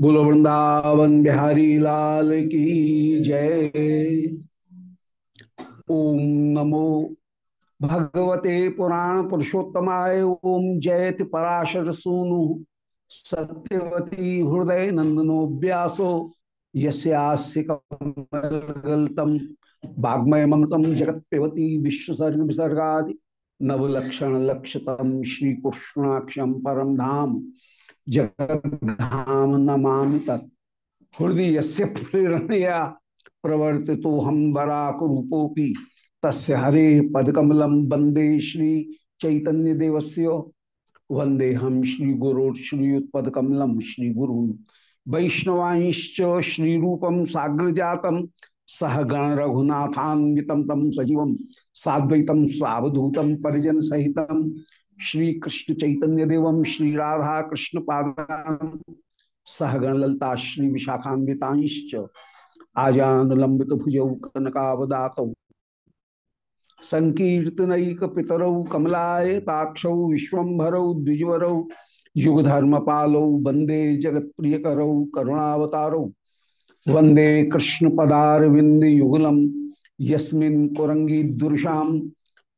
बोलो, वृंदावन बिहारी लाल की जय। ओम नमो भगवते पुराण पुरुषोत्तमाय, ओम जयति पराशर सूनु। सत्यवती हृदय नंदनो व्यासो यस्यास्य वाग्मय ममतम विश्वसर्ग विसर्गादि नवलक्षण लक्षतम श्री कृष्णाक्षम परम धाम। जगद्धाम नमामि तत्। हृदय से प्रेरणया प्रवर्ति तो हम बराक रूपोपी तस्य हरे पदकमलम वंदे श्री चैतन्य देवस्य वंदे हम श्री गुरु श्रीयुत्पकमलम श्री गुरु वैष्णवांश्च श्री रूपम साग्र जातम सह गण रघुनाथान्वितम तम सजीवम साद्वैतम सावधूतम परिजन सहितम श्री कृष्ण चैतन्य देवम श्री राधा कृष्ण पादान सहगण ललता श्री विशाखान्वितांश्च आजान लंबित भुजौ कनकावदात संकीर्तनक पितरौ कमलाय ताक्षौ विश्वभरौ द्विजवरौ युगधर्म पालौ वंदे जगत प्रिय करौ करुणावतारौ वंदे कृष्ण पदारविंद युगलम यस्मिन् कुरंगी दुर्शाम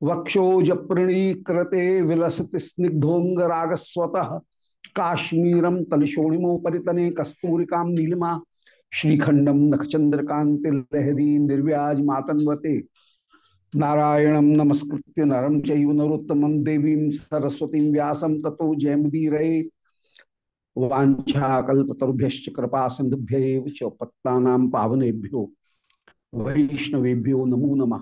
वक्षोज प्रणीकृते विलसत स्निग्धोंग रागस्वत काश्मीरम तलशोणिमो परितने कस्तूरिका नीलिमा श्रीखंडम नखचंद्रकांति लहरी निर्व्याज मातन्वते नारायण नमस्कृत्य नरम चैव नरोत्तम देवी सरस्वती व्यासम तथो जयमदीर वाछाकल्पतरुभ्य कृपा सिंधुभ्य पत्ता पावनेभ्यो। वैष्णवेभ्यो नमो नमः।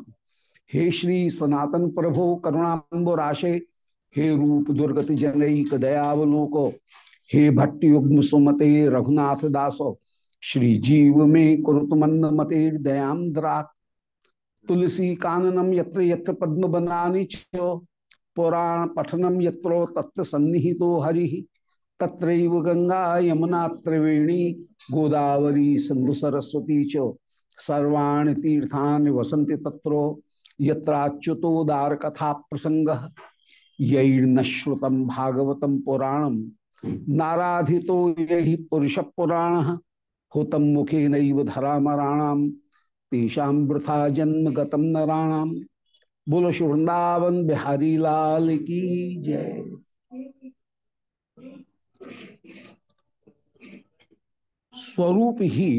हे श्री सनातन प्रभो करुणाबो राशे, हे रूप दुर्गति जनक दयावलोक, हे भट्ट युग्म सुमते रघुनाथ दासो, श्री जीव में कुरुत मंद मते दयाद्रा तुलसी काननम यत्र यत्र पद्म बनानी पुराण पठनम यत्रो तत्र सन्निहितो हरि। तत्र गंगा, यमुना, त्रिवेणी, गोदावरी, सिंधु, सरस्वती च। सर्वाणी तीर्थानि वसंति तत्रो यच्युतोदार कथा प्रसंग यैर्नश्रुतम भागवतम पुराणम नाराधितो यही पुरुष पुराण होतम मुखे नैव धरामराणाम तेषाम वृथा जन्म गतम नाराणाम बोलो वृंदावन बिहारी लाल की जय। स्वरूप ही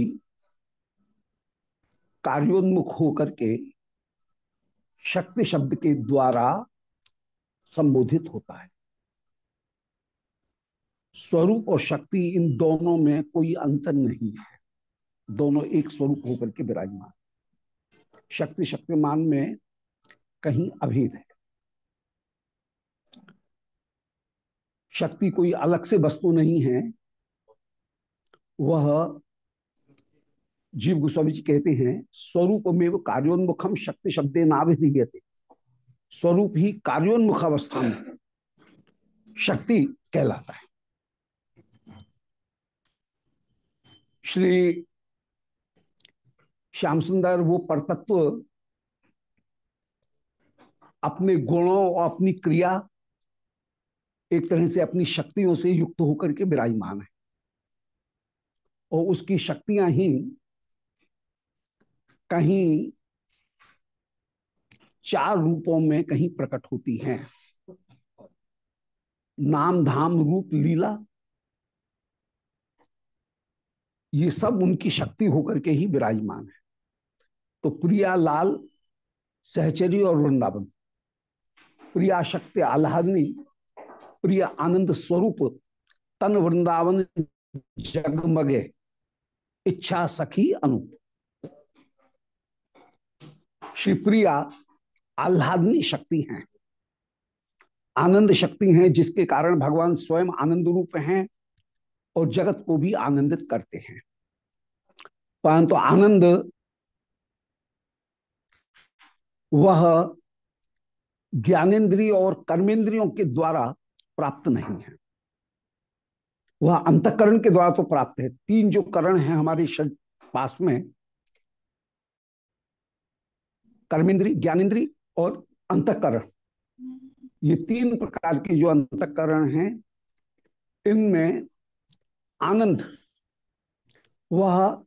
कार्योन्मुख होकर के शक्ति शब्द के द्वारा संबोधित होता है। स्वरूप और शक्ति इन दोनों में कोई अंतर नहीं है। दोनों एक स्वरूप होकर के विराजमान शक्ति शक्तिमान में कहीं अभेद है। शक्ति कोई अलग से वस्तु नहीं है। वह जीव गोस्वामी जी कहते हैं स्वरूप में वो कार्योन्मुखम शक्ति शब्दे नाभिधीयते स्वरूप ही कार्योन्मुख अवस्था में शक्ति कहलाता है। श्री श्याम सुंदर वो परतत्व अपने गुणों और अपनी क्रिया एक तरह से अपनी शक्तियों से युक्त होकर के विराजमान है। और उसकी शक्तियाँ ही कहीं चार रूपों में कहीं प्रकट होती हैं। नाम, धाम, रूप, लीला, ये सब उनकी शक्ति होकर के ही विराजमान है। तो प्रिया, लाल, सहचरी और वृंदावन। प्रिया शक्ति आह्लादनी, प्रिय आनंद स्वरूप, तन वृंदावन जगमगे, इच्छा सखी अनूप। श्री प्रिया आह्लादनी शक्ति हैं। आनंद शक्ति हैं, जिसके कारण भगवान स्वयं आनंद रूप हैं और जगत को भी आनंदित करते हैं। परंतु तो आनंद वह ज्ञानेन्द्रिय और कर्मेंद्रियों के द्वारा प्राप्त नहीं है। वह अंतकरण के द्वारा तो प्राप्त है। तीन जो करण है हमारे पास में कर्मेंद्री ज्ञानेन्द्री और अंतकरण। ये तीन प्रकार के जो अंतकरण हैं, इनमें आनंद, वह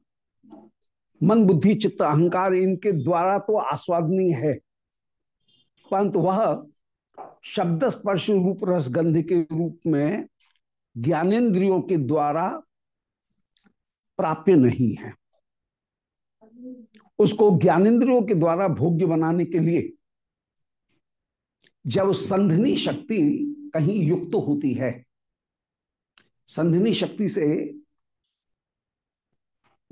मन, बुद्धि, चित्त, अहंकार इनके द्वारा तो आस्वादनीय है, परंतु वह शब्द स्पर्श रूप, रस गंध के रूप में ज्ञानेन्द्रियों के द्वारा प्राप्य नहीं है। उसको ज्ञानेन्द्रियों के द्वारा भोग्य बनाने के लिए जब संधनी शक्ति कहीं युक्त तो होती है संधनी शक्ति से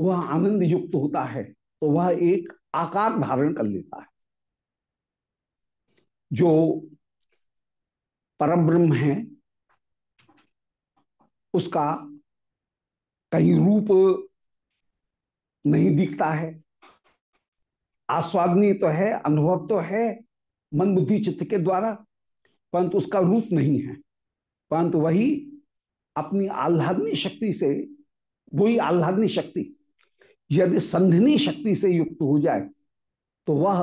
वह आनंद युक्त होता है तो वह एक आकार धारण कर लेता है, जो परब्रह्म है, उसका कहीं रूप नहीं दिखता है आस्वादनीय तो है, अनुभव तो है मन बुद्धि चित्त के द्वारा, परंतु उसका रूप नहीं है। परंतु वही अपनी आह्लादनी शक्ति से, वही आह्लादनी शक्ति, यदि संधनी शक्ति से युक्त हो जाए तो वह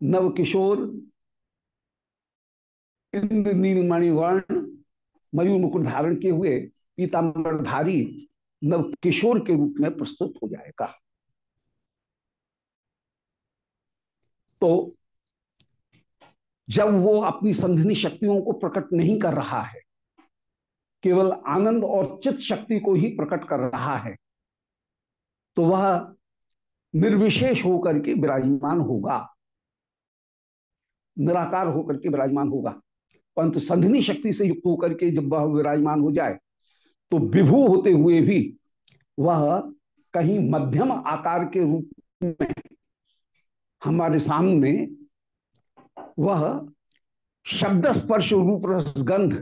नव किशोर इंद्र नीलमणि वर्ण, मयूर मुकुट धारण किए हुए पीताम्बरधारी नव किशोर के रूप में प्रस्तुत हो जाएगा। तो जब वो अपनी संधिनी शक्तियों को प्रकट नहीं कर रहा है, केवल आनंद और चित्त शक्ति को ही प्रकट कर रहा है तो वह निर्विशेष होकर के विराजमान होगा। निराकार होकर के विराजमान होगा। परंतु संधिनी शक्ति से युक्त होकर के जब वह विराजमान हो जाए तो विभू होते हुए भी वह कहीं मध्यम आकार के रूप में हमारे सामने वह शब्द स्पर्श रूप रसगंध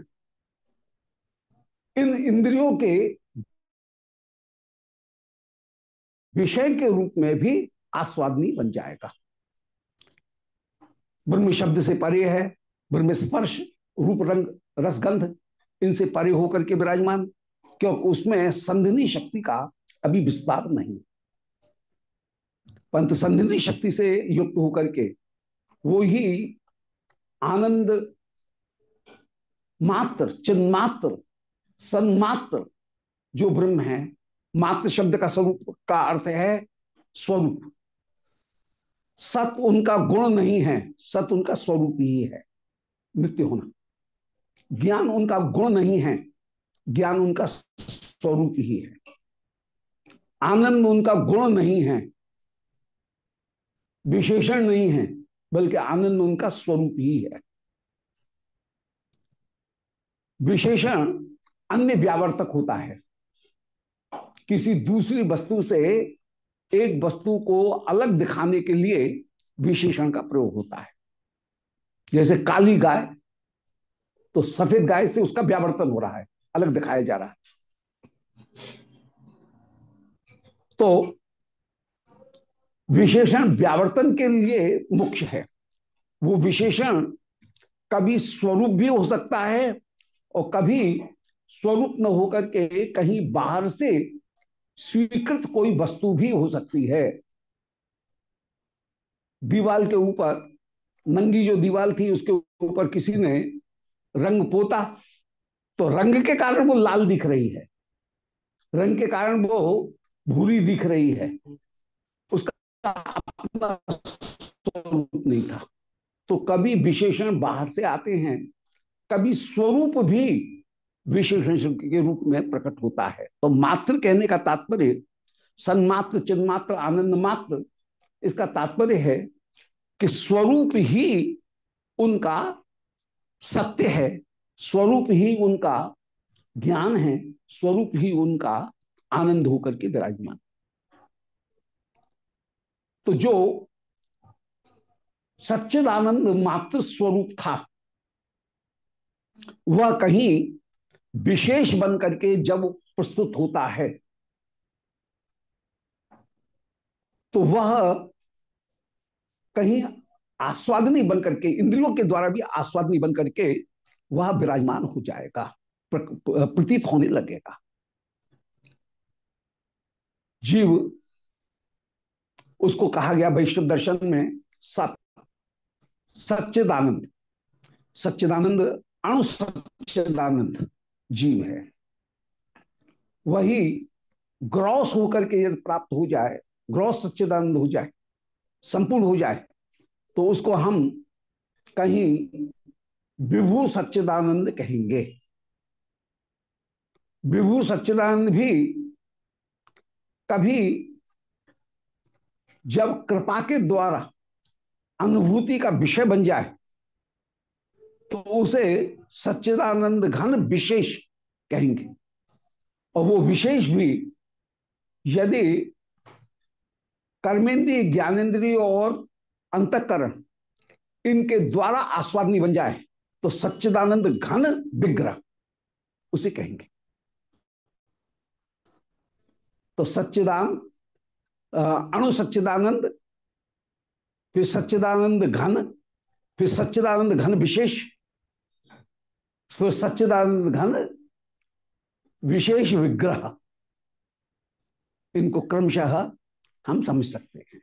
इन इंद्रियों के विषय के रूप में भी आस्वादनी बन जाएगा। ब्रह्म शब्द से परे है, ब्रह्म स्पर्श रूप रंग रसगंध इनसे परे होकर के विराजमान, क्योंकि उसमें संधिनी शक्ति का अभी विस्तार नहीं। पंत संधिनी शक्ति से युक्त होकर के वो ही आनंद मात्र, चिन्मात्र, सन्मात्र जो ब्रह्म है, मात्र शब्द का स्वरूप का अर्थ है स्वरूप। सत उनका गुण नहीं है, सत उनका स्वरूप ही है, नित्य होना। ज्ञान उनका गुण नहीं है, ज्ञान उनका स्वरूप ही है। आनंद उनका गुण नहीं है विशेषण नहीं है, बल्कि आनंद उनका स्वरूप ही है। विशेषण अन्य व्यावर्तक होता है। किसी दूसरी वस्तु से एक वस्तु को अलग दिखाने के लिए विशेषण का प्रयोग होता है। जैसे काली गाय तो सफ़ेद गाय से उसका व्यावर्तन हो रहा है, अलग दिखाया जा रहा है। तो विशेषण व्यावर्तन के लिए मुख्य है। वो विशेषण कभी स्वरूप भी हो सकता है और कभी स्वरूप न होकर के कहीं बाहर से स्वीकृत कोई वस्तु भी हो सकती है। दीवाल के ऊपर, नंगी जो दीवाल थी उसके ऊपर किसी ने रंग पोता तो रंग के कारण वो लाल दिख रही है। रंग के कारण वो भूरी दिख रही है। स्वरूप नहीं था। तो कभी विशेषण बाहर से आते हैं, कभी स्वरूप भी विशेषण के रूप में प्रकट होता है। तो मात्र कहने का तात्पर्य, सन्मात्र, चिन्मात्र आनंद मात्र इसका तात्पर्य है कि स्वरूप ही उनका सत्य है, स्वरूप ही उनका ज्ञान है, स्वरूप ही उनका आनंद होकर के विराजमान। तो जो सच्चिद आनंद मात्र स्वरूप था, वह कहीं विशेष बन करके जब प्रस्तुत होता है तो वह कहीं आस्वादनी बन करके इंद्रियों के द्वारा भी आस्वादनी बन करके वह विराजमान हो जाएगा प्रतीत होने लगेगा। जीव उसको कहा गया वैष्णव दर्शन में सत, सच्चिदानंद। सच्चिदानंद, अणु सच्चिदानंद जीव है। वही ग्रॉस होकर के यदि प्राप्त हो जाए, ग्रॉस सच्चिदानंद हो जाए, संपूर्ण हो जाए तो उसको हम कहीं विभू सच्चिदानंद कहेंगे। विभू सच्चिदानंद भी कभी जब कृपा के द्वारा अनुभूति का विषय बन जाए तो उसे सच्चिदानंद घन विशेष कहेंगे। और वो विशेष भी यदि कर्मेंद्रीय ज्ञानेन्द्रिय और अंतकरण इनके द्वारा आस्वादनी बन जाए तो सच्चिदानंद घन विग्रह उसे कहेंगे। तो सच्चिदान अणु सच्चिदानंद, फिर सच्चिदानंद घन, फिर सच्चिदानंद घन विशेष, फिर सच्चिदानंद घन विशेष विग्रह। इनको क्रमशः हम समझ सकते हैं।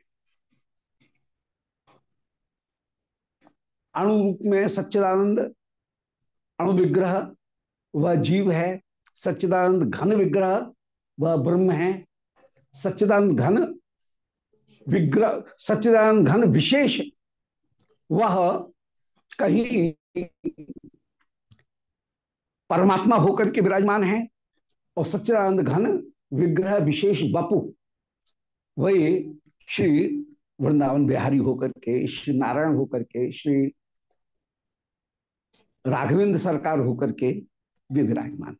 अणु रूप में सच्चिदानंद, अणु विग्रह, वह जीव है, सच्चिदानंद घन विग्रह, वह ब्रह्म है सच्चिदानंद घन विग्रह, सच्चिदानंद घन विशेष, वह कहीं परमात्मा होकर के विराजमान है और सच्चिदानंद घन विग्रह विशेष बपू, वही श्री वृंदावन बिहारी होकर के, श्री नारायण होकर के, श्री राघवेंद्र सरकार होकर के वे विराजमान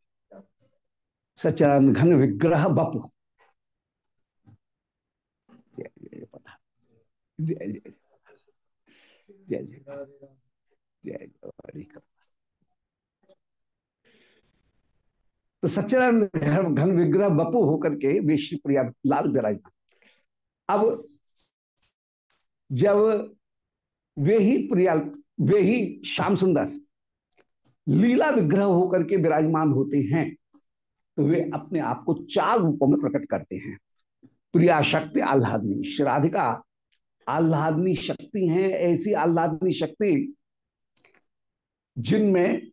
सच्चिदानंद घन विग्रह बपू जय जय जय जय जय जय तो सच्चिदानंद घन विग्रह बपू होकर के वे प्रिया लाल विराजमान अब जब वे ही प्रिया वे ही श्याम सुंदर लीला विग्रह होकर के विराजमान होते हैं तो वे अपने आप को चार रूपों में प्रकट करते हैं। प्रिया शक्ति, आह्लादनी श्राधिका आह्लादनी शक्ति हैं, ऐसी आह्लादनी शक्ति जिनमें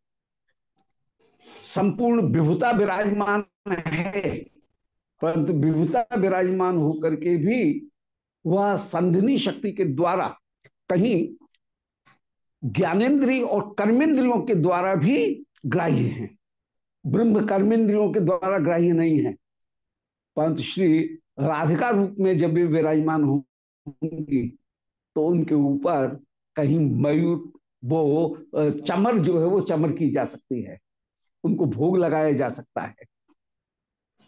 संपूर्ण विभुता विराजमान है। परंतु विभुता विराजमान होकर के भी वह संधिनी शक्ति के द्वारा कहीं ज्ञानेन्द्रिय और कर्मेंद्रियों के द्वारा भी ग्राह्य हैं। ब्रह्म कर्मेंद्रियों के द्वारा ग्राह्य नहीं है। परंतु श्री राधिका रूप में जब भी विराजमान होंगी तो उनके ऊपर कहीं मयूर, वो चमर जो है, वो चमर की जा सकती है। उनको भोग लगाया जा सकता है।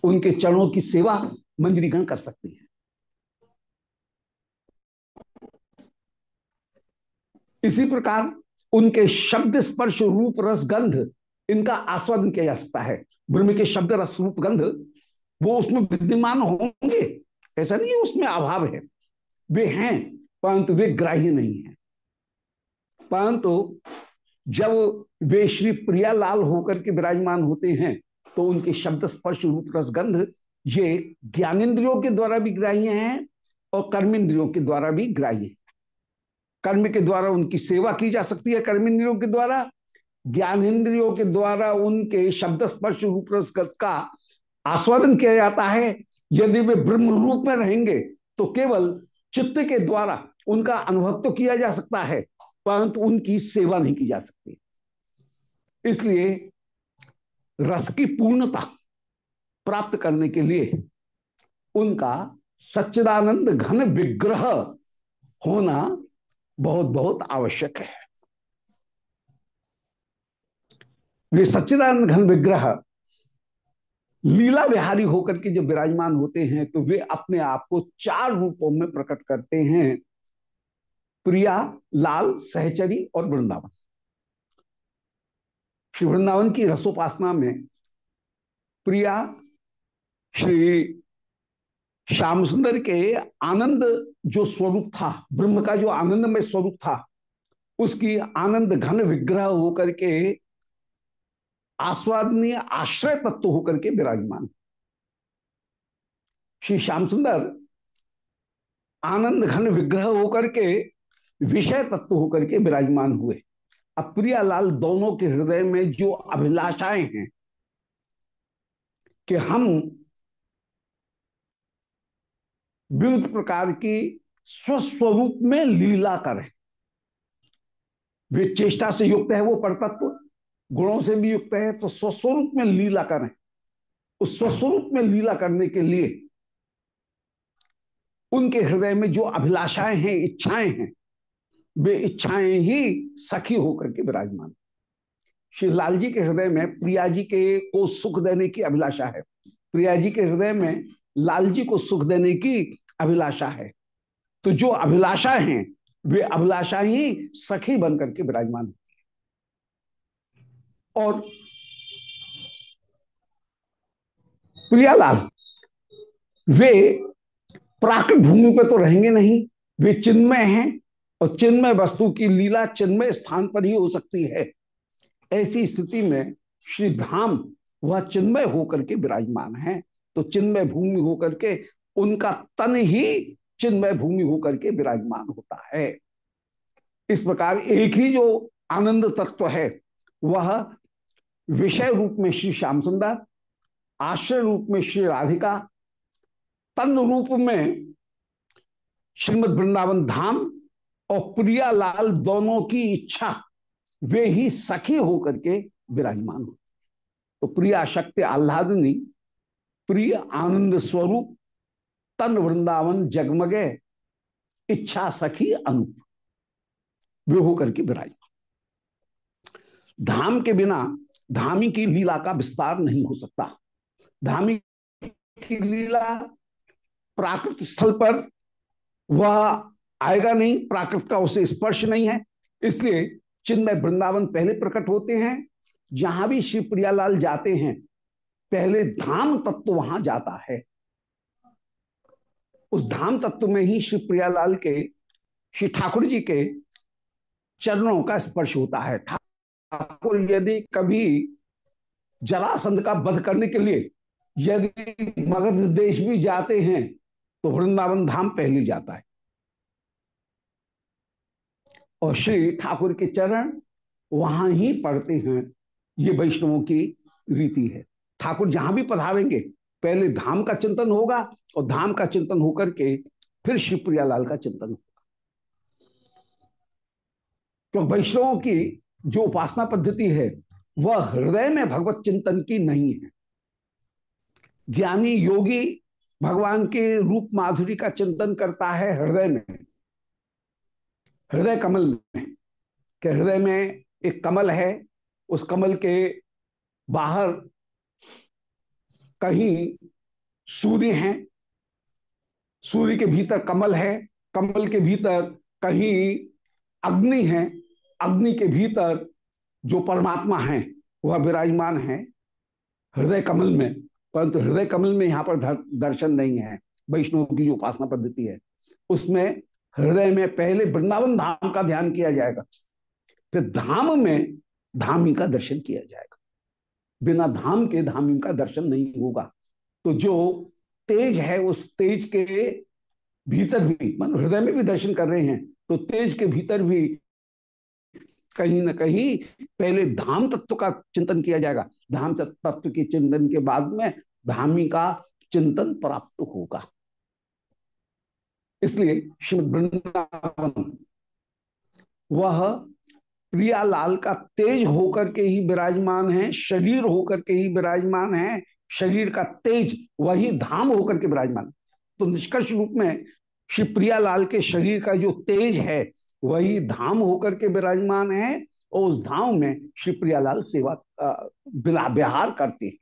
उनके चरणों की सेवा मंजरीगण कर सकती है। इसी प्रकार उनके शब्द स्पर्श रूप रस गंध इनका आस्वादन किया जा सकता है। ब्रह्म के शब्द रस रूप गंध, वो उसमें विद्यमान होंगे। ऐसा नहीं है, उसमें अभाव है। वे हैं, परंतु वे ग्राह्य नहीं है। परंतु जब वे श्री प्रिया लाल होकर के विराजमान होते हैं तो उनके शब्द स्पर्श रूप रसगंध, ये ज्ञानेन्द्रियों के द्वारा भी ग्राह्य हैं और कर्मेंद्रियों के द्वारा भी ग्राह्य है। कर्म के द्वारा उनकी सेवा की जा सकती है कर्मेंद्रियों के द्वारा। ज्ञानेन्द्रियों के द्वारा उनके शब्द स्पर्श रूप रस का आस्वादन किया जाता है। यदि वे ब्रह्म रूप में रहेंगे तो केवल चित्त के द्वारा उनका अनुभव तो किया जा सकता है, परंतु उनकी सेवा नहीं की जा सकती। इसलिए रस की पूर्णता प्राप्त करने के लिए उनका सच्चिदानंद घन विग्रह होना बहुत बहुत आवश्यक है। वे सच्चिदानंद घन विग्रह लीला विहारी होकर के जब विराजमान होते हैं तो वे अपने आप को चार रूपों में प्रकट करते हैं। प्रिया, लाल, सहचरी और वृंदावन। श्री वृंदावन की रसोपासना में प्रिया, श्री श्याम सुंदर के आनंद जो स्वरूप था, ब्रह्म का जो आनंद में स्वरूप था, उसकी आनंद घन विग्रह होकर के आस्वादनीय आश्रय तत्व होकर के विराजमान। श्री श्याम सुंदर आनंद घन विग्रह होकर के विषय तत्व होकर के विराजमान हुए। अब प्रियालाल दोनों के हृदय में जो अभिलाषाएँ हैं कि हम विविध प्रकार की स्वस्वरूप में लीला करें। वे चेष्टा से युक्त है वो परतत्व। गुणों से भी युक्त है तो स्वस्वरूप में लीला करें। उस स्वस्वरूप में लीला करने के लिए उनके हृदय में जो अभिलाषाएँ हैं, इच्छाएँ हैं, वे इच्छाएँ ही सखी होकर के विराजमान। श्री लाल जी के हृदय में प्रिया जी के को सुख देने की अभिलाषा है। प्रिया जी के हृदय में लाल जी को सुख देने की अभिलाषा है। तो जो अभिलाषा हैं, वे अभिलाषा ही सखी बनकर के विराजमान और प्रियालाल, वे प्राकृत भूमि पर तो रहेंगे नहीं, वे चिन्मय हैं और चिन्मय वस्तु की लीला चिन्मय स्थान पर ही हो सकती है। ऐसी स्थिति में श्री धाम वह चिन्मय होकर के विराजमान है। तो चिन्मय भूमि होकर के उनका तन ही चिन्मय भूमि होकर के विराजमान होता है। इस प्रकार एक ही जो आनंद तत्व है, वह विषय रूप में श्री श्याम सुंदर, आश्रय रूप में श्री राधिका, तन रूप में श्रीमद वृंदावन धाम और प्रिया लाल दोनों की इच्छा, वे ही सखी होकर के विराजमान हो। तो प्रिया शक्ति आह्लादनी, प्रिय आनंद स्वरूप, तन वृंदावन जगमगे, इच्छा सखी अनुप, वे होकर के विराजमान। धाम के बिना धामी की लीला का विस्तार नहीं हो सकता। धामी की लीला प्राकृत स्थल पर वह आएगा नहीं, प्राकृत का उसे स्पर्श नहीं है। इसलिए चिन्मय वृंदावन पहले प्रकट होते हैं। जहाँ भी श्री प्रियालाल जाते हैं, पहले धाम तत्व वहाँ जाता है। उस धाम तत्व में ही श्री प्रियालाल के श्री ठाकुर जी के चरणों का स्पर्श होता है। ठाकुर, यदि कभी जरासंध का वध करने के लिए यदि मगध देश भी जाते हैं तो वृंदावन धाम पहले जाता है। और श्री ठाकुर के चरण वहाँ ही पड़ते हैं। ये वैष्णवों की रीति है। ठाकुर जहाँ भी पधारेंगे, पहले धाम का चिंतन होगा और धाम का चिंतन होकर के फिर शिवप्रिया लाल का चिंतन होगा। तो वैष्णवों की जो उपासना पद्धति है, वह हृदय में भगवत चिंतन की नहीं है। ज्ञानी योगी भगवान के रूप माधुरी का चिंतन करता है हृदय में। हृदय कमल में, कि हृदय में एक कमल है, उस कमल के बाहर कहीं सूर्य है। सूर्य के भीतर कमल है, कमल के भीतर कहीं अग्नि है। अग्नि के भीतर जो परमात्मा है, वह विराजमान है, हृदय कमल में। परंतु हृदय कमल में यहाँ पर दर्शन नहीं है। वैष्णव की जो उपासना पद्धति है, उसमें हृदय में पहले वृंदावन धाम का ध्यान किया जाएगा, फिर धाम में धामी का दर्शन किया जाएगा। बिना धाम के धामी का दर्शन नहीं होगा। तो जो तेज है, उस तेज के भीतर भी मान हृदय में भी दर्शन कर रहे हैं तो तेज के भीतर भी कहीं ना कहीं पहले धाम तत्व का चिंतन किया जाएगा। धाम तत्व के चिंतन के बाद में धामी का चिंतन प्राप्त होगा। इसलिए श्रीमद वृंदावन वह प्रियालाल का तेज होकर के ही विराजमान है, शरीर होकर के ही विराजमान है, शरीर का तेज वही धाम होकर के विराजमान। तो निष्कर्ष रूप में श्री प्रियालाल के शरीर का जो तेज है वही धाम होकर के विराजमान है और उस धाम में श्री प्रियालाल सेवा बिहार करते हैं।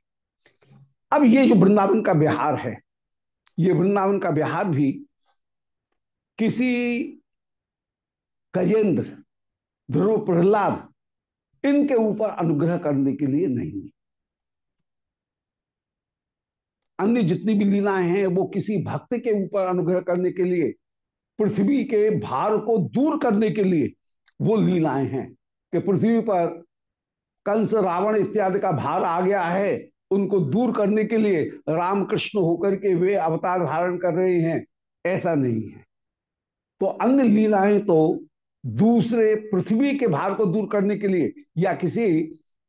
अब ये जो वृंदावन का बिहार है, ये वृंदावन का बिहार भी किसी गजेंद्र ध्रुव प्रहलाद इनके ऊपर अनुग्रह करने के लिए नहीं अन्य जितनी भी लीलाएँ हैं, वो किसी भक्त के ऊपर अनुग्रह करने के लिए पृथ्वी के भार को दूर करने के लिए वो लीलाएँ हैं कि पृथ्वी पर कंस रावण इत्यादि का भार आ गया है, उनको दूर करने के लिए रामकृष्ण होकर के वे अवतार धारण कर रहे हैं। ऐसा नहीं है। तो अन्य लीलाएँ तो दूसरे पृथ्वी के भार को दूर करने के लिए या किसी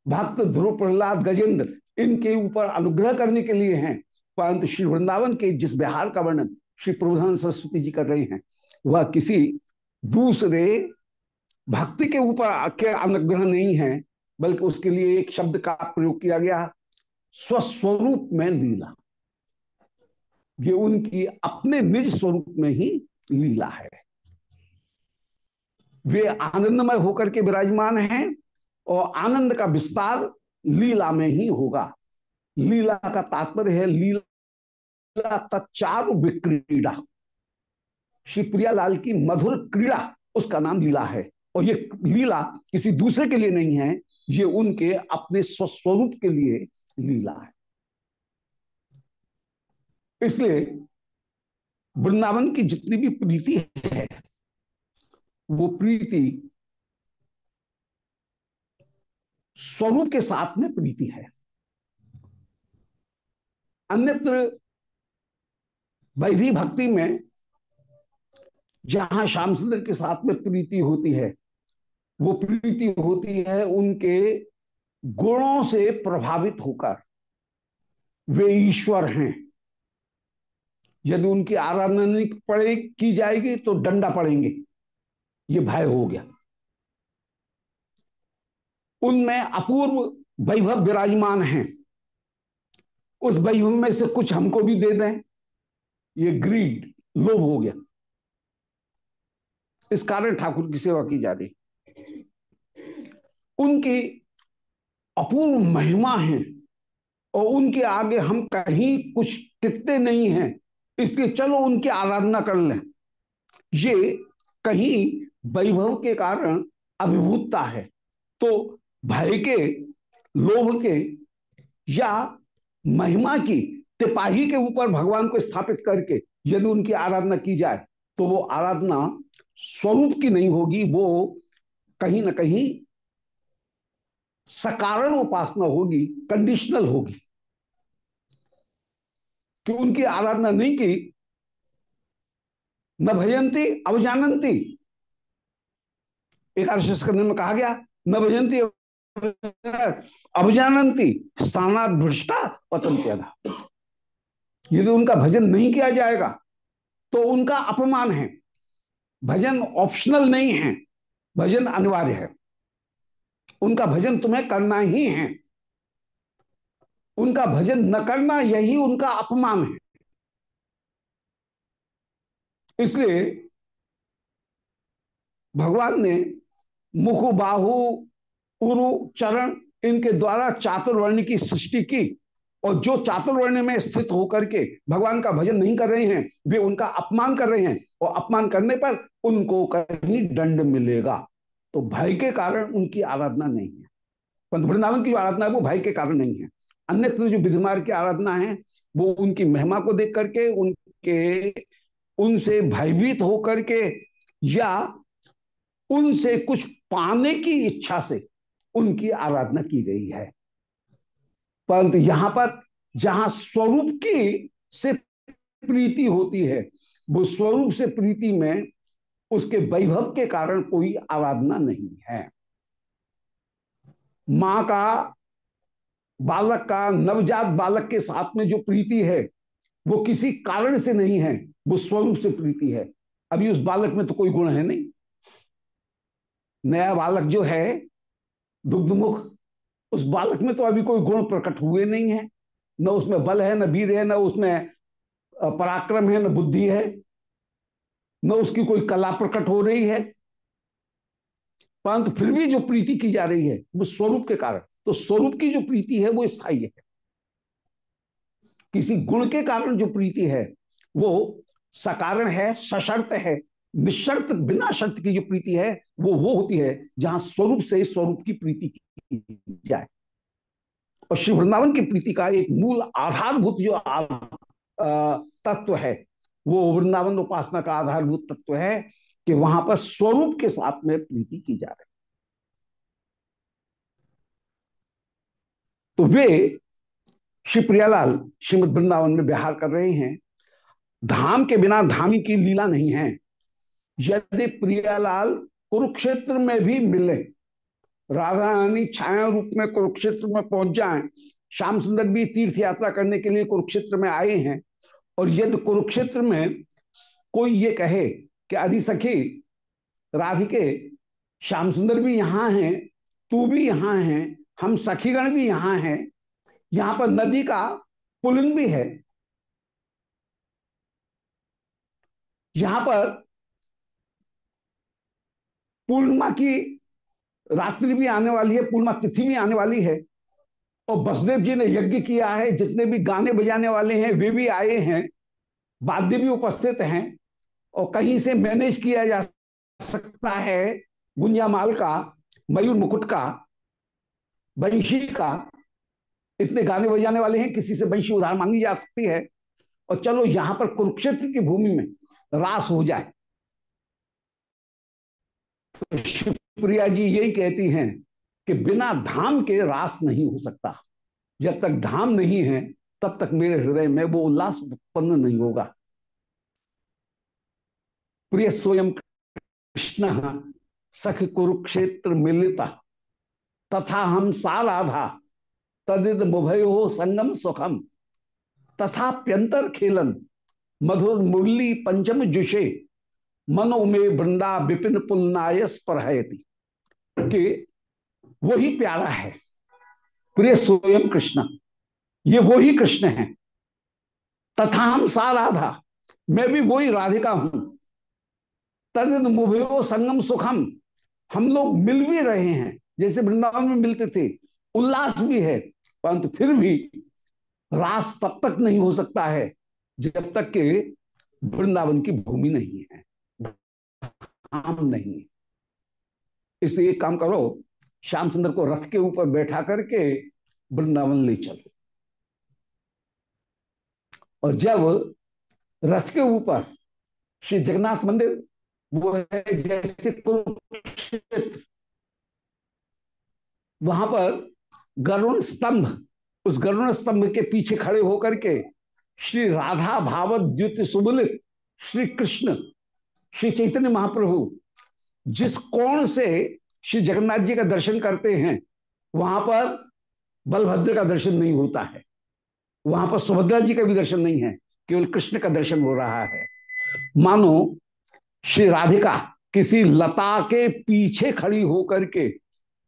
भक्त ध्रुव प्रहलाद गजेंद्र इनके ऊपर अनुग्रह करने के लिए हैं, परंतु श्री वृंदावन के जिस बिहार का वर्णन श्री प्रभुधान सरस्वती जी कर रहे हैं वह किसी दूसरे भक्ति के ऊपर के अनुग्रह नहीं है, बल्कि उसके लिए एक शब्द का प्रयोग किया गया, स्वस्वरूप में लीला। ये उनकी अपने निज स्वरूप में ही लीला है। वे आनंदमय होकर के विराजमान हैं और आनंद का विस्तार लीला में ही होगा। लीला का तात्पर्य है, लीला तत्चार विक्रीड़ा। श्री प्रियालाल की मधुर क्रीड़ा, उसका नाम लीला है। और ये लीला किसी दूसरे के लिए नहीं है, ये उनके अपने स्वस्वरूप के लिए लीला है। इसलिए वृंदावन की जितनी भी प्रीति है, वो प्रीति स्वरूप के साथ में प्रीति है। अन्यत्र वैधि भक्ति में जहाँ श्याम सुंदर के साथ में प्रीति होती है, वो प्रीति होती है उनके गुणों से प्रभावित होकर। वे ईश्वर हैं। यदि उनकी आराधना पड़े, की जाएगी तो डंडा पड़ेंगे। ये भय हो गया। उनमें अपूर्व वैभव विराजमान हैं। उस वैभव में से कुछ हमको भी दे दें। ये ग्रीड लोभ हो गया। इस कारण ठाकुर की सेवा की जा रही। उनकी अपूर्व महिमा है और उनके आगे हम कहीं कुछ टिकते नहीं हैं, इसलिए चलो उनकी आराधना कर लें। ये कहीं वैभव के कारण अभिभूतता है। तो भय के, लोभ के या महिमा की तिपाही के ऊपर भगवान को स्थापित करके यदि उनकी आराधना की जाए तो वो आराधना स्वरूप की नहीं होगी, वो कहीं ना कहीं सकारण उपासना होगी कंडीशनल होगी। कि उनकी आराधना नहीं की? न भजंती अवजानंती एकादशी स्कंद में कहा गया, न भजंती अवजानंती स्थानाभ्रष्टा पतंत्यदा यदि उनका भजन नहीं किया जाएगा तो उनका अपमान है। भजन ऑप्शनल नहीं है, भजन अनिवार्य है। उनका भजन तुम्हें करना ही है। उनका भजन न करना, यही उनका अपमान है। इसलिए भगवान ने मुख बाहु, उरु, चरण इनके द्वारा चातुर्वर्ण की सृष्टि की। और जो चातुर्वर्ण में स्थित होकर के भगवान का भजन नहीं कर रहे हैं, वे उनका अपमान कर रहे हैं और अपमान करने पर उनको कहीं दंड मिलेगा। तो भय के कारण उनकी आराधना नहीं है। परंतु वृंदावन की जो आराधना है, वो भय के कारण नहीं है। अन्यत्र जो विधिमार की आराधना है, वो उनकी महिमा को देख करके, उनके, उनसे भयभीत होकर के, या उनसे कुछ पाने की इच्छा से उनकी आराधना की गई है। परंतु यहाँ पर जहाँ स्वरूप की से प्रीति होती है, वो स्वरूप से प्रीति में उसके वैभव के कारण कोई आराधना नहीं है। माँ का बालक का, नवजात बालक के साथ में जो प्रीति है, वो किसी कारण से नहीं है, वो स्वरूप से प्रीति है। अभी उस बालक में तो कोई गुण है नहीं। नया बालक जो है, दुग्धमुख उस बालक में तो अभी कोई गुण प्रकट हुए नहीं है। न उसमें बल है, न वीर है, न उसमें पराक्रम है, न बुद्धि है। न उसकी कोई कला प्रकट हो रही है। परंतु फिर भी जो प्रीति की जा रही है, वो स्वरूप के कारण तो स्वरूप की जो प्रीति है, वो स्थायी है। किसी गुण के कारण जो प्रीति है, वो सकारण है, सशर्त है निशर्त, बिना शर्त की जो प्रीति है, वो वो होती है जहाँ स्वरूप से स्वरूप की प्रीति की जाए। और श्री वृंदावन की प्रीति का एक मूल आधारभूत जो तत्व है, वो वृंदावन उपासना का आधारभूत तत्व है कि वहाँ पर स्वरूप के साथ में प्रीति की जा रही। तो वे श्री प्रियालाल श्रीमद वृंदावन में विहार कर रहे हैं। धाम के बिना धामी की लीला नहीं है। यदि प्रियालाल कुरुक्षेत्र में भी मिले राधा रानी छाया रूप में कुरुक्षेत्र में पहुँच जाएँ, श्याम सुंदर भी तीर्थ यात्रा करने के लिए कुरुक्षेत्र में आए हैं, और यदि कुरुक्षेत्र में कोई ये कहे कि आदि सखी, राधिके, श्याम सुंदर भी यहाँ हैं, तू भी यहाँ है, हम सखीगण भी यहाँ हैं, यहाँ पर नदी का पुलिंग भी है। यहाँ पर पूर्णिमा की रात्रि भी आने वाली है, पूर्णिमा तिथि भी आने वाली है। और बसदेव जी ने यज्ञ किया है, जितने भी गाने बजाने वाले हैं, वे भी आए हैं, वाद्य भी उपस्थित हैं। और कहीं से मैनेज किया जा सकता है गुंजामाल का, मयूर मुकुट का, बंशी का। इतने गाने बजाने वाले हैं, किसी से बंशी उधार मांगी जा सकती है। और चलो, यहाँ पर कुरुक्षेत्र की भूमि में रास हो जाए। शिवप्रिया जी यही कहती हैं कि बिना धाम के रास नहीं हो सकता। जब तक धाम नहीं है, तब तक मेरे हृदय में वो उल्लास उत्पन्न नहीं होगा। प्रिय स्वयं कृष्ण, सख कुरुक्षेत्र मिलिता, तथा हम साराधा, तदिद मुभयो संगम सुखम तथा प्यंतर खेलन, मधुर मुरली पंचम जुषे मनो में वृंदा विपिन पुलनायस पर कि वही प्यारा है। प्रिय स्वयं कृष्ण, ये वही कृष्ण है। तथा हम सा राधा मैं भी वही राधिका हूँ। तदिन मुभयो संगम सुखम, हम लोग मिल भी रहे हैं। जैसे वृंदावन में मिलते थे, उल्लास भी है। परंतु फिर भी रास तब तक नहीं हो सकता है, जब तक के वृंदावन की भूमि नहीं है। धाम नहीं। इसलिए एक काम करो श्याम सुंदर को रथ के ऊपर बैठा करके वृंदावन ले चलो। और जब रथ के ऊपर श्री जगन्नाथ मंदिर, वो है जैसे कुरुक्षेत्र। वहाँ पर गरुण स्तंभ, उस गरुण स्तंभ के पीछे खड़े होकर के श्री राधा भावत द्युत सुबलित श्री कृष्ण श्री चैतन्य महाप्रभु, जिस कोण से श्री जगन्नाथ जी का दर्शन करते हैं, वहाँ पर बलभद्र का दर्शन नहीं होता है। वहाँ पर सुभद्रा जी का भी दर्शन नहीं है, केवल कृष्ण का दर्शन हो रहा है। मानो, श्री राधिका किसी लता के पीछे खड़ी होकर के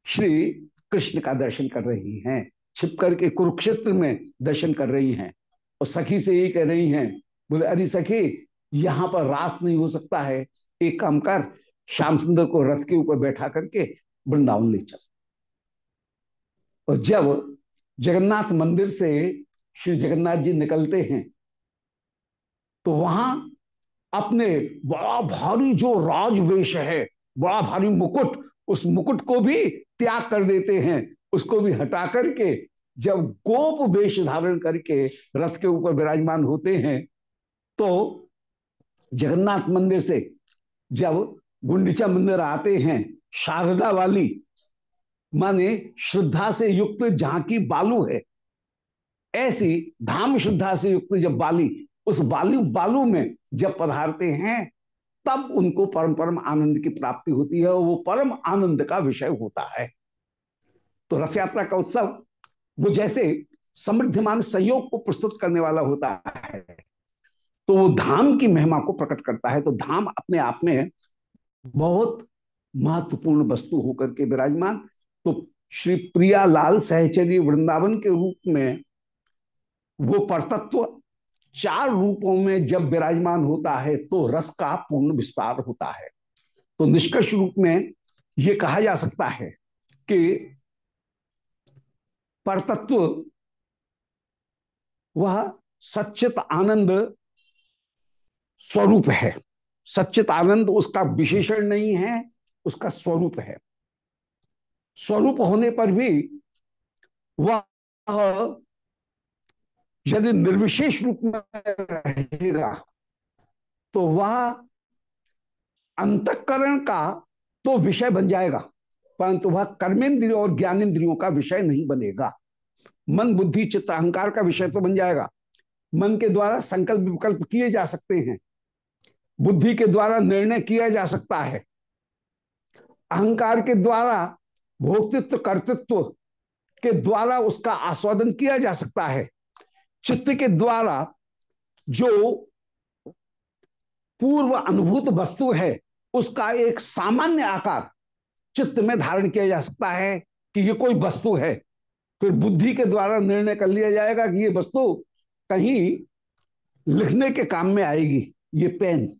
श्री कृष्ण का दर्शन कर रही हैं, छिप करके कुरुक्षेत्र में दर्शन कर रही हैं। और सखी से यही कह रही हैं, बोले, अरे सखी यहाँ पर रास नहीं हो सकता है। एक काम कर, श्याम सुंदर को रथ के ऊपर बैठा करके वृंदावन ले चल। और जब जगन्नाथ मंदिर से श्री जगन्नाथ जी निकलते हैं तो वहाँ अपने बड़ा भारी जो राजवेश है, बड़ा भारी मुकुट, उस मुकुट को भी त्याग कर देते हैं। उसको भी हटा करके जब गोप वेश धारण करके रथ के ऊपर विराजमान होते हैं तो जगन्नाथ मंदिर से जब गुंडीचा मंदिर आते हैं, शारदा वाली, माने श्रद्धा से युक्त जहाँ की बालू है। ऐसी धाम श्रद्धा से युक्त जब बाली, उस बालू बालू में जब पधारते हैं, तब उनको परम परम आनंद की प्राप्ति होती है और वो परम आनंद का विषय होता है। तो रथ यात्रा का उत्सव, वो जैसे समृद्धमान संयोग को प्रस्तुत करने वाला होता है। तो वो धाम की महिमा को प्रकट करता है। तो धाम अपने आप में बहुत महत्वपूर्ण वस्तु होकर के विराजमान। तो श्री प्रिया लाल सहचरी वृंदावन के रूप में वो परतत्व चार रूपों में जब विराजमान होता है तो रस का पूर्ण विस्तार होता है। तो निष्कर्ष रूप में यह कहा जा सकता है कि परतत्व, वह सच्चित आनंद स्वरूप है। सच्चित आनंद उसका विशेषण नहीं है, उसका स्वरूप है। स्वरूप होने पर भी वह यदि निर्विशेष रूप में रहेगा तो वह अंतकरण का तो विषय बन जाएगा, परंतु वह कर्मेंद्रियों और ज्ञानेन्द्रियों का विषय नहीं बनेगा। मन, बुद्धि, चित्त, अहंकार का विषय तो बन जाएगा। मन के द्वारा संकल्प विकल्प किए जा सकते हैं। बुद्धि के द्वारा निर्णय किया जा सकता है। अहंकार के द्वारा, भोक्तित्व, कर्तृत्व के द्वारा उसका आस्वादन किया जा सकता है। चित्त के द्वारा जो पूर्व अनुभूत वस्तु है, उसका एक सामान्य आकार चित्त में धारण किया जा सकता है कि ये कोई वस्तु है। फिर बुद्धि के द्वारा निर्णय कर लिया जाएगा कि ये वस्तु कहीं लिखने के काम में आएगी, ये पेन।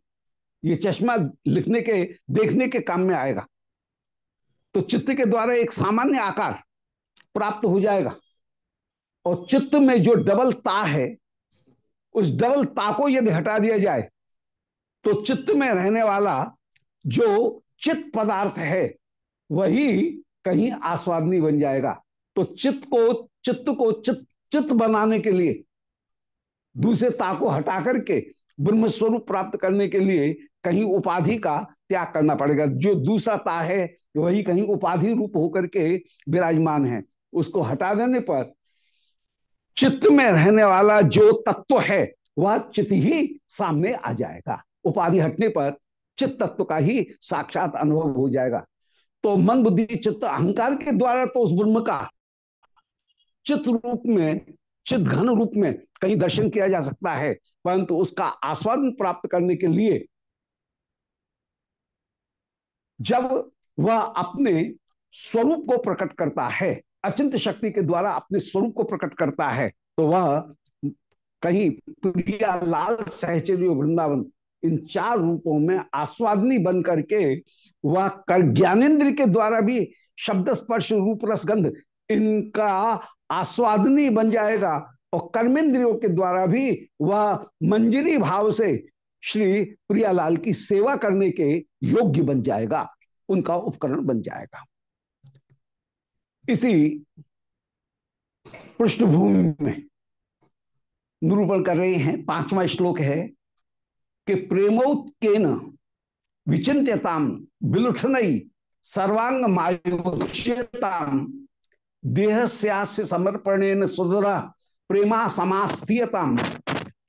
ये चश्मा लिखने के, देखने के काम में आएगा। तो चित्त के द्वारा एक सामान्य आकार प्राप्त हो जाएगा। और चित्त में जो डबल ता है, उस डबल ता को यदि हटा दिया जाए तो चित्त में रहने वाला जो चित्त पदार्थ है, वही कहीं आस्वादनी बन जाएगा। तो चित्त को चित्त को चित्त चित्त बनाने के लिए दूसरे ता को हटा करके ब्रह्म स्वरूप प्राप्त करने के लिए कहीं उपाधि का त्याग करना पड़ेगा। जो दूसरा ता है, वही कहीं उपाधि रूप होकर के विराजमान है। उसको हटा देने पर चित्त में रहने वाला जो तत्व है, वह चित्त ही सामने आ जाएगा। उपाधि हटने पर चित्त तत्व का ही साक्षात अनुभव हो जाएगा। तो मन, बुद्धि, चित्त, अहंकार के द्वारा तो उस ब्रह्म का चित्त रूप में चित्त घन रूप में कहीं दर्शन किया जा सकता है, परंतु उसका आस्वादन प्राप्त करने के लिए जब वह अपने स्वरूप को प्रकट करता है अचिंत शक्ति के द्वारा अपने स्वरूप को प्रकट करता है तो वह कहीं प्रिया लाल सहचर्य वृंदावन, इन चार रूपों में आस्वादनी बन करके वह कर ज्ञानेन्द्र के द्वारा भी शब्द स्पर्श, रूप रसगंध इनका आस्वादनी बन जाएगा और कर्मेंद्रियों के द्वारा भी वह मंजरी भाव से श्री प्रियालाल की सेवा करने के योग्य बन जाएगा, उनका उपकरण बन जाएगा। इसी पृष्ठभूमि में निरूपण कर रहे हैं, पांचवा श्लोक है कि प्रेमोत के न विचिंत्यताम विलुठनई सर्वांग मायुताम देह से समर्पण सुधरा प्रेमा समास्थियतम।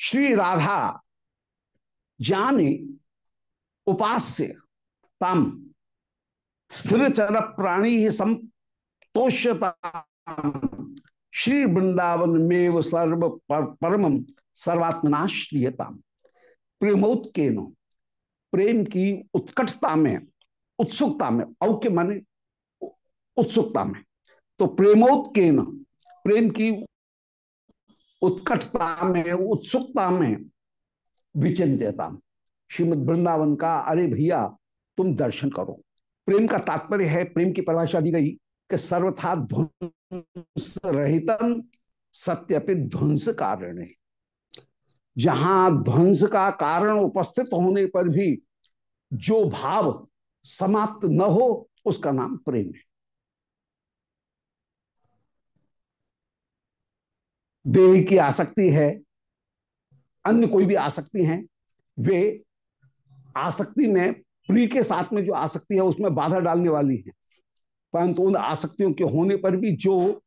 श्री राधा जाने उपास्य तम। स्थिर चर प्राणी ही संतोषता श्री वृंदावन में सर्व पर, परम सर्वात्मनाश्रियता प्रेमोत के प्रेम की उत्कटता में उत्सुकता में औक्य माने उत्सुकता में। तो प्रेमोत के न प्रेम की उत्कटता में, उत्सुकता में विचिंत्यता श्रीमद वृंदावन का, अरे भैया, तुम दर्शन करो। प्रेम का तात्पर्य है, प्रेम की परिभाषा दी गई कि सर्वथा ध्वंस रहितम सत्यपित ध्वंस कारण है जहाँ ध्वंस का कारण उपस्थित होने पर भी जो भाव समाप्त न हो, उसका नाम प्रेम है। देह की आसक्ति है, अन्य कोई भी आसक्ति है, वे आसक्ति में प्री के साथ में जो आसक्ति है उसमें बाधा डालने वाली है। परंतु उन आसक्तियों के होने पर भी जो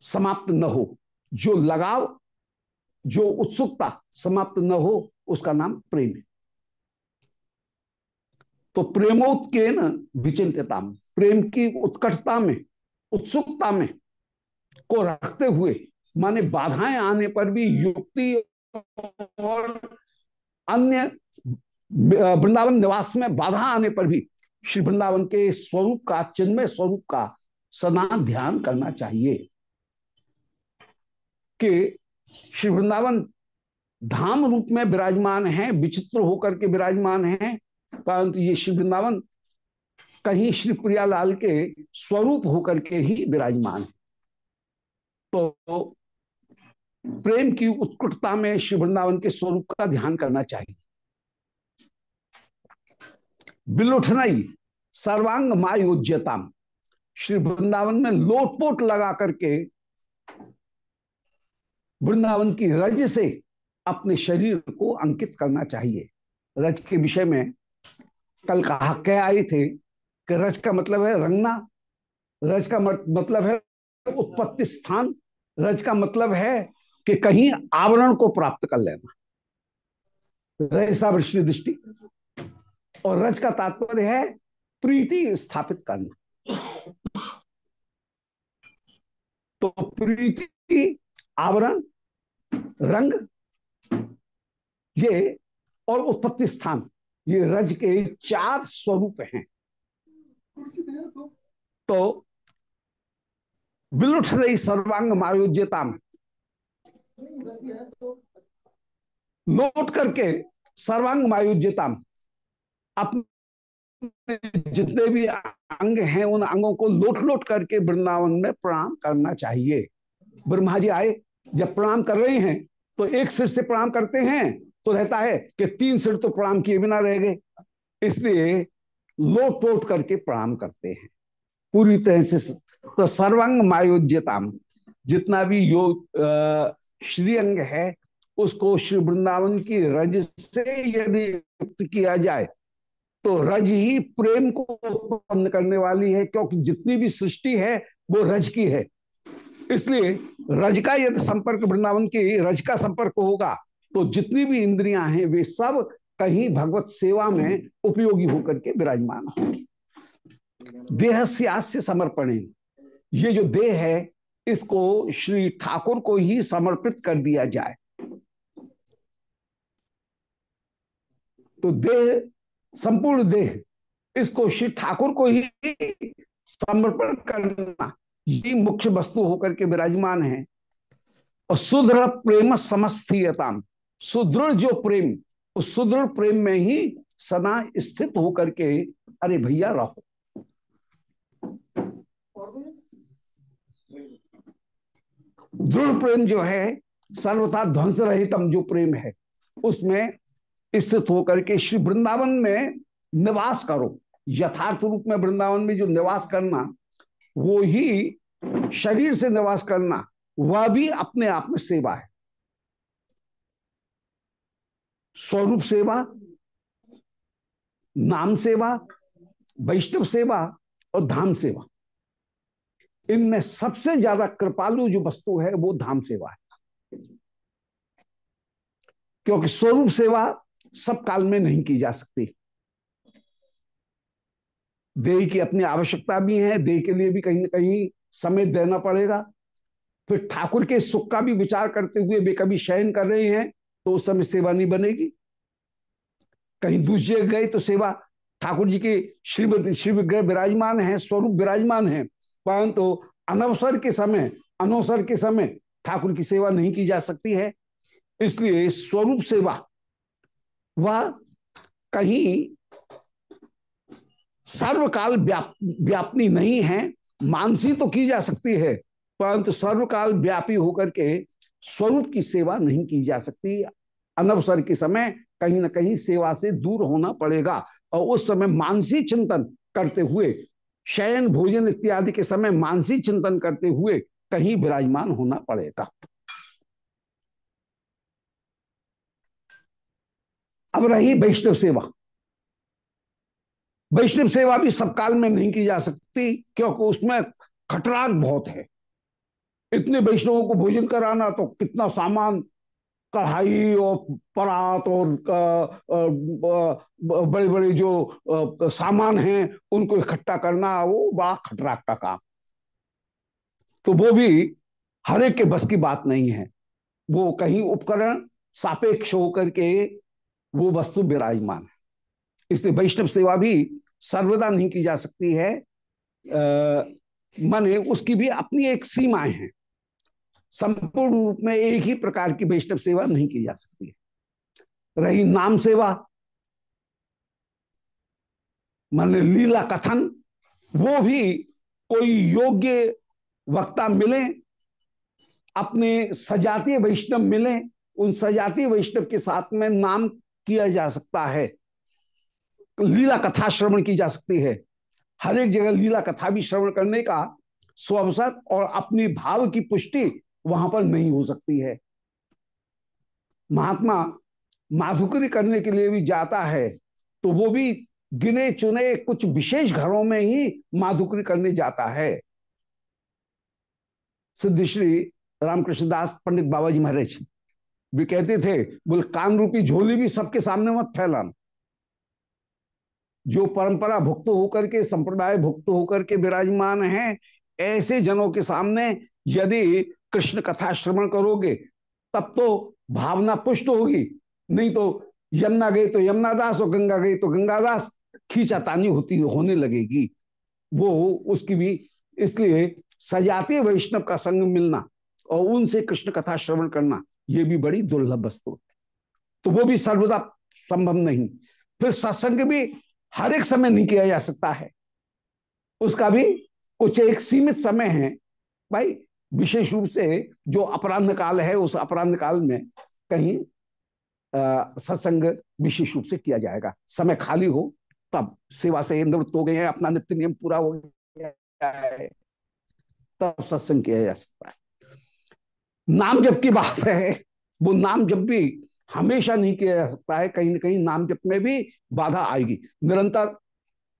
समाप्त न हो, जो लगाव, जो उत्सुकता समाप्त न हो, उसका नाम प्रेम है। तो प्रेमोत्के न विचिंतता प्रेम की उत्कटता में, उत्सुकता में को रखते हुए माने बाधाएँ आने पर भी युक्ति और अन्य वृंदावन निवास में बाधा आने पर भी श्री वृंदावन के स्वरूप का, चिन्मय स्वरूप का सदा ध्यान करना चाहिए कि श्री वृंदावन धाम रूप में विराजमान है, विचित्र होकर के विराजमान है, परंतु ये श्री वृंदावन कहीं श्री प्रियालाल के स्वरूप होकर के ही विराजमान है। तो प्रेम की उत्कृष्टता में श्री वृंदावन के स्वरूप का ध्यान करना चाहिए। बिलुठनई सर्वांग मायोज्यता श्री वृंदावन में लोटपोट लगा करके वृंदावन की रज से अपने शरीर को अंकित करना चाहिए। रज के विषय में कल कहा कह आए थे कि रज का मतलब है रंगना, रज का मतलब है उत्पत्ति स्थान, रज का मतलब है कि कहीं आवरण को प्राप्त कर लेना। रजसा वृष्टि दृष्टि। और रज का तात्पर्य है प्रीति स्थापित करना। तो प्रीति, आवरण, रंग, ये और उत्पत्ति स्थान, ये रज के चार स्वरूप हैं। तो बिलुठ रही सर्वांग मायोज्यता में लौट करके सर्वांग मायोज्यता में अपने जितने भी अंग हैं, उन अंगों को लोट लोट करके वृंदावन में प्रणाम करना चाहिए। ब्रह्मा जी आए, जब प्रणाम कर रहे हैं तो एक सिर से प्रणाम करते हैं तो रहता है कि तीन सिर तो प्रणाम किए बिना रह गए। इसलिए लोट लोट करके प्रणाम करते हैं। पूरी तरह से तो सर्वांग मायोज्यता जितना भी योग श्रीअंग है, उसको श्री वृंदावन की रज से यदि युक्त किया जाए तो रज ही प्रेम को उत्पन्न करने वाली है, क्योंकि जितनी भी सृष्टि है, वो रज की है। इसलिए रज का यदि संपर्क वृंदावन की रज का संपर्क होगा तो जितनी भी इंद्रियाँ हैं, वे सब कहीं भगवत सेवा में उपयोगी होकर के विराजमान होंगी। देह से समर्पण ये जो देह है इसको श्री ठाकुर को ही समर्पित कर दिया जाए। तो देह, संपूर्ण देह, इसको श्री ठाकुर को ही समर्पण करना ये मुख्य वस्तु होकर के विराजमान है। और सुदृढ़ प्रेम समस्थीयता सुदृढ़ जो प्रेम, उस सुदृढ़ प्रेम में ही सदा स्थित होकर के अरे भैया रहो। दृढ़ प्रेम जो है, सर्वथा ध्वंस रहितम जो प्रेम है, उसमें स्थित होकर के श्री वृंदावन में निवास करो। यथार्थ रूप में वृंदावन में जो निवास करना, वो ही शरीर से निवास करना, वह भी अपने आप में सेवा है। स्वरूप सेवा, नाम सेवा, वैष्णव सेवा और धाम सेवा। इनमें सबसे ज़्यादा कृपालु जो वस्तु है, वो धाम सेवा है। क्योंकि स्वरूप सेवा सब काल में नहीं की जा सकती। देह की अपनी आवश्यकता भी है, देह के लिए भी कहीं ना कहीं समय देना पड़ेगा। फिर ठाकुर के सुख का भी विचार करते हुए वे कभी शयन कर रहे हैं तो उस समय सेवा नहीं बनेगी। कहीं दूसरे गए तो सेवा ठाकुर जी के श्रीमती श्री विग्रह विराजमान है, स्वरूप विराजमान है। परंतु तो अनवसर के समय, अनवसर के समय ठाकुर की सेवा नहीं की जा सकती है। इसलिए स्वरूप सेवा, वह कहीं सर्वकाल व्याप, व्यापनी नहीं है, मानसी तो की जा सकती है, परंतु सर्वकाल व्यापी होकर के स्वरूप की सेवा नहीं की जा सकती। अनवसर के समय कहीं ना कहीं सेवा से दूर होना पड़ेगा, और उस समय मानसी चिंतन करते हुए शयन, भोजन इत्यादि के समय मानसी चिंतन करते हुए कहीं विराजमान होना पड़ेगा। अब रही वैष्णव सेवा। वैष्णव सेवा भी सब काल में नहीं की जा सकती, क्योंकि उसमें खटराक बहुत है। इतने वैष्णवों को भोजन कराना तो कितना सामान कढ़ाई और परात और बड़े बड़े जो सामान हैं, उनको इकट्ठा करना, वो बड़ा खटराक का काम। तो वो भी हर एक के बस की बात नहीं है। वो कहीं उपकरण सापेक्ष होकर के वो वस्तु विराजमान है। इसलिए वैष्णव सेवा भी सर्वदा नहीं की जा सकती है। माने उसकी भी अपनी एक सीमाएँ हैं। संपूर्ण रूप में एक ही प्रकार की वैष्णव सेवा नहीं की जा सकती है। रही नाम सेवा, मान लीला कथन, वो भी कोई योग्य वक्ता मिले, अपने सजातीय वैष्णव मिले, उन सजातीय वैष्णव के साथ में नाम किया जा सकता है। लीला कथा श्रवण की जा सकती है। हर एक जगह लीला कथा भी श्रवण करने का स्वावसर और अपनी भाव की पुष्टि वहाँ पर नहीं हो सकती है। महात्मा माधुकरी करने के लिए भी जाता है तो वो भी गिने चुने कुछ विशेष घरों में ही माधुकरी करने जाता है। सिद्ध श्री रामकृष्ण दास पंडित बाबा जी महाराज भी कहते थे, बोल, कान रूपी झोली भी सबके सामने मत फैलाना। जो परंपरा भुक्त होकर के, संप्रदाय भुक्त होकर के विराजमान है, ऐसे जनों के सामने यदि कृष्ण कथा श्रवण करोगे, तब तो भावना पुष्ट होगी। नहीं तो यमुना गई तो यमुना दास और गंगा गई तो गंगा दास खींचातानी होती, होने लगेगी। वो उसकी भी इसलिए सजातीय वैष्णव का संग मिलना और उनसे कृष्ण कथा श्रवण करना, ये भी बड़ी दुर्लभ वस्तु है। तो वो भी सर्वदा संभव नहीं। फिर सत्संग भी हर एक समय नहीं किया जा सकता है। उसका भी कुछ एक सीमित समय है। भाई विशेष रूप से जो अपराध काल है, उस अपराध काल में कहीं सत्संग विशेष रूप से किया जाएगा। समय खाली हो, तब सेवा से निवृत्त हो गए हैं, अपना नित्य नियम पूरा हो गया है, तब सत्संग किया जा सकता है। नाम जप की बात है, वो नाम जब भी हमेशा नहीं किया जा सकता है, कहीं ना कहीं नाम जप में भी बाधा आएगी। निरंतर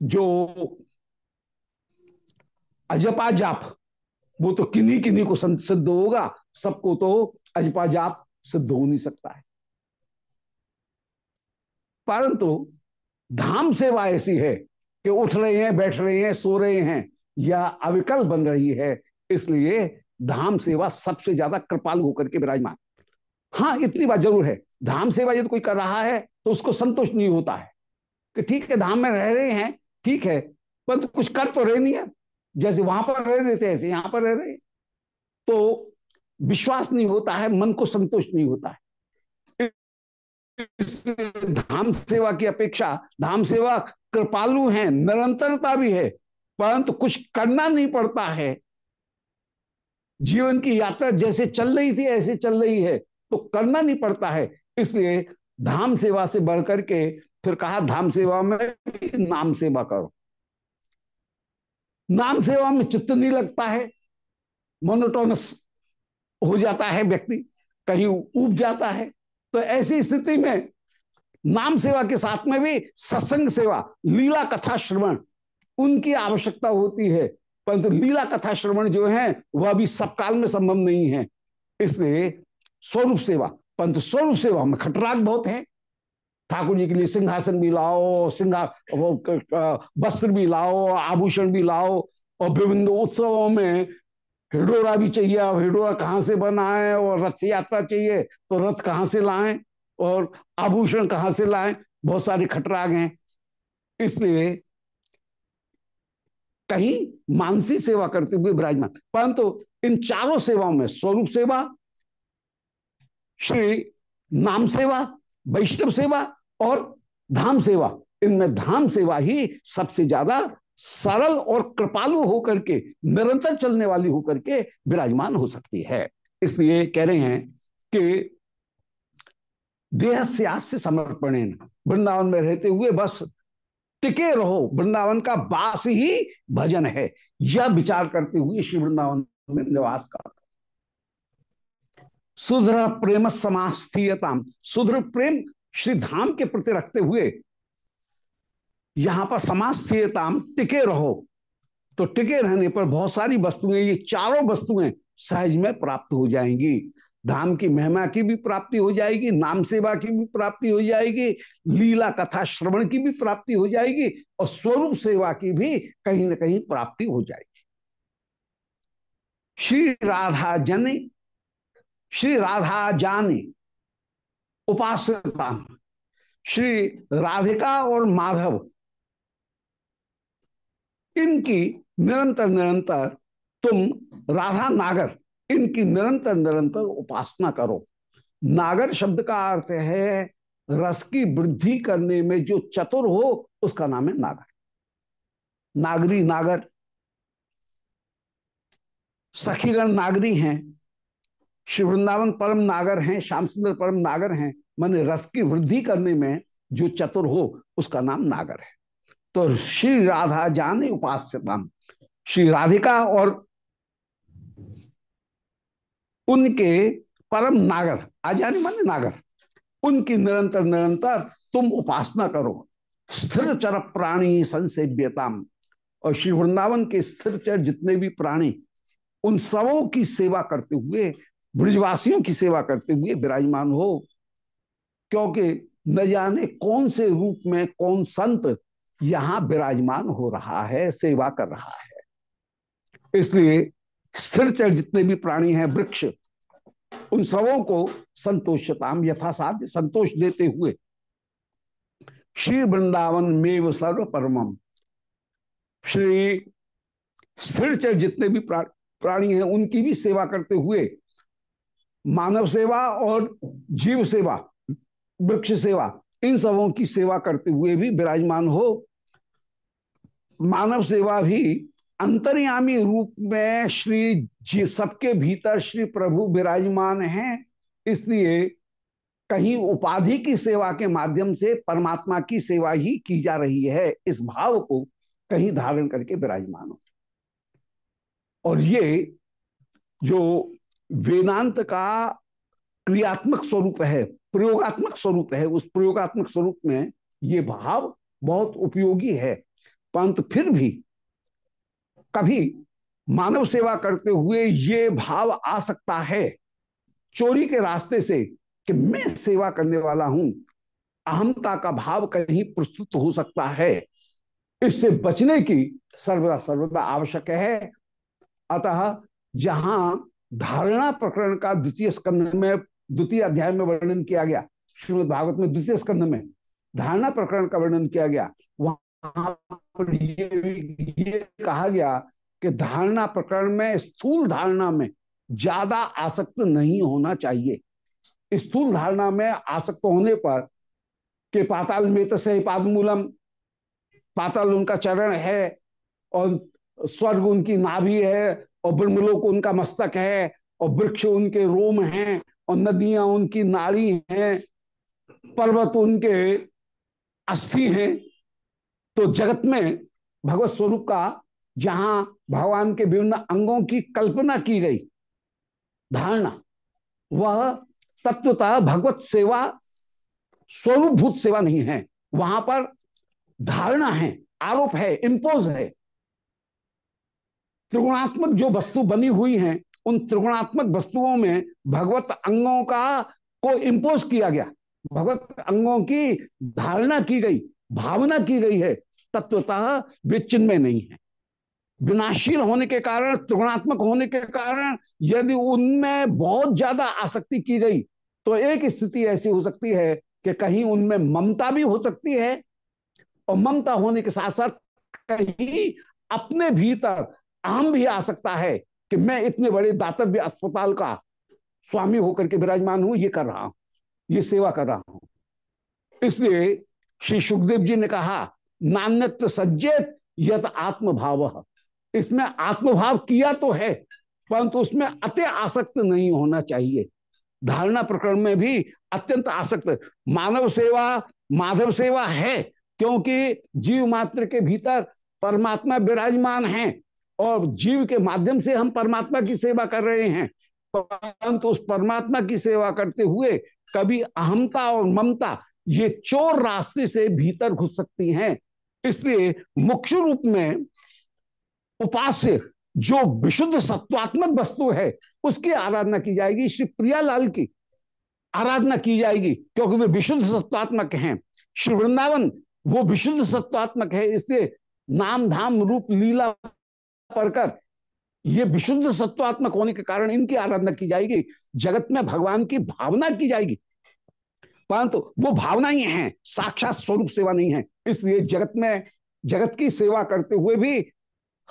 जो अजपा जाप वो तो किन्हीं किन्हीं को संत सिद्ध होगा, सबको तो अजपा जाप सिद्ध हो नहीं सकता है। परंतु धाम सेवा ऐसी है कि उठ रहे हैं, बैठ रहे हैं, सो रहे हैं, या अविकल बन रही है, इसलिए धाम सेवा सबसे ज़्यादा कृपाल होकर के विराजमान। हाँ इतनी बात ज़रूर है। धाम सेवा यदि कोई कर रहा है तो उसको संतुष्ट नहीं होता है कि ठीक है, धाम में रह रहे हैं, ठीक है पर तो कुछ कर तो रहे नहीं है। जैसे वहाँ पर रह रहे थे, ऐसे यहाँ पर रह रहे। तो विश्वास नहीं होता है, मन को संतुष्ट नहीं होता है। धाम सेवा की अपेक्षा, धाम सेवा कृपालु है, निरंतरता भी है, परंतु कुछ करना नहीं पड़ता है। जीवन की यात्रा जैसे चल रही थी, ऐसे चल रही है तो करना नहीं पड़ता है। इसलिए धाम सेवा से बढ़कर के फिर कहा, धाम सेवा में नाम सेवा करो। नाम सेवा में चित्त नहीं लगता है। मोनोटोनस हो जाता है व्यक्ति, कहीं उब जाता है। तो ऐसी स्थिति में नाम सेवा के साथ में भी सत्संग सेवा, लीला कथा श्रवण, उनकी आवश्यकता होती है। परंतु लीला कथा श्रवण जो है, वह भी सब काल में संभव नहीं है। इसलिए स्वरूप सेवा, परंतु स्वरूप सेवा में खटराग बहुत है। ठाकुर जी के लिए सिंहासन भी लाओ, सिंहा वस्त्र भी लाओ, आभूषण भी लाओ, और विभिन्न उत्सवों में हिडोरा भी चाहिए, अब हिडोरा कहाँ से बना है, और रथ यात्रा चाहिए तो रथ कहाँ से लाएँ, और आभूषण कहाँ से लाएँ, बहुत सारे खटराग हैं। इसलिए कहीं मानसी सेवा करते हुए विराजमान, परंतु इन चारों सेवाओं में स्वरूप सेवा, श्री नाम सेवा, वैष्णव सेवा और धाम सेवा, इनमें धाम सेवा ही सबसे ज़्यादा सरल और कृपालु होकर के, निरंतर चलने वाली होकर के विराजमान हो सकती है। इसलिए कह रहे हैं कि देह से समर्पण वृंदावन में रहते हुए बस टिके रहो, वृंदावन का बास ही भजन है। यह विचार करते हुए श्री वृंदावन में निवास कर। सुधर प्रेम समास्थीयता सुधर प्रेम श्री धाम के प्रति रखते हुए यहाँ पर समाज स्थिरता टिके रहो। तो टिके रहने पर बहुत सारी वस्तुएँ, ये चारों वस्तुएँ सहज में प्राप्त हो जाएँगी। धाम की महिमा की भी प्राप्ति हो जाएगी, नाम सेवा की भी प्राप्ति हो जाएगी, लीला कथा श्रवण की भी प्राप्ति हो जाएगी और स्वरूप सेवा की भी कहीं ना कहीं प्राप्ति हो जाएगी। श्री राधा जन, श्री राधा जाने उपासता श्री राधिका और माधव, इनकी निरंतर निरंतर तुम राधा नागर, इनकी निरंतर निरंतर उपासना करो। नागर शब्द का अर्थ है रस की वृद्धि करने में जो चतुर हो, उसका नाम है नागर। नागरी नागर, सखीगण नागरी हैं श्री वृंदावन परम नागर हैं, श्याम सुंदर परम नागर हैं, माने रस की वृद्धि करने में जो चतुर हो, उसका नाम नागर है। तो श्री राधा जाने उपास्यता श्री राधिका और उनके परम नागर आजानी माने नागर, उनकी निरंतर निरंतर तुम उपासना करो। स्थिर चर प्राणी संसेव्यताम। और श्री वृंदावन के स्थिर चर जितने भी प्राणी, उन सबों की सेवा करते हुए ब्रजवासियों की सेवा करते हुए विराजमान हो, क्योंकि न जाने कौन से रूप में कौन संत यहाँ विराजमान हो रहा है, सेवा कर रहा है। इसलिए स्थिर चर जितने भी प्राणी हैं, वृक्ष, उन सबों को संतोषताम, यथासाध्य संतोष देते हुए श्री वृंदावन मेव सर्व परमम श्री स्थिर जितने भी प्राणी हैं, उनकी भी सेवा करते हुए मानव सेवा और जीव सेवा, वृक्ष सेवा, इन सबों की सेवा करते हुए भी विराजमान हो। मानव सेवा भी अंतर्यामी रूप में श्री जी, सबके भीतर श्री प्रभु विराजमान हैं। इसलिए कहीं उपाधि की सेवा के माध्यम से परमात्मा की सेवा ही की जा रही है। इस भाव को कहीं धारण करके विराजमान हो। और ये जो वेदांत का क्रियात्मक स्वरूप है, प्रयोगात्मक स्वरूप है, उस प्रयोगात्मक स्वरूप में ये भाव बहुत उपयोगी है। परंतु फिर भी कभी मानव सेवा करते हुए ये भाव आ सकता है चोरी के रास्ते से कि मैं सेवा करने वाला हूँ, अहमता का भाव कहीं प्रस्तुत हो सकता है। इससे बचने की सर्वदा सर्वदा आवश्यक है। अतः जहाँ धारणा प्रकरण का द्वितीय स्कंध में द्वितीय अध्याय में वर्णन किया गया। श्रीमद भागवत में द्वितीय स्कंध में धारणा प्रकरण का वर्णन किया गया। वहाँ ये, ये कहा गया कि धारणा प्रकरण में स्थूल धारणा में ज़्यादा आसक्त नहीं होना चाहिए। स्थूल धारणा में आसक्त होने पर के पाताल में से पादमूलम पाताल उनका चरण है और स्वर्ग उनकी नाभि है और ब्रह्मलोक उनका मस्तक है, और वृक्ष उनके रोम हैं, और नदियाँ उनकी नाड़ी हैं, पर्वत उनके अस्थि हैं। तो जगत में भगवत स्वरूप का, जहाँ भगवान के विभिन्न अंगों की कल्पना की गई, धारणा, वह तत्वतः भगवत सेवा, स्वरूपभूत सेवा नहीं है। वहाँ पर धारणा है, आरोप है इम्पोज है। त्रिगुणात्मक जो वस्तु बनी हुई हैं, उन त्रिगुणात्मक वस्तुओं में भगवत अंगों का को इम्पोज किया गया। भगवत अंगों की धारणा की गई, भावना की गई है, तत्वतः वे चिन्मय नहीं है। विनाशील होने के कारण, त्रिगुणात्मक होने के कारण यदि उनमें बहुत ज़्यादा आसक्ति की गई तो एक स्थिति ऐसी हो सकती है कि कहीं उनमें ममता भी हो सकती है और ममता होने के साथ साथ कहीं अपने भीतर अहम भी आ सकता है कि मैं इतने बड़े दातव्य अस्पताल का स्वामी होकर के विराजमान हूँ, ये कर रहा हूँ, ये सेवा कर रहा हूँ। इसलिए श्री सुखदेव जी ने कहा, नान्यत्र सज्जेत यत आत्मभाव। इसमें आत्मभाव किया तो है, परंतु उसमें अति आसक्त नहीं होना चाहिए। धारणा प्रकरण में भी अत्यंत आसक्त। मानव सेवा, माधव सेवा है, क्योंकि जीव मात्र के भीतर परमात्मा विराजमान है। और जीव के माध्यम से हम परमात्मा की सेवा कर रहे हैं। परंतु उस परमात्मा की सेवा करते हुए कभी अहमता और ममता, ये चोर रास्ते से भीतर घुस सकती हैं। इसलिए मुख्य रूप में उपास्य, जो विशुद्ध सत्वात्मक वस्तु है, उसकी आराधना की जाएगी। श्री प्रियालाल की आराधना की जाएगी, क्योंकि वे विशुद्ध सत्वात्मक हैं। श्री वृंदावन, वो विशुद्ध सत्वात्मक है, इसलिए नाम धाम रूप लीला पढ़कर, ये विशुद्ध सत्वात्मक होने के कारण इनकी आराधना की जाएगी, जगत में भगवान की भावना की जाएगी। परंतु वो भावना ही है, साक्षात स्वरूप सेवा नहीं है। इसलिए जगत में, जगत की सेवा करते हुए भी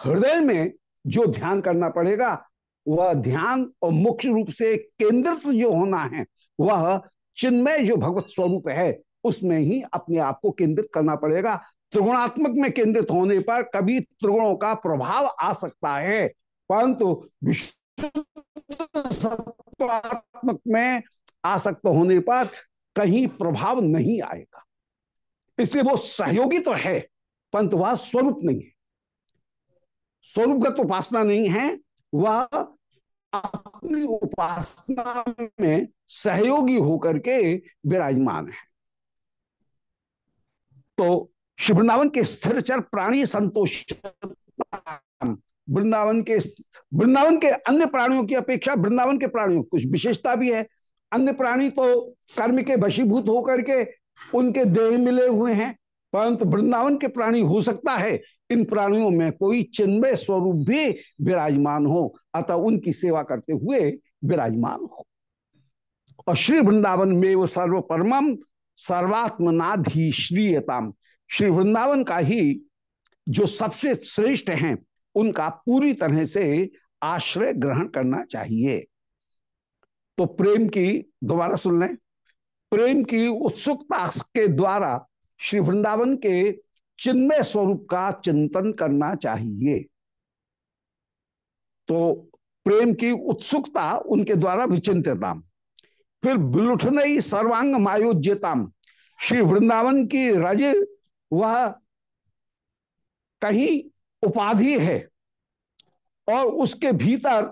हृदय में जो ध्यान करना पड़ेगा, वह ध्यान और मुख्य रूप से केंद्रित जो होना है, वह चिन्मय जो भगवत स्वरूप है, उसमें ही अपने आप को केंद्रित करना पड़ेगा। त्रिगुणात्मक में केंद्रित होने पर कभी त्रिगुणों का प्रभाव आ सकता है। परंतु सत्वात्मक में आसक्त होने पर कहीं प्रभाव नहीं आएगा। इसलिए वो सहयोगी तो है, परंतु वह स्वरूप नहीं है। स्वरूपगत उपासना नहीं है, वह अपनी उपासना में सहयोगी होकर के विराजमान है। तो श्री वृंदावन के स्थिर चर प्राणी संतोष वृंदावन के वृंदावन के अन्य प्राणियों की अपेक्षा वृंदावन के प्राणियों कुछ विशेषता भी है। अन्य प्राणी तो कर्म के वशीभूत होकर के उनके देह मिले हुए हैं, परंतु वृंदावन के प्राणी हो सकता है। इन प्राणियों में कोई चिन्मय स्वरूप भी विराजमान हो, अतः उनकी सेवा करते हुए विराजमान हो। और श्री वृंदावन में वो सर्व परमम सर्वात्मनाधी श्रीयताम श्री वृंदावन का ही जो सबसे श्रेष्ठ हैं, उनका पूरी तरह से आश्रय ग्रहण करना चाहिए। तो प्रेम की दोबारा सुन लें। प्रेम की उत्सुकता के द्वारा श्री वृंदावन के चिन्मय स्वरूप का चिंतन करना चाहिए। तो प्रेम की उत्सुकता उनके द्वारा विचिंतताम फिर बिलुठन सर्वांग मायोज्यताम। श्री वृंदावन की रज वह कहीं उपाधि है और उसके भीतर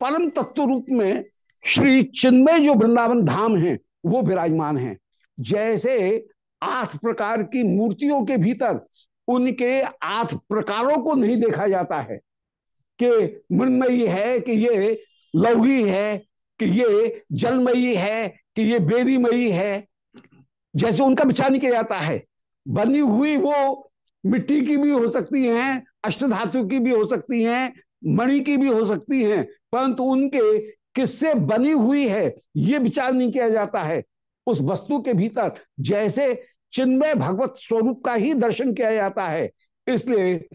परम तत्व रूप में श्री चिन्मय जो वृंदावन धाम है, वो विराजमान है। जैसे आठ प्रकार की मूर्तियों के भीतर उनके आठ प्रकारों को नहीं देखा जाता है कि मृणमयी है, कि ये लौही है, कि ये जलमयी है, कि ये बेरीमयी है जैसे उनका विचार नहीं किया जाता है। बनी हुई वो मिट्टी की भी हो सकती हैं अष्टधातु की भी हो सकती हैं, मणि की भी हो सकती हैं, परंतु उनके किससे बनी हुई है, ये विचार नहीं किया जाता है। उस वस्तु के भीतर जैसे चिन्मय भगवत स्वरूप का ही दर्शन किया जाता है। इसलिए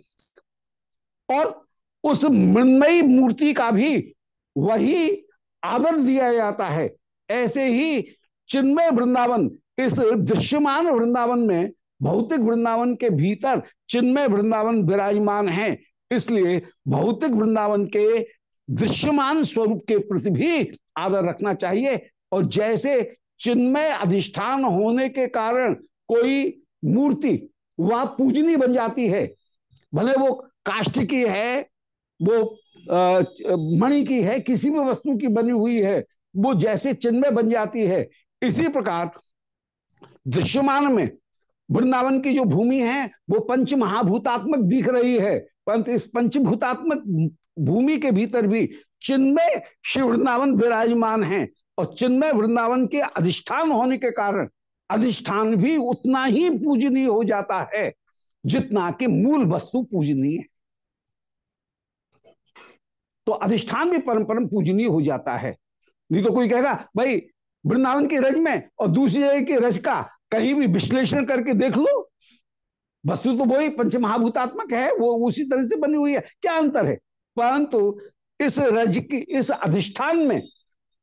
और उस मृणमयी मूर्ति का भी वही आदर दिया जाता है। ऐसे ही चिन्मय वृंदावन इस दृश्यमान वृंदावन में भौतिक वृंदावन के भीतर चिन्मय वृंदावन विराजमान है। इसलिए भौतिक वृंदावन के दृश्यमान स्वरूप के प्रति भी आदर रखना चाहिए। और जैसे चिन्मय अधिष्ठान होने के कारण कोई मूर्ति वह पूजनी बन जाती है, भले वो काष्ट की है, वो मणि की है, किसी भी वस्तु की बनी हुई है, वो जैसे चिन्मय बन जाती है। इसी प्रकार दृश्यमान में। वृंदावन की जो भूमि है, वो पंच महाभूतात्मक दिख रही है। परंतु इस पंचभूतात्मक भूमि के भीतर भी चिन्मय श्री वृंदावन विराजमान है और चिन्मय वृंदावन के अधिष्ठान होने के कारण अधिष्ठान भी उतना ही पूजनीय हो जाता है, जितना कि मूल वस्तु पूजनीय है। तो अधिष्ठान भी परम परम पूजनीय हो जाता है। नहीं तो कोई कहेगा, भाई, वृंदावन की रज में और दूसरी जगह की रज का कहीं भी विश्लेषण करके देख लो। वस्तु तो वही पंच महाभूतात्मक है, वो उसी तरह से बनी हुई है। क्या अंतर है? परंतु इस रज की, इस अधिष्ठान में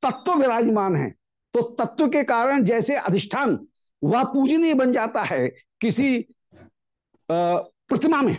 तत्व विराजमान है। तो तत्व के कारण जैसे अधिष्ठान, वह पूजनीय बन जाता है किसी प्रतिमा में।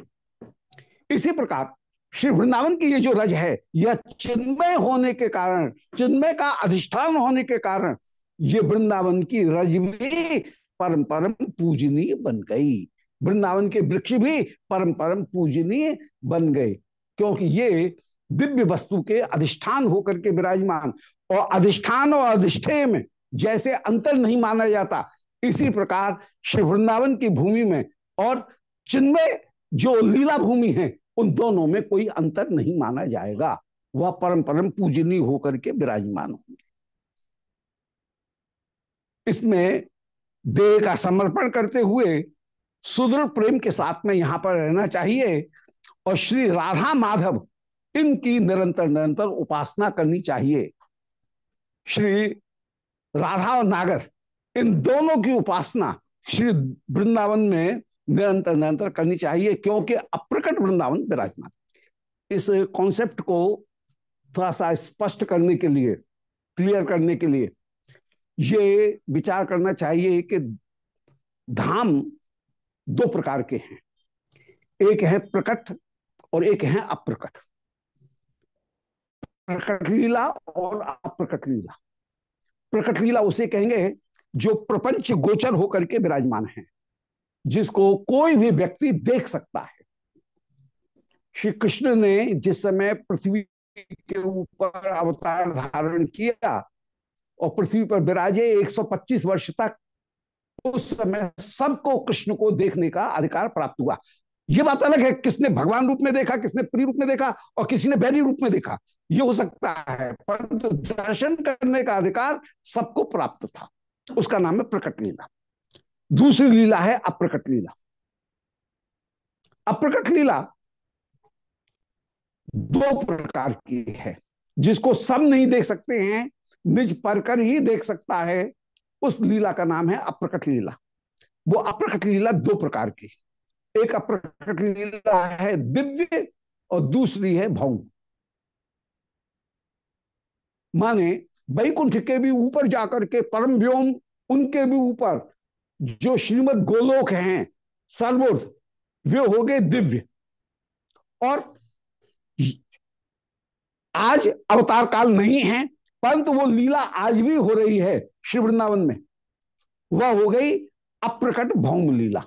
इसी प्रकार श्री वृंदावन की ये जो रज है, यह चिन्मय होने के कारण, चिन्मय का अधिष्ठान होने के कारण, ये वृंदावन की रज भी परम परम पूजनीय बन गई। वृंदावन के वृक्ष भी परम परम पूजनीय बन गए, क्योंकि ये दिव्य वस्तु के अधिष्ठान होकर के विराजमान और अधिष्ठान और अधिष्ठेय में जैसे अंतर नहीं माना जाता, इसी प्रकार श्री वृंदावन की भूमि में और चिन्मय जो लीला भूमि है, उन दोनों में कोई अंतर नहीं माना जाएगा। वह परम परम पूजनीय होकर के विराजमान होंगे। इसमें देह का समर्पण करते हुए सुदृढ़ प्रेम के साथ में यहाँ पर रहना चाहिए और श्री राधा माधव इनकी निरंतर निरंतर उपासना करनी चाहिए। श्री राधा और नागर, इन दोनों की उपासना श्री वृंदावन में निरंतर निरंतर करनी चाहिए, क्योंकि अप्रकट वृंदावन विराजमान। इस कॉन्सेप्ट को थोड़ा सा स्पष्ट करने के लिए क्लियर करने के लिए ये विचार करना चाहिए कि धाम दो प्रकार के हैं। एक है प्रकट और एक है अप्रकट। प्रकट लीला और अप्रकट लीला। प्रकट लीला उसे कहेंगे जो प्रपंच गोचर होकर के विराजमान है, जिसको कोई भी व्यक्ति देख सकता है। श्री कृष्ण ने जिस समय पृथ्वी के ऊपर अवतार धारण किया और पृथ्वी पर विराजे 125 वर्ष तक, उस समय सबको कृष्ण को देखने का अधिकार प्राप्त हुआ। यह बात अलग है, किसने भगवान रूप में देखा, किसने प्रिय रूप में देखा और किसी ने बैरी रूप में देखा यह हो सकता है, परंतु दर्शन करने का अधिकार सबको प्राप्त था। उसका नाम है प्रकट लीला। दूसरी लीला है अप्रकट लीला। अप्रकट लीला दो प्रकार की है, जिसको सब नहीं देख सकते हैं निज परकर ही देख सकता है। उस लीला का नाम है अप्रकट लीला। वो अप्रकट लीला दो प्रकार की। एक अप्रकट लीला है दिव्य और दूसरी है भौम माने वैकुंठ के भी ऊपर जाकर के परम व्योम, उनके भी ऊपर जो श्रीमद गोलोक हैं, सर्वोर्ध, वे हो गए दिव्य। और आज अवतार काल नहीं है परंतु वो लीला आज भी हो रही है श्री वृंदावन में। वह हो गई अप्रकट भौम लीला।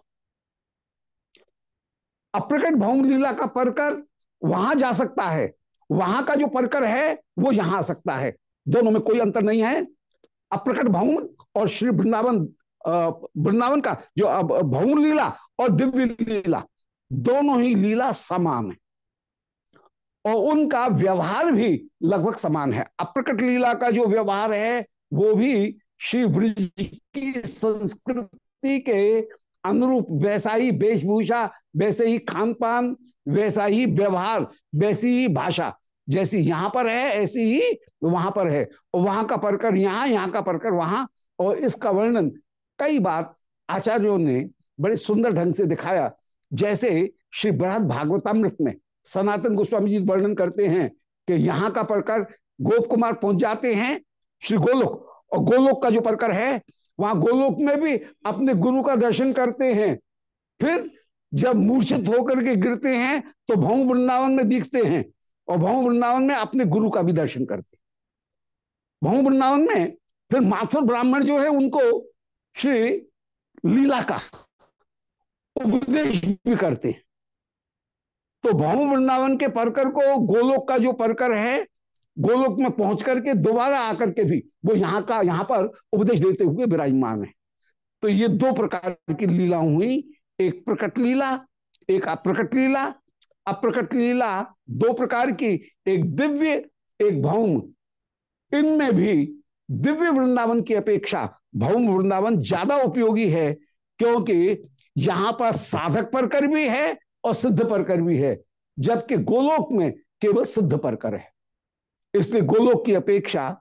अप्रकट भौम लीला का परकर वहाँ जा सकता है। वहाँ का जो परकर है, वो यहाँ आ सकता है। दोनों में कोई अंतर नहीं है। अप्रकट भौम और श्री वृंदावन वृंदावन का जो भौम लीला और दिव्य लीला, दोनों ही लीला समान है। और उनका व्यवहार भी लगभग समान है। अप्रकट लीला का जो व्यवहार है, वो भी श्री ब्रज की संस्कृति के अनुरूप। वैसा ही वेशभूषा, वैसे ही खान पान वैसा ही व्यवहार, वैसी ही भाषा जैसी यहाँ पर है, ऐसी ही वहाँ पर है। और वहाँ का परकर यहाँ, यहाँ का परकर वहाँ। और इसका वर्णन कई बार आचार्यों ने बड़े सुंदर ढंग से दिखाया। जैसे श्री बृहद भागवतामृत में सनातन गोस्वामी जी वर्णन करते हैं कि यहाँ का प्रकर गोप कुमार पहुँच जाते हैं श्री गोलोक। और गोलोक का जो प्रकर है, वहाँ गोलोक में भी अपने गुरु का दर्शन करते हैं। फिर जब मूर्छित होकर के गिरते हैं तो भौम वृंदावन में दिखते हैं और भौम वृंदावन में अपने गुरु का भी दर्शन करते हैं। भौम वृंदावन में फिर माथुर ब्राह्मण जो है, उनको श्री लीला का उपदेश भी करते हैं। तो भौम वृंदावन के परकर को गोलोक का जो परकर है, गोलोक में पहुँच करके दोबारा आकर के भी वो यहाँ का, यहाँ पर उपदेश देते हुए विराजमान है। तो ये दो प्रकार की लीला हुई, एक प्रकट लीला, एक अप्रकट लीला। अप्रकट लीला दो प्रकार की, एक दिव्य, एक भौम। इनमें भी दिव्य वृंदावन की अपेक्षा भौम वृंदावन ज़्यादा उपयोगी है, क्योंकि यहाँ पर साधक परकर भी है और सिद्ध परकर भी है, जबकि गोलोक में केवल सिद्ध परकर है। इसलिए गोलोक की अपेक्षा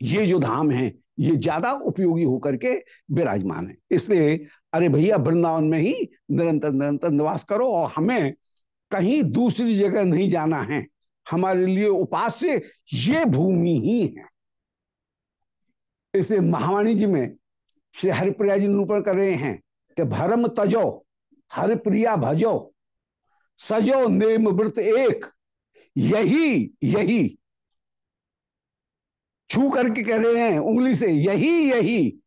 ये जो धाम है, ये ज़्यादा उपयोगी होकर के विराजमान है। इसलिए, अरे भैया, वृंदावन में ही निरंतर निरंतर निवास करो और हमें कहीं दूसरी जगह नहीं जाना है। हमारे लिए उपास्य ये भूमि ही है। इसलिए महावाणी जी में श्री हरिप्रिया जी निरूपण कर रहे हैं कि भरम तजो हरिप्रिया भजो, सजो नेम व्रत एक, यही यही। छू करके कह रहे हैं, उंगली से, यही यही।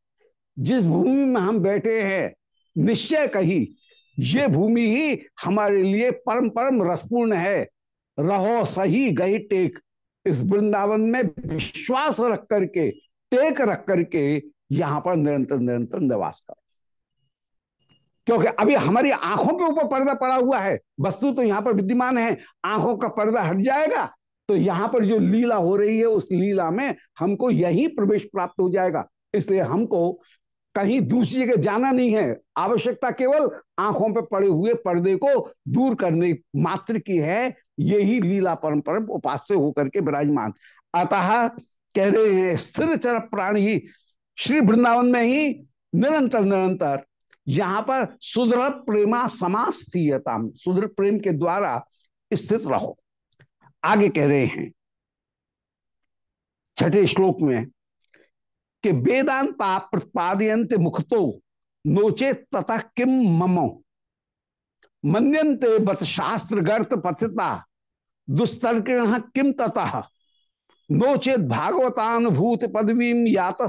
जिस भूमि में हम बैठे हैं, निश्चय कही, ये भूमि ही हमारे लिए परम परम रसपूर्ण है। रहो सही गही टेक, इस वृंदावन में विश्वास रख करके, टेक रख करके, यहाँ पर निरंतर निरंतर निवास कर। क्योंकि अभी हमारी आँखों के ऊपर पर्दा पड़ा हुआ है, वस्तु तो यहाँ पर विद्यमान है, आँखों का पर्दा हट जाएगा तो यहाँ पर जो लीला हो रही है, उस लीला में हमको यही प्रवेश प्राप्त हो जाएगा। इसलिए हमको कहीं दूसरी जगह जाना नहीं है। आवश्यकता केवल आँखों पर पड़े हुए पर्दे को दूर करने मात्र की है। यही लीला परंपरा उपास्य होकर के विराजमान। अतः कह रहे हैं, स्थिर चर प्राणी श्री वृंदावन में ही निरंतर निरंतर यहाँ पर सुदृढ़ प्रेमा समास्थीयता सुदृढ़ प्रेम के द्वारा स्थित रहो। आगे कह रहे हैं, छठे श्लोक में, कि वेदांता प्रतिपादयंत मुखतो नोचे तथा किम ममो। मनते बत शास्त्र गर्त पथिता, दुस्तर्किण किम ततः। नोचेत भागवतानुभूत पदवी यात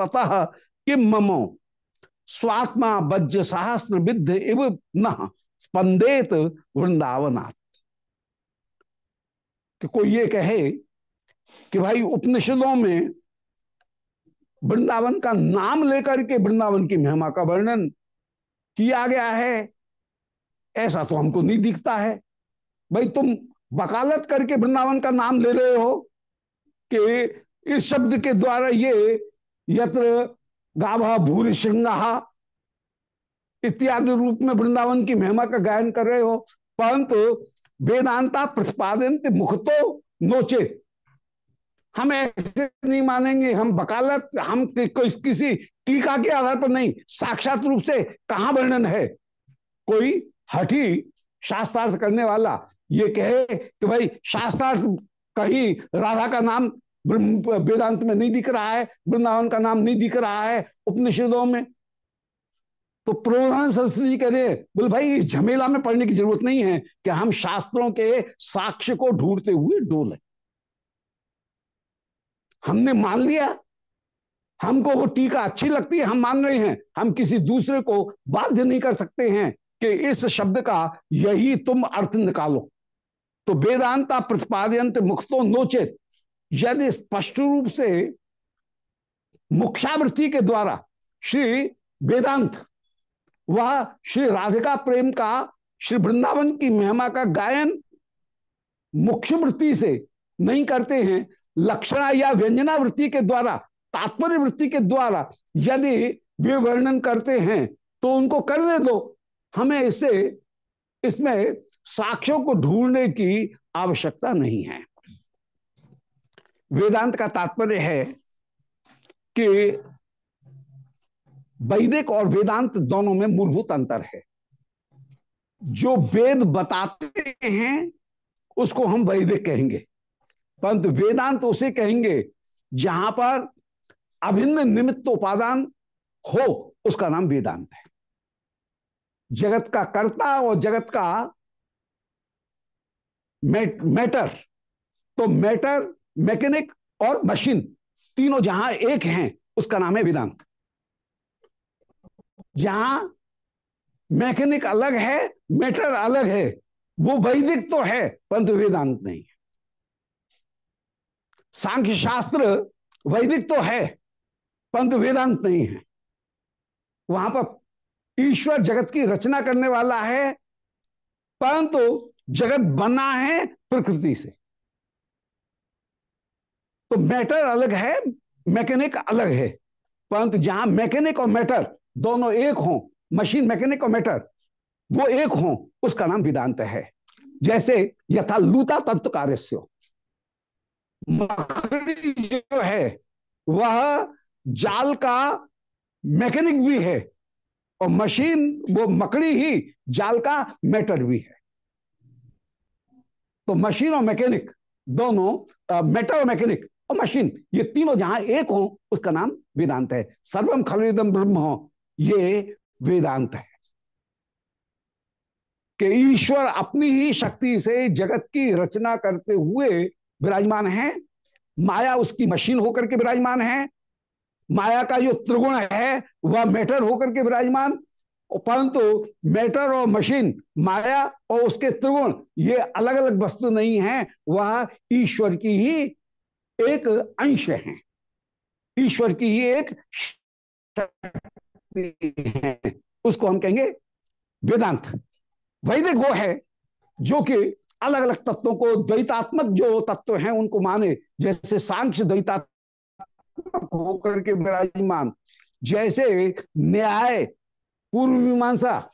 ततः किम ममो। स्वात्मा बज्ज सहस्त्र विद्ध इव न स्पंदेत वृंदावनाथ कि कोई ये कहे कि भाई उपनिषदों में वृंदावन का नाम लेकर के वृंदावन की महिमा का वर्णन किया गया है, ऐसा तो हमको नहीं दिखता है। भाई तुम वकालत करके वृंदावन का नाम ले रहे हो कि इस शब्द के द्वारा ये यत्र गाभा भूरि श्रृंगा इत्यादि रूप में वृंदावन की महिमा का गायन कर रहे हो। परंतु वेदांता प्रतिपादन मुख तो नोचे। हम ऐसे नहीं मानेंगे, हम वकालत, हम किसी टीका के आधार पर नहीं, साक्षात रूप से कहा वर्णन है? कोई हठी शास्त्रार्थ करने वाला ये कहे कि भाई शास्त्रार्थ कहीं राधा का नाम वेदांत में नहीं दिख रहा है, वृंदावन का नाम नहीं दिख रहा है उपनिषदों में। तो प्रोधान सरस्वती जी कह रहे बोले भाई, इस झमेला में पढ़ने की ज़रूरत नहीं है कि हम शास्त्रों के साक्ष्य को ढूंढते हुए डोले हमने मान लिया। हमको वो टीका अच्छी लगती है, हम मान रहे हैं। हम किसी दूसरे को बाध्य नहीं कर सकते हैं कि इस शब्द का यही तुम अर्थ निकालो। तो वेदांता प्रतिपाद्यंत मुक्तो नोचित। यदि स्पष्ट रूप से मुक्षावृत्ति के द्वारा श्री वेदांत वह श्री राधिका प्रेम का, श्री वृंदावन की महिमा का गायन मुख्य वृत्ति से नहीं करते हैं। लक्षणा या व्यंजना वृत्ति के द्वारा, तात्पर्य वृत्ति के द्वारा यदि वे वर्णन करते हैं तो उनको करने दो। हमें इससे इसमें साक्ष्यों को ढूँढने की आवश्यकता नहीं है। वेदांत का तात्पर्य है कि वैदिक और वेदांत दोनों में मूलभूत अंतर है। जो वेद बताते हैं, उसको हम वैदिक कहेंगे। परंतु वेदांत उसे कहेंगे जहाँ पर अभिन्न निमित्त उपादान हो, उसका नाम वेदांत है। जगत का कर्ता और जगत का मैटर तो मैटर मैकेनिक और मशीन, तीनों जहाँ एक हैं, उसका नाम है वेदांत। जहाँ मैकेनिक अलग है, मैटर अलग है, वो वैदिक तो है, परंतु वेदांत नहीं है। सांख्य शास्त्र वैदिक तो है, परंतु वेदांत नहीं है। वहाँ पर ईश्वर जगत की रचना करने वाला है, परंतु जगत बना है प्रकृति से। तो मैटर अलग है मैकेनिक अलग है। परंतु जहाँ मैकेनिक और मैटर दोनों एक हो मशीन मैकेनिक और मैटर वो एक हो, उसका नाम वेदांत है। जैसे यथा लूता तत्व कार्य मकड़ी जो है, वह जाल का मैकेनिक भी है, और मशीन वो मकड़ी ही जाल का मैटर भी है। तो मशीन और मैकेनिक दोनों मैटर और मैकेनिक और मशीन, ये तीनों जहाँ एक हो, उसका नाम वेदांत है। सर्वम खलविदम ब्रह्म हो ये वेदांत है। कि ईश्वर अपनी ही शक्ति से जगत की रचना करते हुए विराजमान है। माया उसकी मशीन होकर के विराजमान है। माया का जो त्रिगुण है, वह मैटर होकर के विराजमान। परंतु मैटर और मशीन, माया और उसके त्रिगुण, ये अलग अलग वस्तु नहीं है। वह ईश्वर की ही एक अंश है। ईश्वर की ये एक है। उसको हम कहेंगे वेदांत। वैदिक वो है जो कि अलग अलग तत्वों को द्वैतात्मक जो तत्व हैं उनको माने। जैसे सांख्य द्वैतात्मक होकर के विराजमान। जैसे न्याय, पूर्व मीमांसा,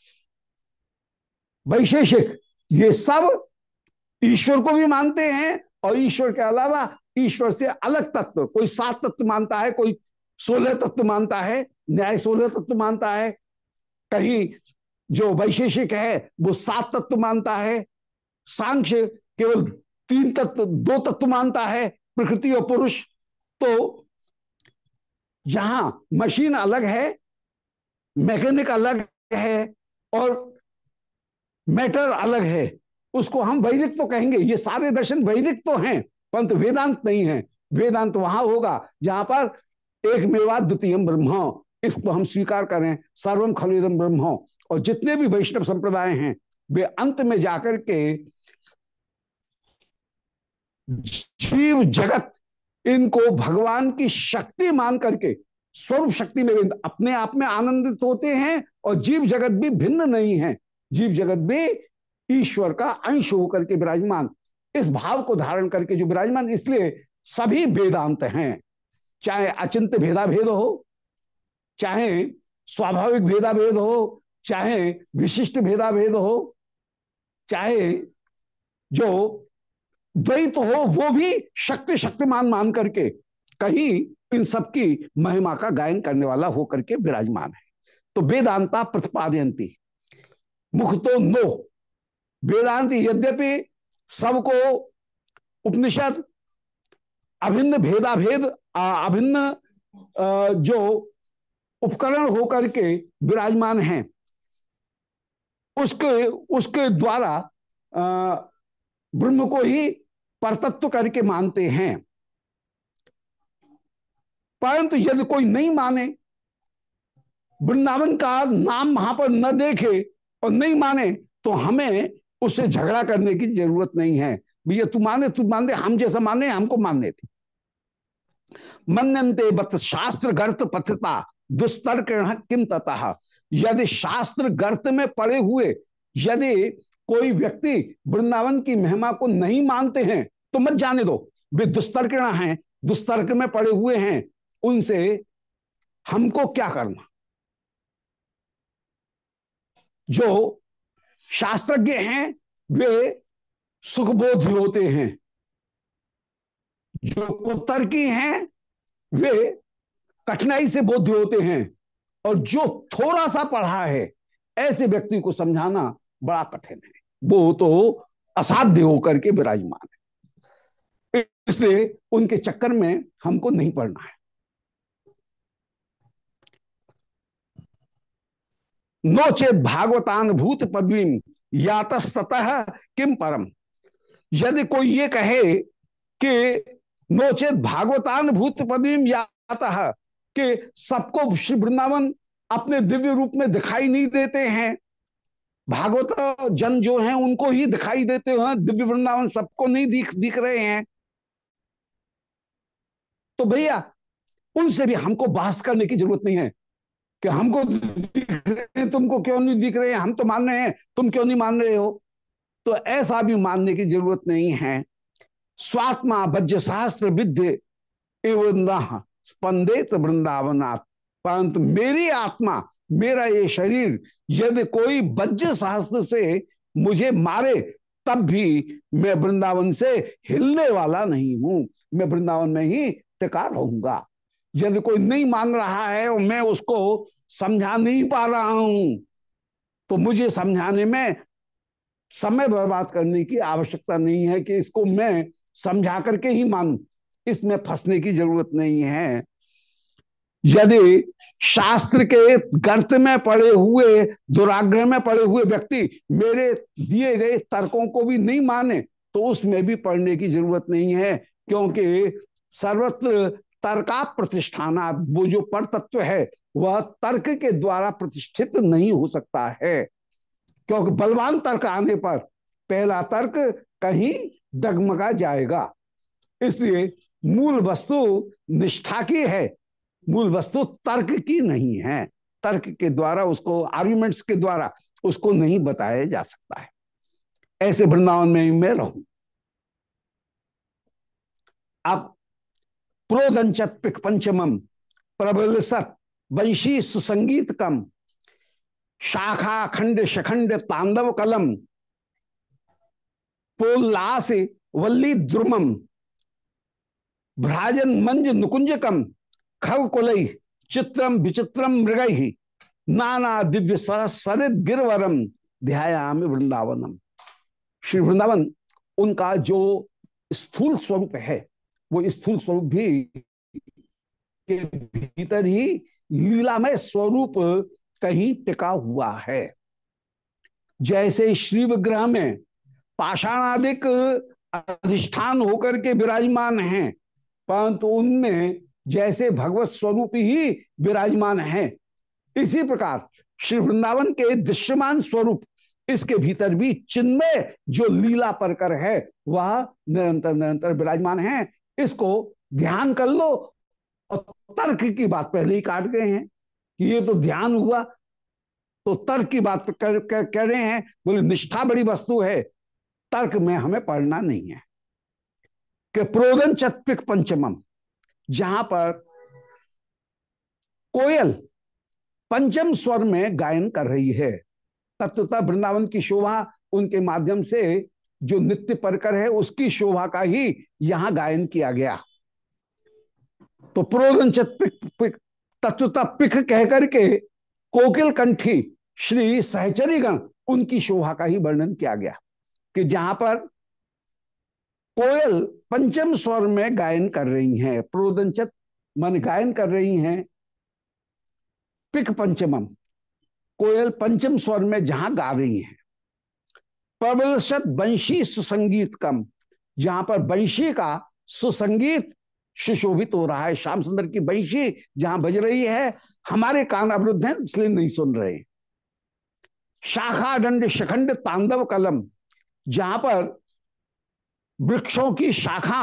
वैशेषिक, ये सब ईश्वर को भी मानते हैं और ईश्वर के अलावा ईश्वर से अलग तत्व। कोई सात तत्व मानता है, कोई सोलह तत्व मानता है, न्याय सोलह तत्व मानता है, कहीं जो वैशेषिक है, वो सात तत्व मानता है, सांख्य केवल तीन तत्व, दो तत्व मानता है, प्रकृति और पुरुष। तो जहाँ मशीन अलग है, मैकेनिक अलग है और मैटर अलग है, उसको हम वैदिक तो कहेंगे। ये सारे दर्शन वैदिक तो हैं। परंतु वेदांत नहीं है। वेदांत वहाँ होगा जहाँ पर एक मेवा द्वितीय ब्रह्म इसको हम स्वीकार करें सर्वम खलुदम ब्रह्म और जितने भी वैष्णव संप्रदाय हैं, वे अंत में जाकर के जीव जगत, इनको भगवान की शक्ति मान करके, स्वरूप शक्ति में अपने आप में आनंदित होते हैं और जीव जगत भी भिन्न नहीं है। जीव जगत भी ईश्वर का अंश होकर के विराजमान। इस भाव को धारण करके जो विराजमान, इसलिए सभी वेदांत हैं। चाहे अचिंत भेदा भेद हो, चाहे स्वाभाविक भेदा भेद हो, चाहे विशिष्ट भेदाभेद हो, चाहे जो द्वैत हो, वो भी शक्ति शक्तिमान मान करके कहीं इन सबकी महिमा का गायन करने वाला होकर के विराजमान है। तो वेदांता प्रतिपादयंती मुख तो नो वेदांत यद्यपि सबको उपनिषद, अभिन्न भेदाभेद अभिन्न जो उपकरण होकर के विराजमान हैं। उसके उसके द्वारा ब्रह्म को ही परतत्व करके मानते हैं। परंतु यदि कोई नहीं माने, वृंदावन का नाम वहाँ पर न देखे और नहीं माने तो हमें उससे झगड़ा करने की ज़रूरत नहीं है। भैया तू माने, तू मान दे हम जैसा माने, हमको मानने थे। मनते बत शास्त्र गर्त पथता दुस्तर्क किम तथा यदि शास्त्र गर्त में पड़े हुए, यदि कोई व्यक्ति वृंदावन की महिमा को नहीं मानते हैं तो मत जाने दो। वे दुस्तर्क हैं, दुस्तर्क में पड़े हुए हैं, उनसे हमको क्या करना? जो शास्त्रज्ञ हैं, वे सुखबोध होते हैं। जो कुतर्की हैं, वे कठिनाई से बोध होते हैं। और जो थोड़ा सा पढ़ा है, ऐसे व्यक्ति को समझाना बड़ा कठिन है। वो तो असाध्य होकर के विराजमान है। इसलिए उनके चक्कर में हमको नहीं पढ़ना है। भूत पदवीम यातस्तः किम परम? यदि कोई ये कहे कि नोचेत भागवतान भूत पदवीम यातः कि सबको श्री वृंदावन अपने दिव्य रूप में दिखाई नहीं देते हैं, भागवत जन जो हैं उनको ही दिखाई देते हैं, दिव्य वृंदावन सबको नहीं दिख दिख रहे हैं। तो भैया, उनसे भी हमको बहस करने की ज़रूरत नहीं है। कि हमको दिख रहे हैं, तुमको क्यों नहीं दिख रहे हैं? हम तो मान रहे हैं, तुम क्यों नहीं मान रहे हो? तो ऐसा भी मानने की ज़रूरत नहीं है। स्वात्मा भज्य सहस्त्र विद्य एवं स्पंदित वृंदावनाथ परंतु मेरी आत्मा, मेरा ये शरीर, यदि कोई वज्र सहस्त्र से मुझे मारे, तब भी मैं वृंदावन से हिलने वाला नहीं हूँ। मैं वृंदावन में ही टिका रहूँगा। यदि कोई नहीं मान रहा है और मैं उसको समझा नहीं पा रहा हूँ तो मुझे समझाने में समय बर्बाद करने की आवश्यकता नहीं है कि इसको मैं समझा करके ही मानू इसमें फंसने की ज़रूरत नहीं है। यदि शास्त्र के गर्त में पड़े हुए, दुराग्रह में पड़े हुए व्यक्ति मेरे दिए गए तर्कों को भी नहीं माने तो उसमें भी पढ़ने की ज़रूरत नहीं है, क्योंकि सर्वत्र तर्का प्रतिष्ठान, वो जो पर तत्व है, वह तर्क के द्वारा प्रतिष्ठित नहीं हो सकता है। क्योंकि बलवान तर्क आने पर पहला तर्क कहीं डगमगा जाएगा। इसलिए मूल वस्तु निष्ठा की है, मूल वस्तु तर्क की नहीं है। तर्क के द्वारा उसको आर्ग्यूमेंट्स के द्वारा उसको नहीं बताया जा सकता है। ऐसे वृंदावन में मैं रहूँ। अब प्रोदंचत पिक पंचमम प्रबल सत वंशी सुसंगीत कम शाखा खंड शखंड तांडव कलम पोल्लास वल्ली द्रुमम भ्राजन मंज नुकुंजकम खग कुलई चित्रम विचित्रम मृग, नाना दिव्य सरस सरित गिरवरम ध्यायाम वृंदावनम श्री वृंदावन उनका जो स्थूल स्वरूप है वो स्थूल स्वरूप भी के भीतर ही लीलामय स्वरूप कहीं टिका हुआ है। जैसे श्री विग्रह में पाषाणादिक अधिष्ठान होकर के विराजमान हैं, परंतु उनमें जैसे भगवत स्वरूप ही विराजमान है, इसी प्रकार श्री वृंदावन के दृश्यमान स्वरूप, इसके भीतर भी चिन्मय जो लीला परकर है, वह निरंतर निरंतर विराजमान है इसको ध्यान कर लो और तर्क की बात पहले ही काट गए हैं कि ये तो ध्यान हुआ तो तर्क की बात कह, कह, कह रहे हैं बोले निष्ठा बड़ी वस्तु है तर्क में हमें पढ़ना नहीं है। कि प्रोदन चत्पिक पंचमम जहाँ पर कोयल पंचम स्वर में गायन कर रही है। तत्वता वृंदावन की शोभा उनके माध्यम से जो नित्य परकर है, उसकी शोभा का ही यहाँ गायन किया गया। तो प्रोदंचत तत्वता पिख कह करके कोकिल कंठी, श्री सहचरीगण, उनकी शोभा का ही वर्णन किया गया कि जहाँ पर कोयल पंचम स्वर में गायन कर रही हैं प्रोदंचत मन गायन कर रही हैं, पिक पंचमम, कोयल पंचम स्वर में जहाँ गा रही हैं। प्रबलशत वंशी सुसंगीत कम, जहाँ पर वंशी का सुसंगीत सुशोभित हो रहा है। श्याम सुंदर की वंशी जहाँ बज रही है, हमारे कान अवरुद्ध हैं, इसलिए नहीं सुन रहे। शाखा दंड शिखंड तांडव कलम, जहाँ पर वृक्षों की शाखा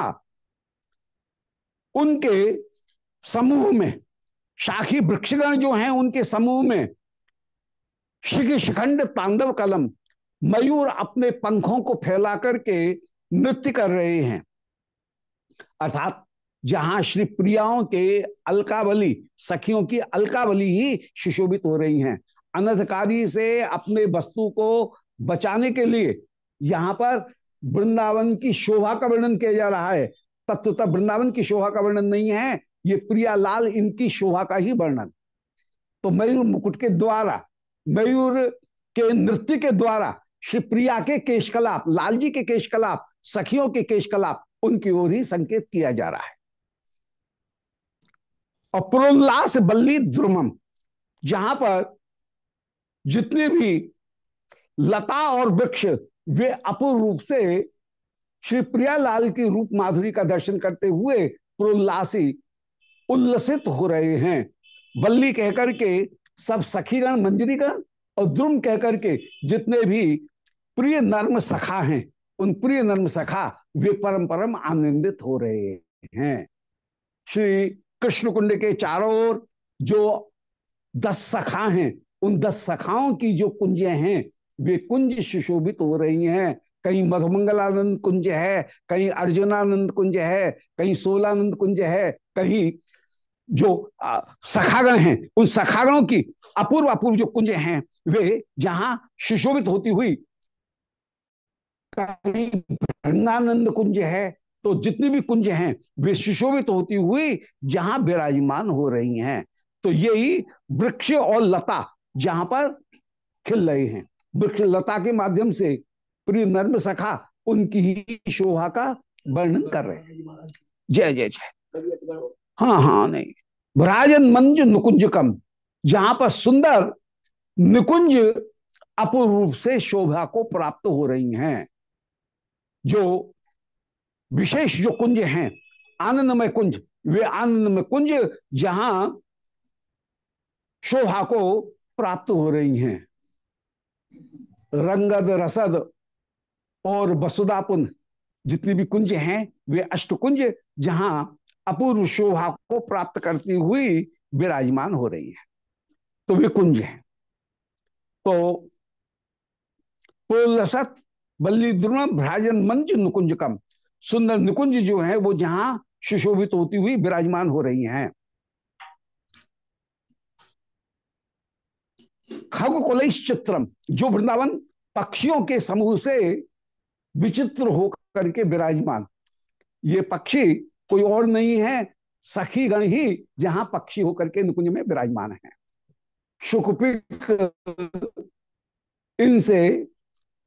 उनके समूह में, शाखी वृक्षगण जो हैं, उनके समूह में शिखी शिखंड तांडव कलम मयूर अपने पंखों को फैला करके नृत्य कर रहे हैं। अर्थात जहाँ श्री प्रियाओं के अलकावली, सखियों की अलकावली ही सुशोभित हो रही हैं। अनधकारी से अपने वस्तु को बचाने के लिए यहाँ पर वृंदावन की शोभा का वर्णन किया जा रहा है। तत्वतः वृंदावन की शोभा का वर्णन नहीं है, ये प्रियालाल इनकी शोभा का ही वर्णन। तो मयूर मुकुट के द्वारा, मयूर के नृत्य के द्वारा श्री प्रिया के केशकलाप लाल जी के केशकलाप, सखियों के केशकलाप, उनकी ओर ही संकेत किया जा रहा है। और प्रोल्लास बल्ली द्रुमम, जहाँ पर जितने भी लता और वृक्ष, वे अपूर्व रूप से श्री प्रियालाल की रूप माधुरी का दर्शन करते हुए प्रोल्लासी उल्लसित हो रहे हैं। बल्ली कहकर के सब सखीगण, मंजरीगण और द्रुम कहकर के जितने भी प्रिय नर्म सखा हैं, उन प्रिय नर्म सखा वे परम परम आनंदित हो रहे हैं। श्री कृष्ण कुंड के चारों ओर जो दस सखा हैं, उन दस सखाओं की जो कुंजें हैं, वे कुंज सुशोभित हो रही हैं। कहीं मधुमंगलानंद कुंज है, कहीं अर्जुनानंद कुंज है, कहीं सोलानंद कुंज है, कहीं जो सखागण हैं, उन सखागणों की अपूर्व अपूर्व जो कुंज हैं, वे जहाँ सुशोभित होती हुई कहीं भृंगानंद कुंज है तो जितनी भी कुंज हैं, वे सुशोभित होती हुई जहाँ विराजमान हो रही हैं। तो यही वृक्ष और लता जहाँ पर खिल रहे हैं। वृक्ष लता के माध्यम से प्रिय नर्म सखा उनकी ही शोभा का वर्णन कर रहे हैं। जय जय जय। हाँ हाँ नहीं। भ्राजन मंज नुकुंज कम जहाँ पर सुंदर निकुंज अपूर्व रूप से शोभा को प्राप्त हो रही हैं। जो विशेष जो कुंज हैं, आनंदमय कुंज, वे आनंदमय कुंज जहाँ शोभा को प्राप्त हो रही हैं। रंगद रसद और वसुदापुन जितनी भी कुंज हैं, वे अष्टकुंज जहाँ अपूर्व शोभा को प्राप्त करती हुई विराजमान हो रही है। तो वे कुंज हैं। तो पुलसत, बल्ली द्रुम भ्राजन मंच नुकुंज कम। सुंदर निकुंज जो है, वो जहाँ सुशोभित होती हुई विराजमान हो रही हैं। खग चित्रम जो वृंदावन पक्षियों के समूह से विचित्र होकर के विराजमान। ये पक्षी कोई और नहीं है, सखी गण ही, जहाँ पक्षी होकर के निकुंज में विराजमान है। सुखपिक इनसे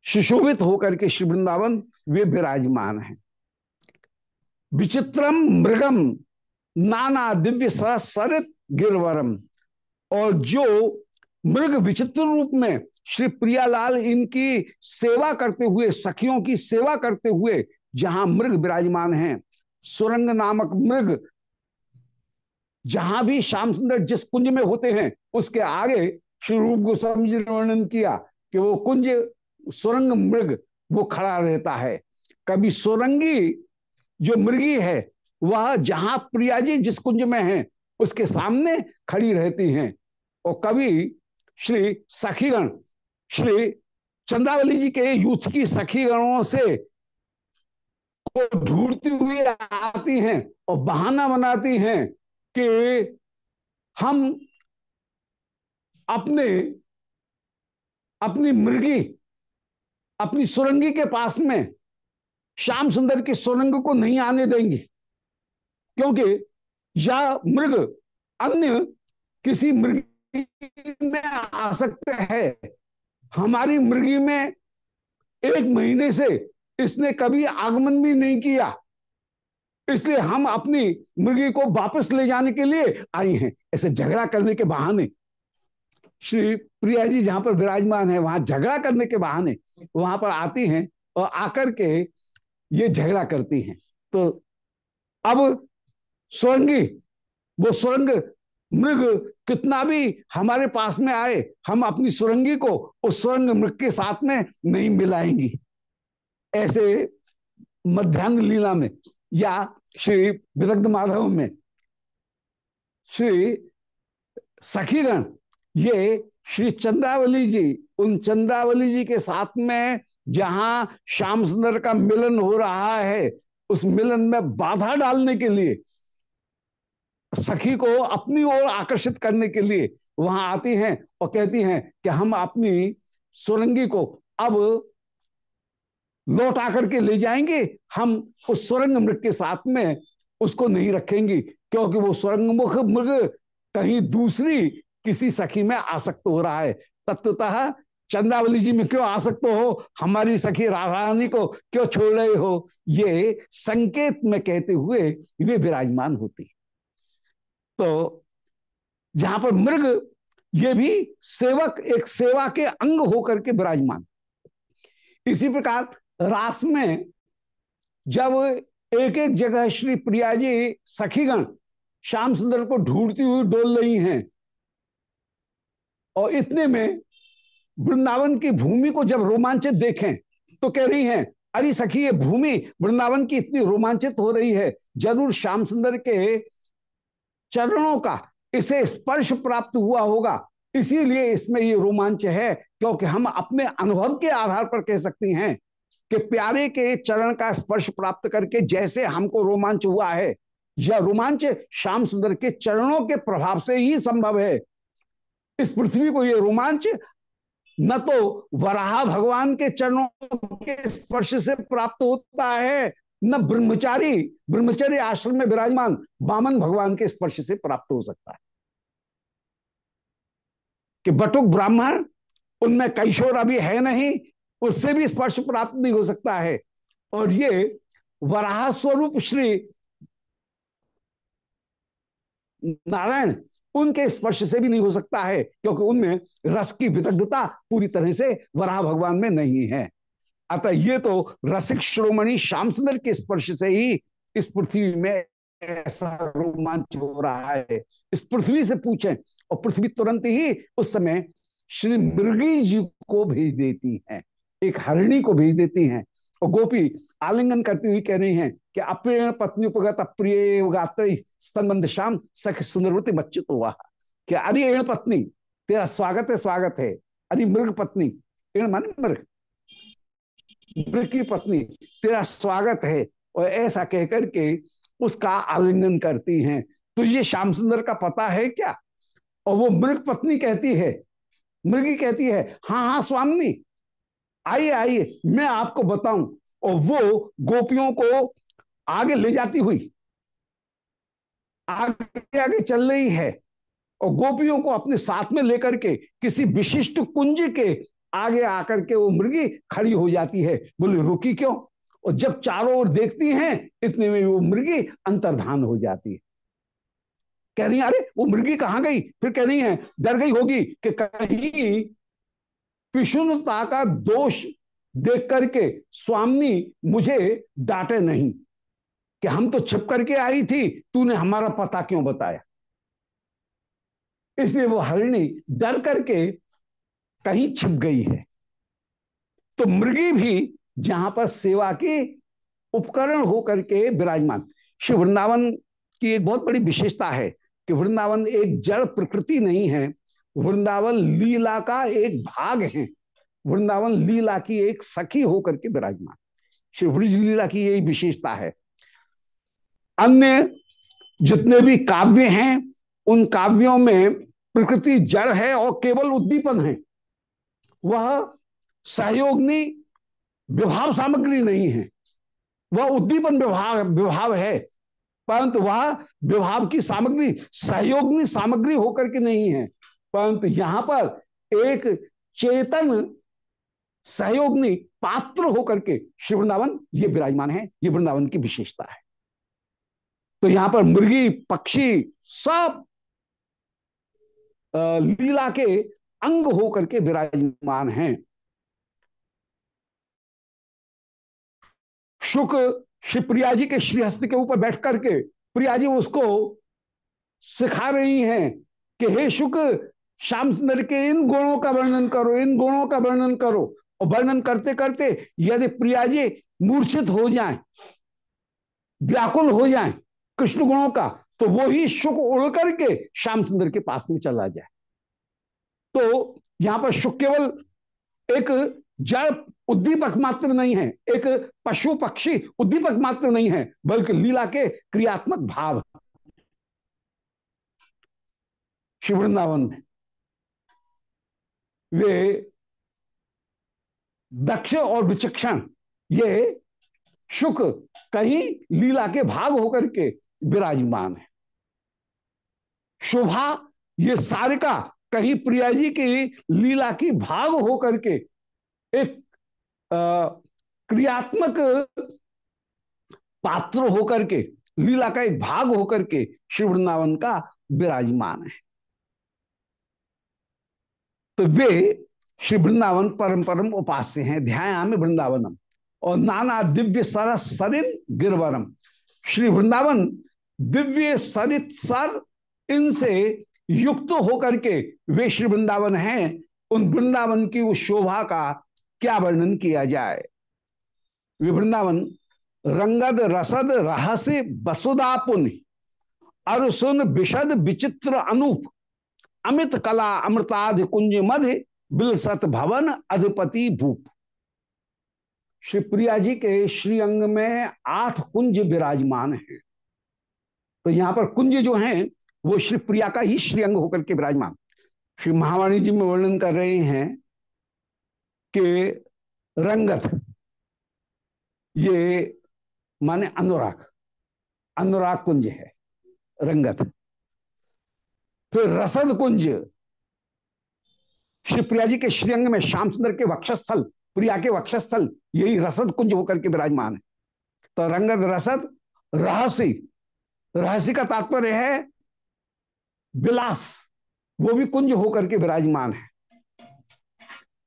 सुशोभित होकर के श्री वृंदावन वे विराजमान हैं। विचित्रम, मृगम, नाना दिव्य सरित गिरवरम, और जो मृग विचित्र रूप में श्री प्रियालाल इनकी सेवा करते हुए, सखियों की सेवा करते हुए जहाँ मृग विराजमान हैं सुरंग नामक मृग, जहाँ भी श्याम सुंदर जिस कुंज में होते हैं, उसके आगे श्री रूप गोस्वामी जी ने वर्णन किया कि वो कुंज, सुरंग मृग, वो खड़ा रहता है। कभी सुरंगी जो मृगी है, वह जहाँ प्रिया जी जिस कुंज में है, उसके सामने खड़ी रहती हैं। और कभी श्री सखीगण, श्री चंद्रावली जी के यूथ की सखीगणों से को ढूंढती हुई आती हैं और बहाना बनाती हैं कि हम अपने, अपनी मृगी, अपनी सुरंगी के पास में श्याम सुंदर की सुरंग को नहीं आने देंगे। क्योंकि यह मृग अन्य किसी मृगी में आ सकते हैं। हमारी मृगी में एक महीने से इसने कभी आगमन भी नहीं किया। इसलिए हम अपनी मुर्गी को वापस ले जाने के लिए आई हैं। ऐसे झगड़ा करने के बहाने। श्री प्रिया जी जहाँ पर विराजमान है, वहाँ झगड़ा करने के बहाने वहाँ पर आती हैं और आकर के ये झगड़ा करती हैं। तो अब सुरंगी वो सुरंग मृग कितना भी हमारे पास में आए, हम अपनी सुरंगी को उस सुरंग मृग के साथ में नहीं मिलाएँगी। ऐसे मध्यान्ह लीला में या श्री विदग्ध माधव में, श्री सखीगण, ये श्री चंद्रावली जी, उन चंद्रावली जी के साथ में जहाँ श्याम सुंदर का मिलन हो रहा है, उस मिलन में बाधा डालने के लिए, सखी को अपनी ओर आकर्षित करने के लिए वहाँ आती हैं और कहती हैं कि हम अपनी सुरंगी को अब लौट आकर के ले जाएँगे। हम उस सुरंग मृग के साथ में उसको नहीं रखेंगे, क्योंकि वो सुरंग मुख मृग कहीं दूसरी किसी सखी में आसक्त हो रहा है। तत्वतः चंद्रावली जी में क्यों आसक्त हो? हमारी सखी राधारानी को क्यों छोड़ रहे हो? ये संकेत में कहते हुए वे विराजमान होती। तो जहाँ पर मृग, ये भी सेवक, एक सेवा के अंग होकर के विराजमान। इसी प्रकार रास में जब एक एक जगह श्री प्रिया जी सखीगण श्याम सुंदर को ढूंढती हुई डोल रही हैं और इतने में वृंदावन की भूमि को जब रोमांचित देखें तो कह रही हैं, अरे सखी, ये भूमि वृंदावन की इतनी रोमांचित हो रही है, ज़रूर श्याम सुंदर के चरणों का इसे स्पर्श प्राप्त हुआ होगा, इसीलिए इसमें ये रोमांच है, क्योंकि हम अपने अनुभव के आधार पर कह सकती हैं कि प्यारे के चरण का स्पर्श प्राप्त करके जैसे हमको रोमांच हुआ है, यह रोमांच श्याम सुंदर के चरणों के प्रभाव से ही संभव है। इस पृथ्वी को यह रोमांच न तो वराह भगवान के चरणों के स्पर्श से प्राप्त होता है, न ब्रह्मचारी, ब्रह्मचर्य आश्रम में विराजमान बामन भगवान के स्पर्श से प्राप्त हो सकता है। कि बटुक ब्राह्मण, उनमें कैशोर अभी है नहीं उससे भी स्पर्श प्राप्त नहीं हो सकता है। और ये वराह स्वरूप श्री नारायण उनके स्पर्श से भी नहीं हो सकता है, क्योंकि उनमें रस की विदग्धता पूरी तरह से वराह भगवान में नहीं है। अतः ये तो रसिक श्रोमणी श्याम सुंदर के स्पर्श से ही इस पृथ्वी में ऐसा रोमांच हो रहा है। इस पृथ्वी से पूछें, और पृथ्वी तुरंत ही उस समय श्री मृगी जी को भेज देती है। एक हरिणी को भेज देती हैं। और गोपी आलिंगन करती हुई कह रही हैं कि अप्रिय पत्नी उपगत अप्रिय स्तंबंध शाम सख सुंदरवती बच्चे तो वाह कि अरे एण पत्नी, तेरा स्वागत है स्वागत है। अरे मृग पत्नी एण मान मृग। मृग की पत्नी, तेरा स्वागत है। और ऐसा कहकर के उसका आलिंगन करती हैं। तो ये श्याम सुंदर का पता है क्या? और वो मृग पत्नी कहती है, मृगी कहती है हाँ हाँ स्वामी आइए आइए, मैं आपको बताऊँ, और वो गोपियों को आगे ले जाती हुई, आगे आगे चल रही है, और गोपियों को अपने साथ में लेकर के किसी विशिष्ट कुंज के आगे आकर के वो मुर्गी खड़ी हो जाती है। बोले, रुकी क्यों? और जब चारों ओर देखती हैं, इतने में वो मुर्गी अंतर्धान हो जाती है। कह रही अरे, वो मुर्गी कहाँ गई? फिर कह रही है, डर गई होगी कि कहीं पिशुनता का दोष देख करके स्वामी मुझे डांटे नहीं कि हम तो छिप करके आई थी, तूने हमारा पता क्यों बताया? इसलिए वो हरिणी डर करके कहीं छिप गई है। तो मृगी भी जहाँ पर सेवा की उपकरण होकर के विराजमान। श्री वृंदावन की एक बहुत बड़ी विशेषता है कि वृंदावन एक जड़ प्रकृति नहीं है वृंदावन लीला का एक भाग है। वृंदावन लीला की एक सखी होकर के विराजमान। श्री ब्रज लीला की यही विशेषता है। अन्य जितने भी काव्य हैं, उन काव्यों में प्रकृति जड़ है और केवल उद्दीपन है। वह सहयोगनी विभाव सामग्री नहीं है। वह उद्दीपन विभाव विभाव है, परंतु वह विभाव की सामग्री, सहयोगनी सामग्री होकर के नहीं है। परंतु यहाँ पर एक चेतन सहयोगनी पात्र होकर के श्री वृंदावन, ये विराजमान है, ये वृंदावन की विशेषता है। तो यहाँ पर मुर्गी, पक्षी सब लीला के अंग होकर के विराजमान हैं। शुक, श्री प्रिया जी के श्रीहस्त के ऊपर बैठ करके प्रिया जी उसको सिखा रही हैं कि हे शुक श्याम सुंदर के इन गुणों का वर्णन करो, इन गुणों का वर्णन करो। और वर्णन करते करते यदि प्रिया जी मूर्छित हो जाए, व्याकुल हो जाए कृष्ण गुणों का तो वो ही सुख उड़ करके श्याम सुंदर के पास में चला जाए। तो यहाँ पर सुख केवल एक जड़ उद्दीपक मात्र नहीं है, एक पशु पक्षी उद्दीपक मात्र नहीं है, बल्कि लीला के क्रियात्मक भाव। शिव वृंदावन में वे दक्ष और विचक्षण, ये शुक कहीं लीला के भाग होकर के विराजमान है। शोभा, ये सारिका कहीं प्रिया जी की लीला की भाग होकर के एक क्रियात्मक पात्र होकर के, लीला का एक भाग होकर के श्री वृंदावन का विराजमान है। तो वे श्री वृंदावन परम परम उपास्य हैं ध्यान वृंदावनम। और नाना दिव्य सरस सरिन गिरवरम। श्री वृंदावन दिव्य सरित सर, इनसे युक्त होकर के वे श्री वृंदावन हैं, उन वृंदावन की उस शोभा का क्या वर्णन किया जाए? वे वृंदावन, रंगद रसद रहस्य वसुदा पुन, अरसुन विशद विचित्र अनूप अमित कला अमृताधि कुंज मध्य बिलसत भवन, अधिपति भूप। श्री प्रिया जी के श्रीअंग में आठ कुंज विराजमान हैं। तो यहाँ पर कुंज जो हैं, वो श्री प्रिया का ही श्रीअंग होकर के विराजमान। श्री महावाणी जी में वर्णन कर रहे हैं कि रंगत, ये माने अनुराग अनुराग कुंज है, रंगत। फिर रसद कुंज श्री प्रिया जी के श्रीअंग में श्याम सुंदर के वक्षस्थल, प्रिया के वक्षस्थल, यही रसद कुंज होकर के विराजमान है। तो रंगद रसद रहस्य रहसी का तात्पर्य है, विलास। वो भी कुंज होकर के विराजमान है।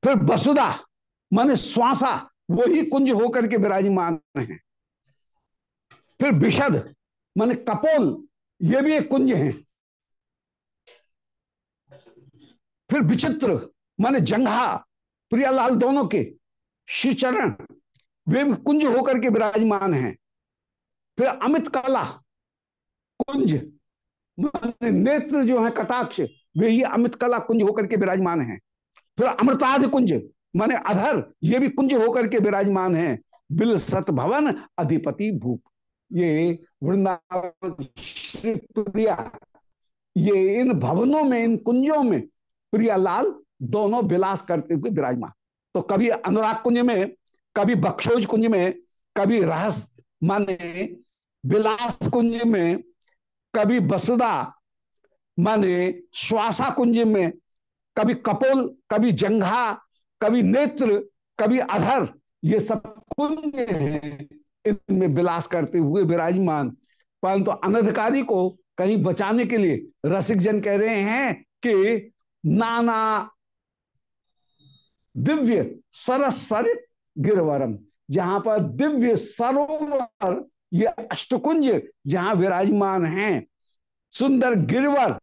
फिर वसुदा माने श्वासा वो ही कुंज होकर के विराजमान है। फिर विशद माने कपोल, ये भी एक कुंज है। फिर विचित्र, माने जंघा, प्रियालाल दोनों के श्रीचरण, वे भी कुंज होकर के विराजमान हैं। फिर अमित कला, कुंज, माने नेत्र जो है कटाक्ष, वे ही अमित कला कुंज होकर के विराजमान हैं। फिर अमृताध कुंज, माने अधर, ये भी कुंज होकर के विराजमान है। बिल सत भवन अधिपति भूप, ये वृंदावन, श्री प्रिया, ये इन भवनों में, इन कुंजों में प्रियालाल दोनों विलास करते हुए विराजमान। तो कभी अनुराग कुंज में, कभी बक्षोज कुंज में, कभी रहस माने विलास कुंज में, कभी बसुदा माने श्वासा कुंज में, कभी कपोल, कभी जंघा, कभी नेत्र, कभी अधर, ये सब कुंज हैं, इनमें विलास करते हुए विराजमान। परंतु तो अनधिकारी को कहीं बचाने के लिए रसिक जन कह रहे हैं कि नाना दिव्य सरस सरित गिरवरम, जहाँ पर दिव्य सरोवर, ये अष्टकुंज जहाँ विराजमान हैं। सुंदर गिरवर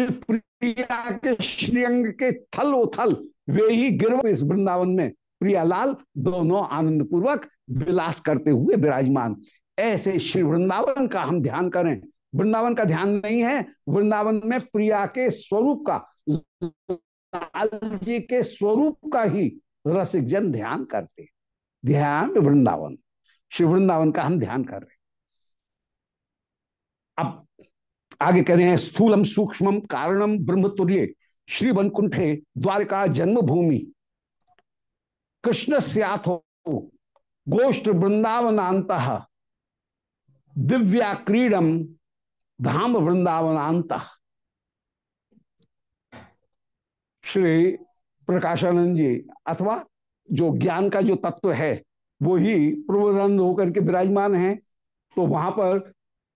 प्रिया के श्रीअंग के थल उथल वे ही गिरवर इस वृंदावन में। प्रियालाल, दोनों आनंद पूर्वक विलास करते हुए विराजमान। ऐसे श्री वृंदावन का हम ध्यान करें। वृंदावन का ध्यान नहीं है, वृंदावन में प्रिया के स्वरूप का लाल जी के स्वरूप का ही रसिक जन ध्यान करते ध्यान वृंदावन। श्री वृंदावन का हम ध्यान कर रहे अब आगे कह रहे हैं, स्थूलम सूक्ष्म कारणम ब्रह्मतुर्य श्री वनकुंठे द्वारका जन्मभूमि। कृष्ण स्याथो गोष्ठ वृंदावनांत दिव्या क्रीडम धाम वृंदावनांत श्री प्रकाशानंद जी, अथवा जो ज्ञान का जो तत्व है वो ही प्रबोधानंद होकर के विराजमान है। तो वहाँ पर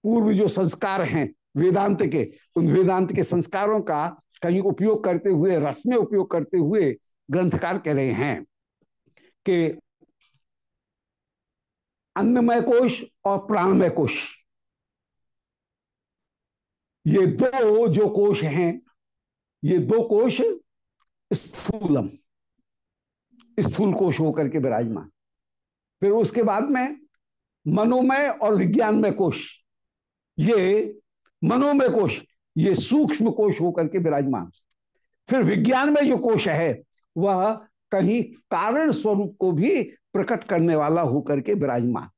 पूर्व जो संस्कार हैं, वेदांत के, उन वेदांत के संस्कारों का कहीं उपयोग करते हुए, रस में उपयोग करते हुए ग्रंथकार कह रहे हैं कि अन्नमय कोश और प्राणमय कोश। ये दो जो कोश हैं, ये दो कोश स्थूलम स्थूल कोश होकर के विराजमान। फिर उसके बाद में मनोमय और विज्ञानमय कोश, ये मनोमय कोश, ये सूक्ष्म कोश होकर के विराजमान। फिर विज्ञान में जो कोश है, वह कहीं कारण स्वरूप को भी प्रकट करने वाला होकर के विराजमान।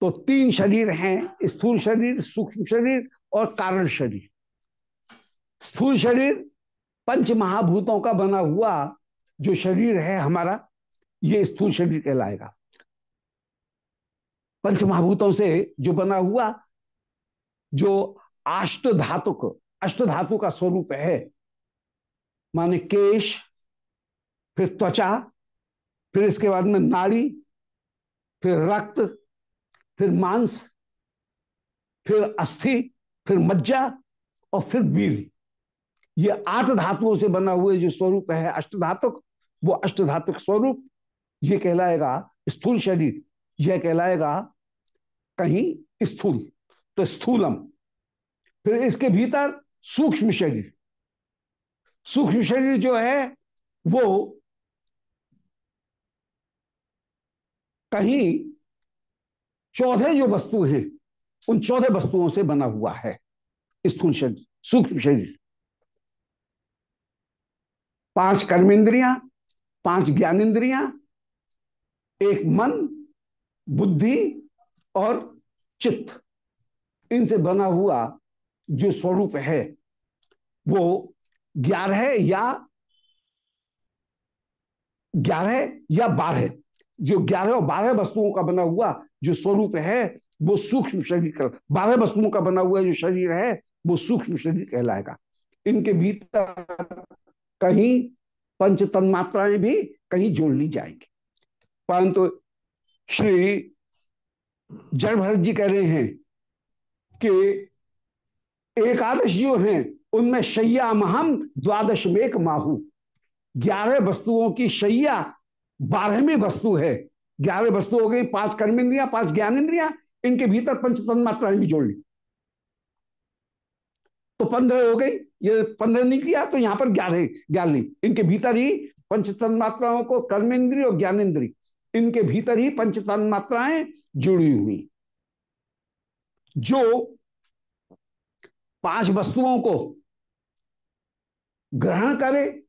तो तीन शरीर हैं, स्थूल शरीर, सूक्ष्म शरीर और कारण शरीर। स्थूल शरीर पंच महाभूतों का बना हुआ जो शरीर है हमारा, ये स्थूल शरीर कहलाएगा। पंच महाभूतों से जो बना हुआ, जो अष्ट धातुक अष्ट धातु का स्वरूप है, माने केश, फिर त्वचा, फिर इसके बाद में नाड़ी, फिर रक्त, फिर मांस, फिर अस्थि, फिर मज्जा और फिर वीर। ये आठ धातुओं से बना हुए जो स्वरूप है अष्ट धातुक वो अष्ट धातुक स्वरूप, ये कहलाएगा स्थूल शरीर, यह कहलाएगा कहीं स्थूल तो स्थूलम। फिर इसके भीतर सूक्ष्म शरीर सूक्ष्म शरीर जो है, वो कहीं चौदह जो वस्तु हैं, उन चौदह वस्तुओं से बना हुआ है, स्थूल शरीर, सूक्ष्म शरीर। पाँच कर्मेंद्रियाँ, पाँच ज्ञानेन्द्रियाँ एक मन, बुद्धि और चित्त। इनसे बना हुआ जो स्वरूप है, वो ग्यारह या ग्यारह या बारह जो ग्यारह और बारह वस्तुओं का बना हुआ जो स्वरूप है, वो सूक्ष्म शरीर का बारह वस्तुओं का बना हुआ जो शरीर है, वो सूक्ष्म शरीर कहलाएगा। इनके भीतर कहीं पंच तन्मात्राएँ भी कहीं जोड़ ली जाएँगी। परंतु श्री जड़ भरत जी कह रहे हैं कि एकादश जो हैं, उनमें शैया महम, द्वादश मेक माहू। ग्यारह वस्तुओं की शैया बारहवीं वस्तु है। ग्यारह वस्तु हो गई, पाँच कर्मेंद्रिया, पाँच ज्ञानेन्द्रिया इनके भीतर पंच तन्मात्राएँ भी जोड़ ली। तो पंद्रह हो गई, ये पंद्रह नहीं किया तो यहाँ पर ग्यारह ग्यारह। इनके भीतर ही पंच तन्मात्राओं को कर्मेंद्री और ज्ञानेन्द्री इनके भीतर ही पंच तन्मात्राएँ जुड़ी हुई। जो पाँच वस्तुओं को ग्रहण करे,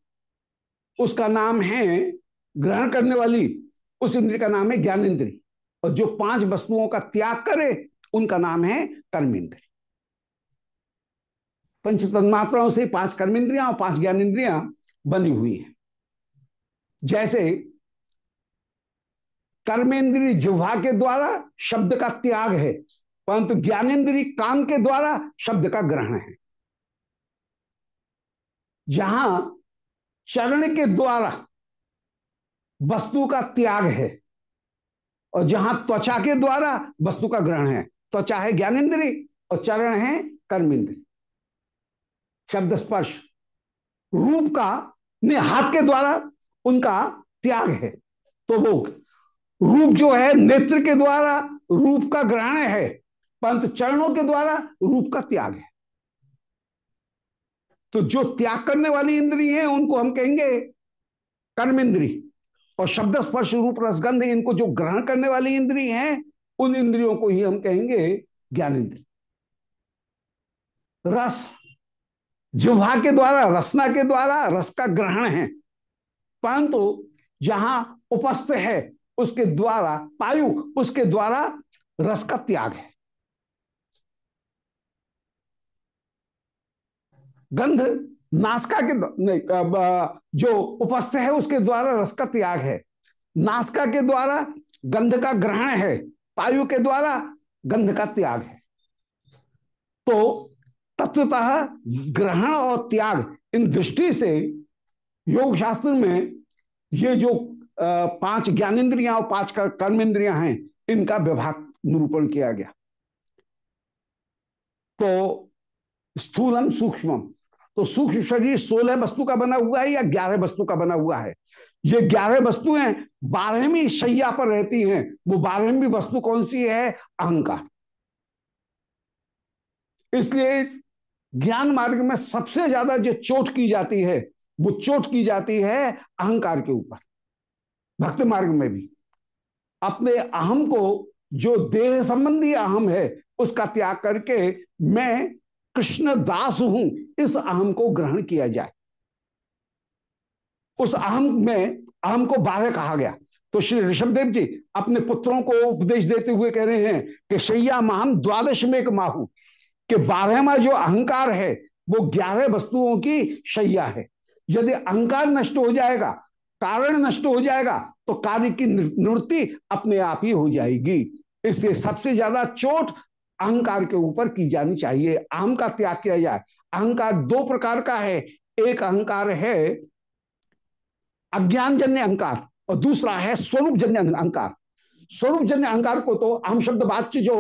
उसका नाम है ग्रहण करने वाली, उस इंद्र का नाम है ज्ञान इंद्री और जो पाँच वस्तुओं का त्याग करे, उनका नाम है कर्मेंद्री पंच तन्मात्राओं से पाँच कर्मेंद्रियाँ और पाँच ज्ञान इंद्रिया बनी हुई हैं। जैसे कर्मेंद्री जिह्वा के द्वारा शब्द का त्याग है, परंतु ज्ञानेन्द्री कान के द्वारा शब्द का ग्रहण है। जहाँ चरण के द्वारा वस्तु का त्याग है और जहाँ त्वचा के द्वारा वस्तु का ग्रहण है। त्वचा है ज्ञानेन्द्री और चरण है कर्मेंद्री शब्द स्पर्श। रूप का ने हाथ के द्वारा उनका त्याग है। तो वो रूप जो है, नेत्र के द्वारा रूप का ग्रहण है परंतु चरणों के द्वारा रूप का त्याग है। तो जो त्याग करने वाली इंद्री है, उनको हम कहेंगे कर्म इंद्री और शब्द स्पर्श, रूप रसगंध इनको जो ग्रहण करने वाली इंद्री हैं, उन इंद्रियों को ही हम कहेंगे ज्ञान इंद्री रस जिह्वा के द्वारा, रसना के द्वारा, रस का ग्रहण है। परंतु जहाँ उपस्थ है, उसके द्वारा, पायु, उसके द्वारा रस का त्याग है। गंध नासका के नहीं जो उपस्थ है, उसके द्वारा रस का त्याग है। नासका के द्वारा गंध का ग्रहण है, पायु के द्वारा गंध का त्याग है। तो तत्वतः ग्रहण और त्याग। इन दृष्टि से योग शास्त्र में ये जो पाँच ज्ञानेन्द्रियाँ और पाँच कर्मेंद्रियाँ हैं, इनका विभाग निरूपण किया गया। तो स्थूलम सूक्ष्मम। तो सूक्ष्म शरीर सोलह वस्तु का बना हुआ है या ग्यारह वस्तु का बना हुआ है? ये ग्यारह वस्तुएँ बारहवीं शैया पर रहती हैं। वो बारहवीं वस्तु कौन सी है? अहंकार। इसलिए ज्ञान मार्ग में सबसे ज़्यादा जो चोट की जाती है, वो चोट की जाती है अहंकार के ऊपर, भक्त मार्ग में भी। अपने अहम को, जो देह संबंधी अहम है, उसका त्याग करके मैं कृष्ण दास हूँ, इस अहम को ग्रहण किया जाए। उस अहम में, अहम को बारह कहा गया। तो श्री ऋषभदेव जी अपने पुत्रों को उपदेश देते हुए कह रहे हैं कि शैया महाम द्वादश में एक माहू कि बारहवा जो अहंकार है, वो ग्यारह वस्तुओं की शैया है। यदि अहंकार नष्ट हो जाएगा, कारण नष्ट हो जाएगा तो कार्य की निवृत्ति अपने आप ही हो जाएगी। इससे सबसे ज़्यादा चोट अहंकार के ऊपर की जानी चाहिए। अहम का त्याग किया जाए। अहंकार दो प्रकार का है। एक अहंकार है अज्ञान जन्य अहंकार और दूसरा है स्वरूप जन्य अहंकार। स्वरूप जन्य अहंकार को तो अहम शब्द वाच्य जो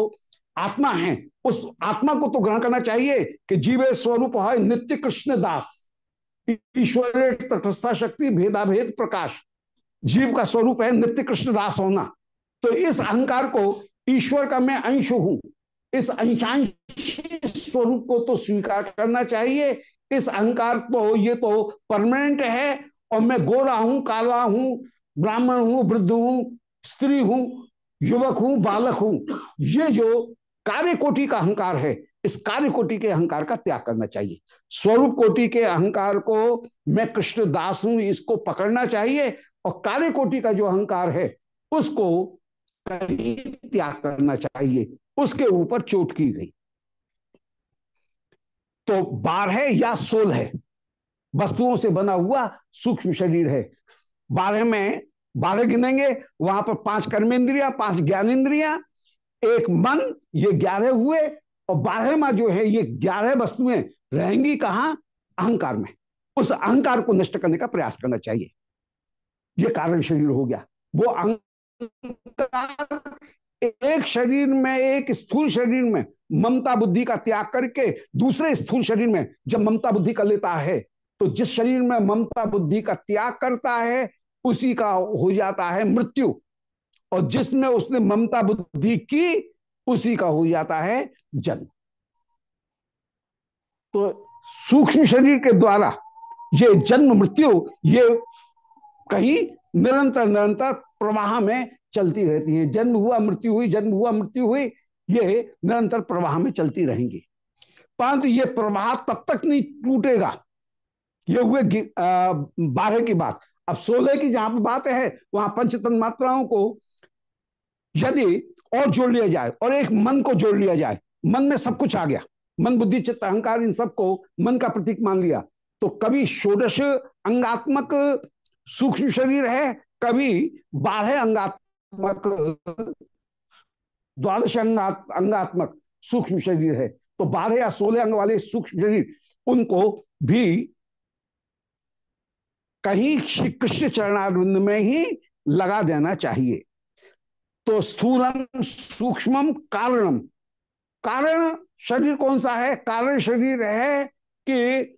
आत्मा है। उस आत्मा को तो ग्रहण करना चाहिए कि जीवे स्वरूप है नित्य कृष्ण दास। ईश्वर तटस्था शक्ति भेदाभेद प्रकाश। जीव का स्वरूप है नित्य कृष्ण दास होना। तो इस अहंकार को ईश्वर का मैं अंश हूँ। इस अंशांश स्वरूप को तो स्वीकार करना चाहिए। इस अहंकार तो ये तो परमानेंट है और मैं गोरा हूँ, काला हूँ, ब्राह्मण हूँ, वृद्ध हूँ, स्त्री हूँ, युवक हूँ, बालक हूँ। ये जो कार्य कोटि का अहंकार है, इस कार्य कोटि के अहंकार का त्याग करना चाहिए। स्वरूप कोटि के अहंकार को मैं कृष्ण दास हूँ, इसको पकड़ना चाहिए और कार्य कोटि का जो अहंकार है, उसको त्याग करना चाहिए, उसके ऊपर चोट की गई। तो बारह या सोलह वस्तुओं से बना हुआ सूक्ष्म शरीर है। बारह में बारह गिनेंगे, वहाँ पर पाँच कर्मेंद्रिया, पाँच ज्ञानेन्द्रिया एक मन ये ग्यारह हुए और बारहवा जो है ये ग्यारह वस्तुएँ रहेंगी कहा? अहंकार में। उस अहंकार को नष्ट करने का प्रयास करना चाहिए। ये कारण शरीर हो गया। वो अहंकार एक शरीर में, एक स्थूल शरीर में ममता बुद्धि का त्याग करके दूसरे स्थूल शरीर में जब ममता बुद्धि कर लेता है तो जिस शरीर में ममता बुद्धि का त्याग करता है, उसी का हो जाता है मृत्यु। और जिसमें उसने ममता बुद्धि की, उसी का हो जाता है जन्म। तो सूक्ष्म शरीर के द्वारा ये जन्म मृत्यु, ये कहीं निरंतर निरंतर प्रवाह में चलती रहती है। जन्म हुआ, मृत्यु हुई, जन्म हुआ, मृत्यु हुई, ये निरंतर प्रवाह में चलती रहेंगी। परंतु ये प्रवाह तब तक नहीं टूटेगा। ये हुए बारह की बात। अब सोलह की जहाँ पर बात है, वहाँ पंचतन मात्राओं को यदि और जोड़ लिया जाए और एक मन को जोड़ लिया जाए, मन में सब कुछ आ गया, मन, बुद्धि, चित्त, अहंकार, इन सबको मन का प्रतीक मान लिया तो कभी षोडश अंगात्मक सूक्ष्म शरीर है, कभी बारह अंगात्मक, द्वादश अंगात्मक सूक्ष्म शरीर है तो बारह या सोलह अंग वाले सूक्ष्म शरीर, उनको भी कहीं श्री कृष्ण चरणारिंद में ही लगा देना चाहिए। तो स्थूलम, सूक्ष्मम, कारणम। कारण शरीर कौन सा है? कारण शरीर है कि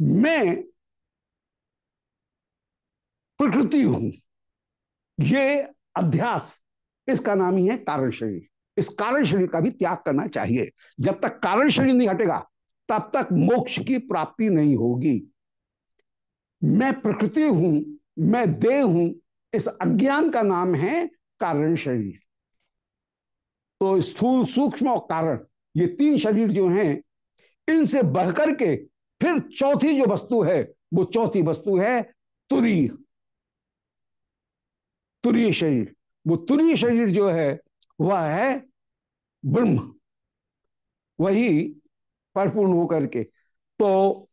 मैं प्रकृति हूँ। ये अध्यास, इसका नाम ही है कारण शरीर। इस कारण शरीर का भी त्याग करना चाहिए। जब तक कारण शरीर नहीं हटेगा, तब तक मोक्ष की प्राप्ति नहीं होगी। मैं प्रकृति हूँ, मैं देह हूँ, इस अज्ञान का नाम है कारण शरीर। तो स्थूल सूक्ष्म और कारण, ये तीन शरीर जो हैं, इनसे बढ़कर के फिर चौथी जो वस्तु है, वो चौथी वस्तु है तुरीय तुरीय शरीर, वो तुरीय शरीर जो है, वह है ब्रह्म। वही परिपूर्ण होकर के। तो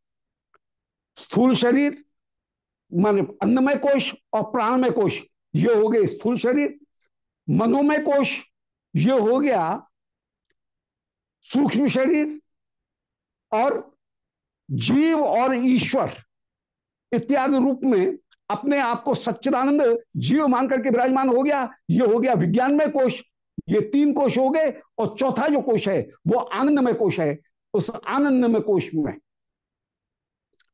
स्थूल शरीर, माने अन्नमय कोश और प्राणमय कोश, ये हो गए स्थूल शरीर। मनोमय कोश। ये हो गया सूक्ष्म शरीर और जीव और ईश्वर इत्यादि रूप में अपने आप को सच्चिदानंद, जीव मान करके विराजमान हो गया। ये हो गया विज्ञानमय कोश। ये तीन कोश हो गए और चौथा जो कोश है, वो आनंदमय कोश है। उस आनंदमय कोश में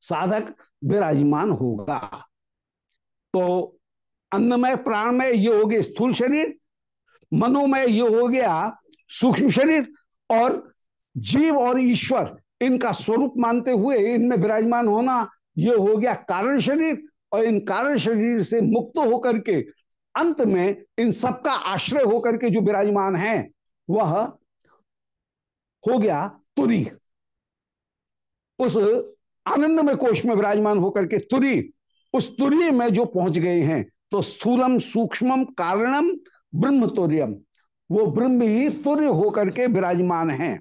साधक विराजमान होगा। तो अन्नमय, प्राणमय, ये हो गया स्थूल शरीर। मनोमय ये हो गया सूक्ष्म शरीर और जीव और ईश्वर। इनका स्वरूप मानते हुए इनमें विराजमान होना ये हो गया कारण शरीर और इन कारण शरीर से मुक्त होकर के अंत में इन सबका आश्रय होकर के जो विराजमान है, वह हो गया तुरी। उस आनंद में कोष में विराजमान होकर के तुरी, उस तुरी में जो पहुँच गए हैं तो स्थूलम सूक्ष्मम कारणम ब्रह्म तुर्यम वो ब्रह्म ही तुर्य होकर के विराजमान है।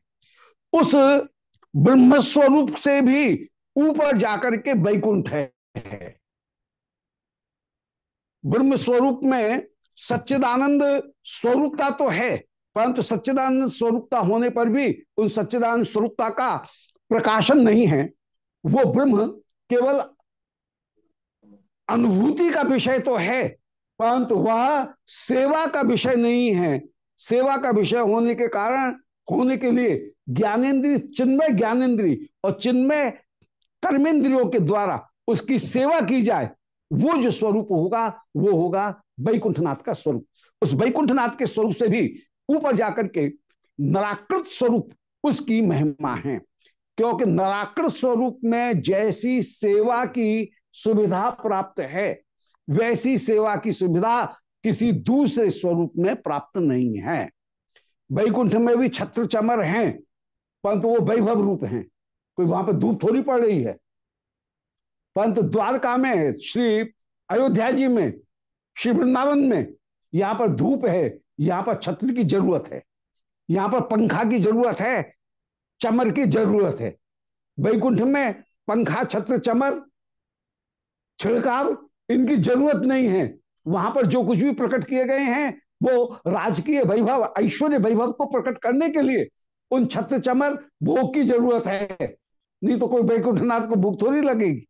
उस ब्रह्म स्वरूप से भी ऊपर जाकर के वैकुंठ है। ब्रह्म स्वरूप में सच्चिदानंद स्वरूपता तो है, परंतु सच्चिदानंद स्वरूपता होने पर भी उन सच्चिदानंद स्वरूपता का प्रकाशन नहीं है। वो ब्रह्म केवल अनुभूति का विषय तो है परंतु वह सेवा का विषय नहीं है। सेवा का विषय होने के कारण, होने के लिए ज्ञानेन्द्रिय, चिन्मय ज्ञानेन्द्रिय और चिन्मय कर्मेंद्रियों के द्वारा उसकी सेवा की जाए, वो जो स्वरूप होगा, वो होगा वैकुंठनाथ का स्वरूप। उस वैकुंठनाथ के स्वरूप से भी ऊपर जाकर के नराकृत स्वरूप उसकी महिमा है। क्योंकि नराकृत स्वरूप में जैसी सेवा की सुविधा प्राप्त है वैसी सेवा की सुविधा किसी दूसरे स्वरूप में प्राप्त नहीं है। वैकुंठ में भी छत्र चमर हैं परंतु वो वैभव रूप हैं। कोई वहाँ पर धूप थोड़ी पड़ रही है। परंतु द्वारका में श्री अयोध्या जी में, श्री वृंदावन में। यहाँ पर धूप है, यहाँ पर छत्र की ज़रूरत है। यहाँ पर पंखा की ज़रूरत है, चमर की ज़रूरत है। वैकुंठ में पंखा, छत्र, चमर, छिड़काव इनकी ज़रूरत नहीं है। वहाँ पर जो कुछ भी प्रकट किए गए हैं, वो राजकीय वैभव, ऐश्वर्य वैभव को प्रकट करने के लिए उन छत्र चमर भोग की ज़रूरत है। नहीं तो कोई वैकुंठनाथ को भूख थोड़ी लगेगी।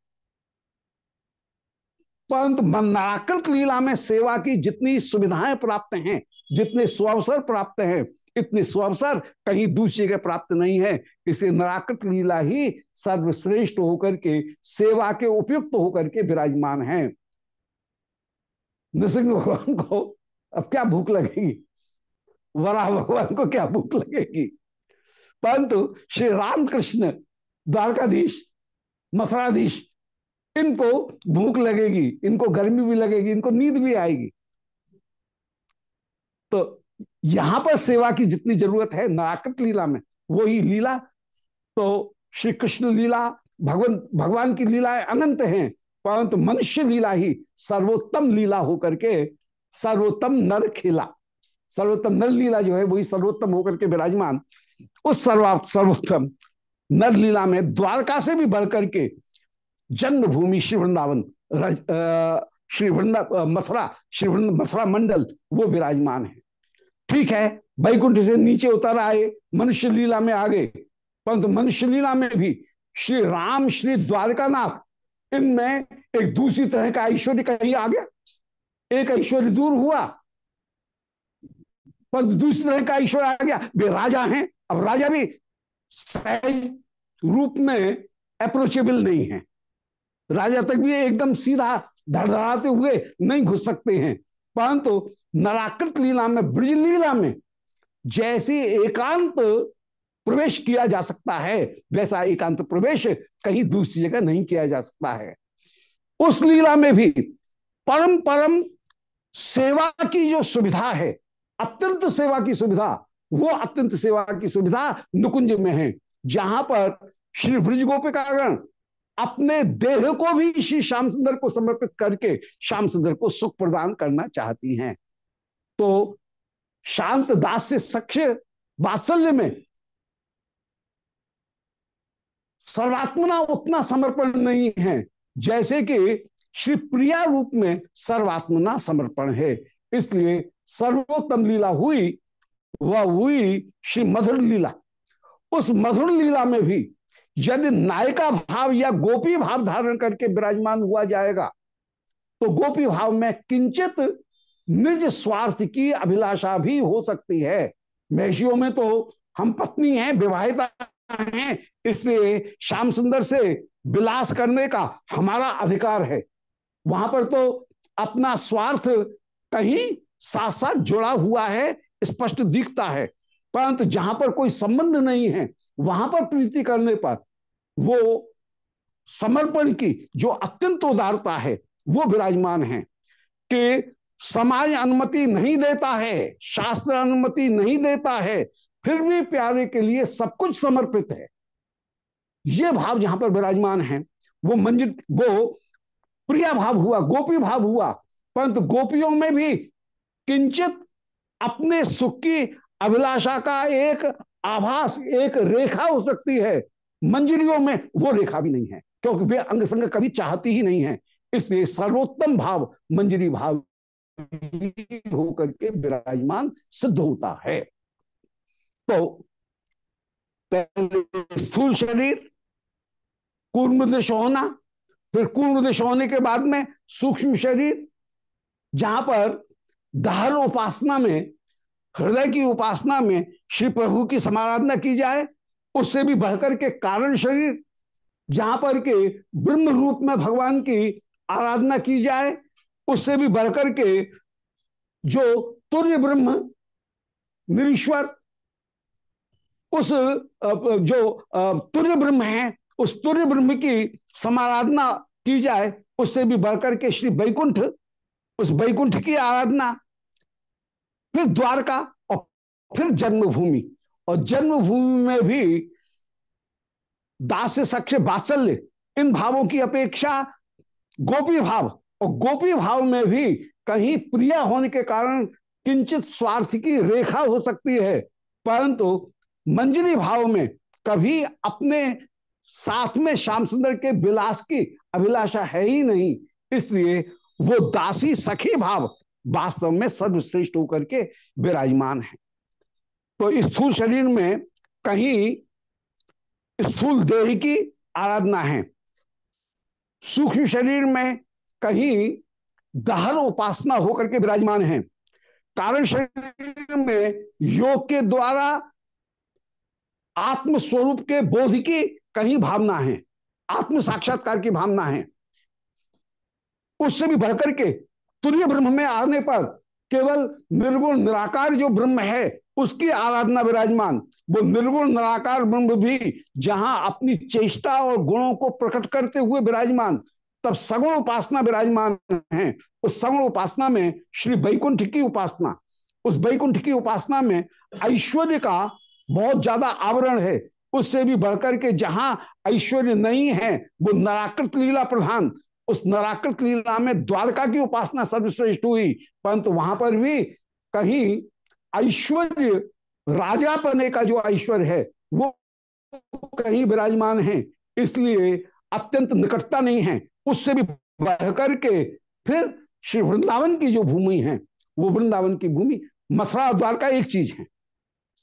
परंतु मंदाकृत लीला में सेवा की जितनी सुविधाएँ प्राप्त हैं, जितने स्वावसर प्राप्त हैं, इतने स्वावसर कहीं दूसरी के प्राप्त नहीं है। इसे नराकृत लीला ही सर्वश्रेष्ठ होकर के, सेवा के उपयुक्त होकर के विराजमान है। नृसिंह भगवान को अब क्या भूख लगेगी? वराह भगवान को क्या भूख लगेगी? परंतु श्री रामकृष्ण, द्वारकाधीश, मथुराधीश, इनको भूख लगेगी, इनको गर्मी भी लगेगी, इनको नींद भी आएगी। तो यहाँ पर सेवा की जितनी ज़रूरत है, नाकृत लीला में वो ही लीला तो श्री कृष्ण लीला, भगवान भगवान की लीलाएँ अनंत हैं। परंतु मनुष्य लीला ही सर्वोत्तम लीला होकर के सर्वोत्तम नर खेला। सर्वोत्तम नर लीला जो है वही सर्वोत्तम होकर के विराजमान। उस सर्वा, सर्वोत्तम नर लीला में द्वारका से भी बढ़ करके जन्मभूमि श्री वृंदावन श्री वृंदा मथुरा, श्री मथुरा मंडल, वो विराजमान है। ठीक है बैकुंठ से नीचे उतर आए, मनुष्य लीला में आ गए परंतु मनुष्य लीला में भी श्री राम, श्री द्वारकानाथ इनमें एक दूसरी तरह का ऐश्वर्य कहीं आ गया। एक ऐश्वर्य दूर हुआ, पर दूसरी तरह का ऐश्वर्य आ गया। वे राजा हैं। अब राजा भी सहज रूप में अप्रोचेबल नहीं है। राजा तक भी एकदम सीधा धड़धड़ाते हुए नहीं घुस सकते हैं। परंतु नराकृत लीला में, ब्रज लीला में जैसे एकांत प्रवेश किया जा सकता है। वैसा एकांत प्रवेश कहीं दूसरी जगह नहीं किया जा सकता है। उस लीला में भी परम परम सेवा की जो सुविधा है, अत्यंत सेवा की सुविधा, वो अत्यंत सेवा की सुविधा नुकुंज में है, जहाँ पर श्री ब्रज गोपिकागण अपने देह को भी श्री श्याम सुंदर को समर्पित करके श्याम सुंदर को सुख प्रदान करना चाहती हैं। तो शांत दास से सक्ष वात्सल्य में सर्वात्मना उतना समर्पण नहीं है, जैसे कि श्री प्रिया रूप में सर्वात्मना समर्पण है। इसलिए सर्वोत्तम लीला हुई, वह हुई श्री मधुर लीला। उस मधुर लीला में भी यदि नायिका भाव या गोपी भाव धारण करके विराजमान हुआ जाएगा तो गोपी भाव में किंचित निज स्वार्थ की अभिलाषा भी हो सकती है। महषियों में तो हम पत्नी हैं, विवाहिता हैं, इसलिए श्याम सुंदर से विलास करने का हमारा अधिकार है। वहाँ पर तो अपना स्वार्थ कहीं साथ साथ जुड़ा हुआ है, स्पष्ट दिखता है। परंतु जहाँ पर कोई संबंध नहीं है, वहाँ पर प्रीति करने पर वो समर्पण की जो अत्यंत उदारता है, वो विराजमान है कि समाज अनुमति नहीं देता है, शास्त्र अनुमति नहीं देता है फिर भी प्यारे के लिए सब कुछ समर्पित है। ये भाव जहाँ पर विराजमान है, वो मंजिल वो प्रिया भाव हुआ, गोपी भाव हुआ, परंतु गोपियों में भी किंचित अपने सुख की अभिलाषा का एक आभास, एक रेखा हो सकती है। मंजिलियों में वो रेखा भी नहीं है, क्योंकि वे अंग संग कभी चाहती ही नहीं है। इसलिए सर्वोत्तम भाव मंजरी भाव होकर के विराजमान सिद्ध होता है। तो पहले स्थूल शरीर कूर्मदृश होना फिर कूर्मदृश होने के बाद में सूक्ष्म शरीर, जहाँ पर दहर उपासना में, हृदय की उपासना में श्री प्रभु की समाराधना की जाए, उससे भी बढ़कर के कारण शरीर, जहाँ पर के ब्रह्म रूप में भगवान की आराधना की जाए, उससे भी बढ़कर के जो तुर्य ब्रह्म, निरीश्वर उस जो तुर्य ब्रह्म है, उस तुर्य ब्रह्म की समाराधना की जाए, उससे भी बढ़कर के श्री बैकुंठ उस बैकुंठ की आराधना, फिर द्वारका और फिर जन्मभूमि। और जन्मभूमि में भी दास सक्ष बात्सल्य इन भावों की अपेक्षा गोपी भाव, और गोपी भाव में भी कहीं प्रिया होने के कारण किंचित स्वार्थ की रेखा हो सकती है। परंतु मंजरी भाव में कभी अपने साथ में श्याम सुंदर के विलास की अभिलाषा है ही नहीं। इसलिए वो दासी सखी भाव वास्तव में सर्वश्रेष्ठ होकर के विराजमान है। तो स्थूल शरीर में कहीं स्थूल देह की आराधना है। सूक्ष्म शरीर में कहीं दहर उपासना होकर के विराजमान है। कारण शरीर में योग के द्वारा आत्म स्वरूप के बोध की कहीं भावना है आत्म साक्षात्कार की भावना है। उससे भी बढ़कर के तुरय ब्रह्म में आने पर केवल निर्गुण निराकार जो ब्रह्म है, उसकी आराधना विराजमान, वो निर्गुण निराकार ब्रह्म भी जहाँ अपनी चेष्टा और गुणों को प्रकट करते हुए विराजमान, तब सगुण उपासना विराजमान है। उस सगुण उपासना में श्री बैकुंठ की उपासना, उस वैकुंठ की उपासना में ऐश्वर्य का बहुत ज़्यादा आवरण है। उससे भी बढ़कर के जहाँ ऐश्वर्य नहीं है, वो नराकृत लीला प्रधान। उस नराकृत लीला में द्वारका की उपासना सर्वश्रेष्ठ हुई, परंतु वहाँ पर भी कहीं ऐश्वर्य, राजा पने का जो ऐश्वर्य है, वो कहीं विराजमान है। इसलिए अत्यंत निकटता नहीं है। उससे भी बढ़ करके फिर श्री वृंदावन की जो भूमि है, वो वृंदावन की भूमि मथुरा द्वारका एक चीज़ है।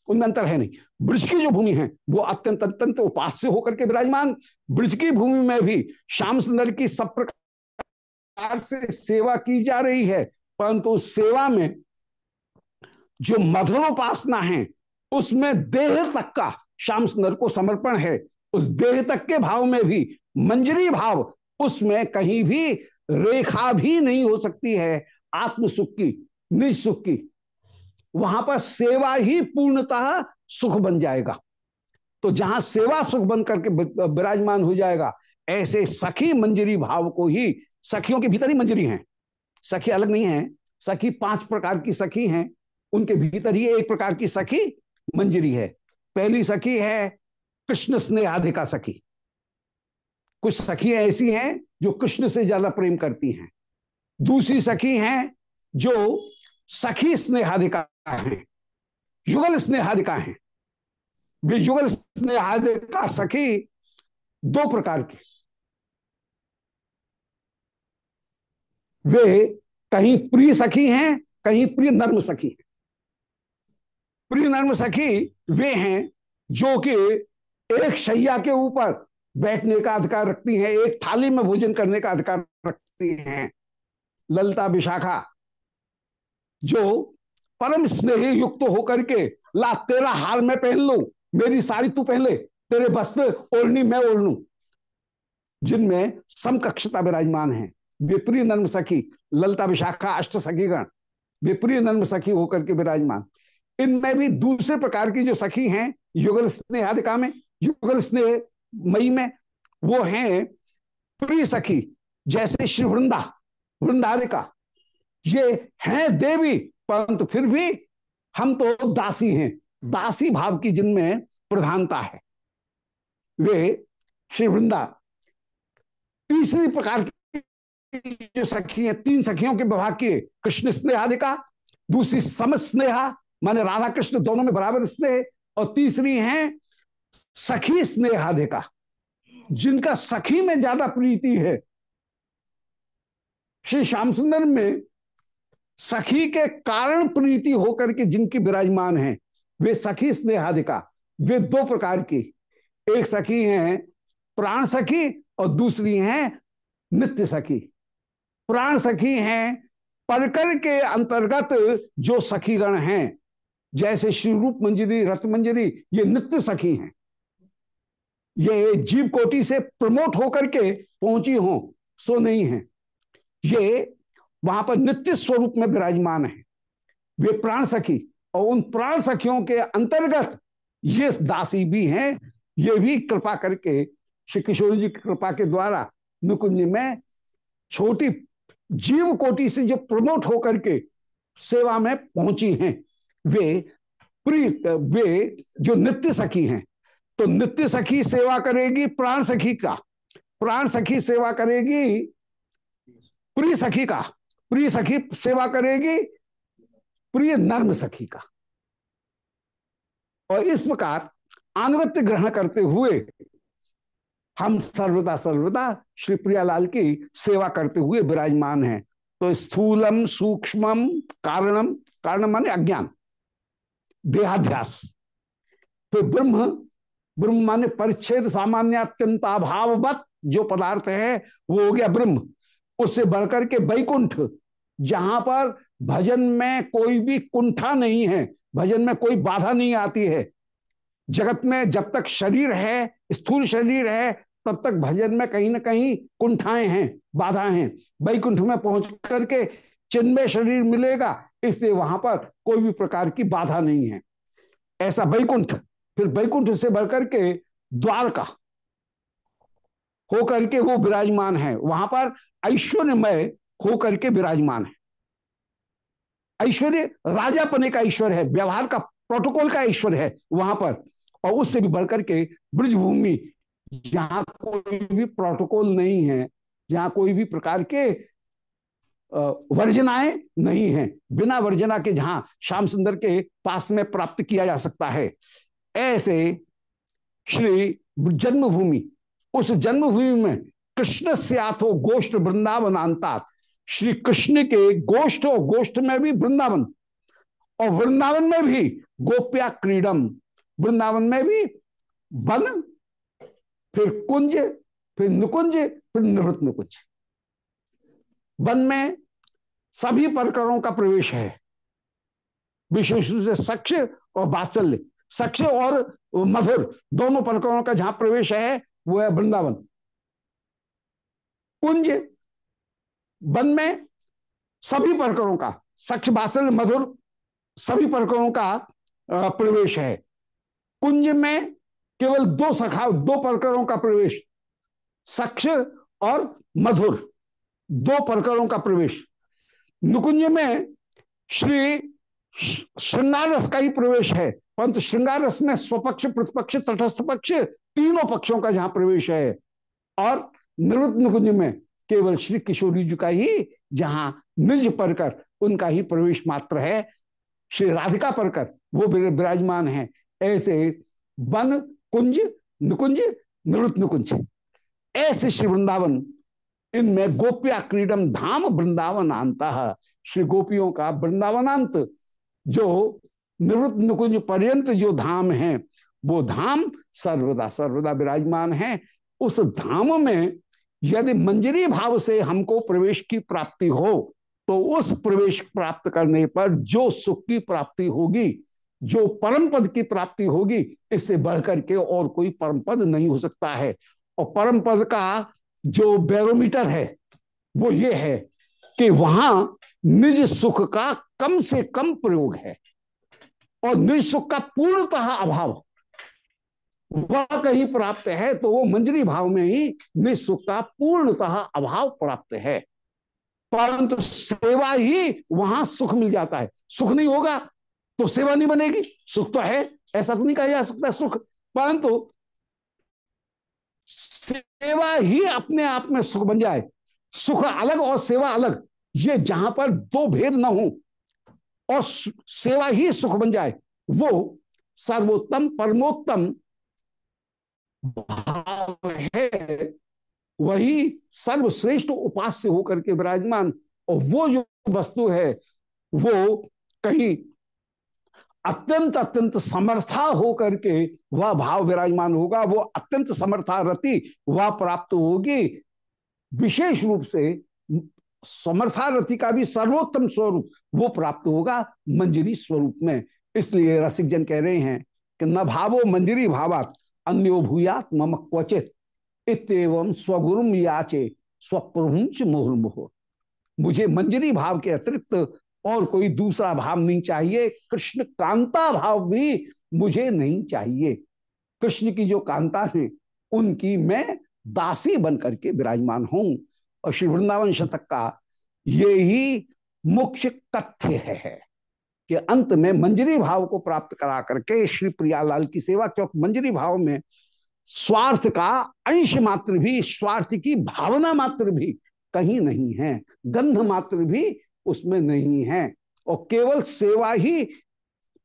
उनमें अंतर है नहीं। ब्रज की जो भूमि है, वो अत्यंत अत्यंत उपास्य होकर के विराजमान। ब्रज की भूमि में भी श्याम सुंदर की सब प्रकार से सेवा की जा रही है, परंतु सेवा में जो मधुरोपासना है, उसमें देह तक का श्याम सुंदर को समर्पण है। उस देह तक के भाव में भी, मंजरी भाव, उसमें कहीं भी रेखा भी नहीं हो सकती है। आत्म सुख की, निज सुख की वहाँ पर सेवा ही पूर्णतः सुख बन जाएगा। तो जहाँ सेवा सुख बन करके विराजमान हो जाएगा, ऐसे सखी मंजरी भाव को ही, सखियों के भीतर ही मंजरी है। सखी अलग नहीं है, सखी पाँच प्रकार की सखी हैं, उनके भीतर ही एक प्रकार की सखी मंजरी है। पहली सखी है कृष्ण स्नेहाधिका सखी। कुछ सखियाँ ऐसी हैं जो कृष्ण से ज़्यादा प्रेम करती हैं। दूसरी सखी हैं जो सखी स्नेहाधिका हैं। युगल स्नेहाधिका हैं। वे युगल स्नेहाधिका सखी दो प्रकार की। वे कहीं प्रिय सखी हैं, कहीं प्रिय नर्म सखी हैं। प्रिय नर्म सखी वे हैं जो कि एक शैया के ऊपर बैठने का अधिकार रखती हैं, एक थाली में भोजन करने का अधिकार रखती हैं। ललता विशाखा, जो परम स्नेह युक्त तो होकर के, ला, तेरा हार मैं पहन लू, मेरी साड़ी तू पहले तेरे वस्त्र ओढ़नी, मैं ओढ़ लू जिनमें समकक्षता विराजमान है। विप्रिय नर्म सखी, ललता विशाखा, अष्ट सखीगण, विप्रिय नर्म सखी होकर के विराजमान। इनमें भी दूसरे प्रकार की जो सखी हैं, युगल स्नेहादिका में, युगल स्नेह मई में, वो हैं प्रिय सखी, जैसे श्री वृंदा, वृंदारिका। ये हैं देवी परंतु फिर भी हम तो दासी हैं। दासी भाव की जिनमें प्रधानता है। वे श्री वृंदा, तीसरी प्रकार की जो सखी है, तीन सखियों के विभाग की कृष्ण स्नेहादिका दूसरी सम स्नेहा, माने राधा कृष्ण दोनों में बराबर स्नेह, और तीसरी है सखी स्नेहाधिका जिनका सखी में ज़्यादा प्रीति है, श्री श्याम सुंदर में सखी के कारण प्रीति होकर के जिनकी विराजमान है, वे सखी स्नेहाधिका वे दो प्रकार की। एक सखी हैं प्राण सखी और दूसरी हैं नित्य सखी। प्राण सखी हैं परकर के अंतर्गत जो सखीगण हैं, जैसे श्री रूप मंजरी रथ मंजरी, ये नित्य सखी हैं। ये जीव कोटि से प्रमोट होकर के पहुँची हो, सो नहीं है। ये वहाँ पर नित्य स्वरूप में विराजमान है। वे प्राण सखी और उन प्राण सखियों के अंतर्गत ये दासी भी हैं, ये भी कृपा करके, श्री किशोर जी की कृपा के द्वारा नुकुंज में छोटी जीव कोटि से जो प्रमोट होकर के सेवा में पहुँची हैं, वे प्रिय वे जो नित्य सखी हैं तो नित्य सखी सेवा करेगी प्राण सखी का, प्राण सखी सेवा करेगी प्रिय सखी का। प्रिय सखी सेवा करेगी, प्रिय नर्म सखी का। और इस प्रकार अनुगत्य ग्रहण करते हुए हम सर्वदा सर्वदा श्री प्रियालाल की सेवा करते हुए विराजमान हैं। तो स्थूलम, सूक्ष्मम, कारणम कारण माने अज्ञान, देहाध्यास। फिर ब्रह्म ब्रह्म माने परिच्छेद सामान्य अत्यंत अत्यंताभाववत जो पदार्थ है, वो हो गया ब्रह्म। उससे बढ़कर के वैकुंठ, जहाँ पर भजन में कोई भी कुंठा नहीं है, भजन में कोई बाधा नहीं आती है। जगत में जब तक शरीर है, स्थूल शरीर है, तब तक भजन में कहीं ना कहीं कुंठाएँ हैं, बाधाएँ हैं। वैकुंठ में पहुँच करके चिन्मय शरीर मिलेगा, इसलिए वहाँ पर कोई भी प्रकार की बाधा नहीं है। ऐसा वैकुंठ, फिर वैकुंठ से बढ़कर के द्वारका होकर के वो विराजमान है। वहाँ पर ऐश्वर्यमय होकर के विराजमान है। ऐश्वर्य राजापने का ईश्वर है, व्यवहार का प्रोटोकॉल का ईश्वर है वहाँ पर। और उससे भी बढ़कर के ब्रजभूमि, जहाँ कोई भी प्रोटोकॉल नहीं है, जहाँ कोई भी प्रकार के वर्जनाएँ नहीं है, बिना वर्जना के जहाँ श्याम सुंदर के पास में प्राप्त किया जा सकता है। ऐसे श्री जन्मभूमि, उस जन्मभूमि में कृष्ण से गोष्ठ वृंदावन अंतात। श्री कृष्ण के गोष्ठ और गोष्ठ में भी वृंदावन। और वृंदावन में भी गोप्या क्रीडम वृंदावन में भी वन, फिर कुंज, फिर नुकुंज, फिर निवृत्त नुकुंज। वन में सभी प्रकारों का प्रवेश है। विशेष रूप से सक्ष और बात्सल्य सक्ष और मधुर, दोनों प्रकारों का जहाँ प्रवेश है, वो है वृंदावन। कुंज, वन में सभी प्रकारों का सक्ष बासल मधुर, सभी प्रकारों का प्रवेश है। कुंज में केवल दो सखा, दो प्रकारों का प्रवेश सक्ष और मधुर, दो प्रकारों का प्रवेश। नुकुंज में श्री श्रृंगार रस का ही प्रवेश है। परंतु श्रृंगार रस में स्वपक्ष, प्रतिपक्ष, तटस्थ पक्ष, तीनों पक्षों का जहाँ प्रवेश है। और निवृत्त नुकुंज में केवल श्री किशोरी जी का ही, जहाँ निज परकर उनका ही प्रवेश मात्र है, श्री राधिका परकर वो विराजमान है। ऐसे वन कुंज, नुकुंज, निवृत्त नुकुंज। ऐसे श्री वृंदावन, इनमें गोप्या क्रीडम धाम वृंदावन है श्री गोपियों का वृंदावनांत, जो निवृत्त निकुंज पर्यंत जो धाम है, वो धाम सर्वदा सर्वदा विराजमान है। उस धाम में यदि मंजरी भाव से हमको प्रवेश की प्राप्ति हो तो उस प्रवेश प्राप्त करने पर जो सुख की प्राप्ति होगी, जो परम पद की प्राप्ति होगी, इससे बढ़कर के और कोई परम पद नहीं हो सकता है। और परम पद का जो बैरोमीटर है, वो ये है कि वहाँ निज सुख का कम से कम प्रयोग है। और निज सुख का पूर्णतः अभाव वह कहीं प्राप्त है तो वो मंजरी भाव में ही निज सुख का पूर्णतः अभाव प्राप्त है। परंतु सेवा ही वहाँ सुख मिल जाता है। सुख नहीं होगा तो सेवा नहीं बनेगी। सुख तो है, ऐसा तो नहीं कहा जा सकता सुख। परंतु सेवा ही अपने आप में सुख बन जाए। सुख अलग और सेवा अलग, ये जहाँ पर दो भेद ना हो, और सेवा ही सुख बन जाए, वो सर्वोत्तम, परमोत्तम भाव है, वही सर्वश्रेष्ठ उपास्य होकर के विराजमान, और वो जो वस्तु है, वो कहीं अत्यंत अत्यंत समर्था होकर के वह भाव विराजमान होगा, वो अत्यंत समर्था रति वह प्राप्त होगी। विशेष रूप से समर्था रति का भी सर्वोत्तम स्वरूप वो प्राप्त होगा मंजरी स्वरूप में। इसलिए रसिक जन कह रहे हैं कि न भावो मंजरी भावात अन्यो भूयात मम क्वचित। इतम स्वगुरुम याचे स्वप्रभुंच मुहुर्मुह मुझे मंजरी भाव के अतिरिक्त और कोई दूसरा भाव नहीं चाहिए। कृष्ण कांता भाव भी मुझे नहीं चाहिए। कृष्ण की जो कांता है, उनकी मैं दासी बन करके विराजमान हूँ। और श्री वृंदावन शतक का ये ही मुख्य तथ्य है। कि अंत में मंजरी भाव को प्राप्त करा करके श्री प्रियालाल की सेवा, क्योंकि मंजरी भाव में स्वार्थ का अंश मात्र भी, स्वार्थ की भावना मात्र भी कहीं नहीं है, गंध मात्र भी उसमें नहीं है। और केवल सेवा ही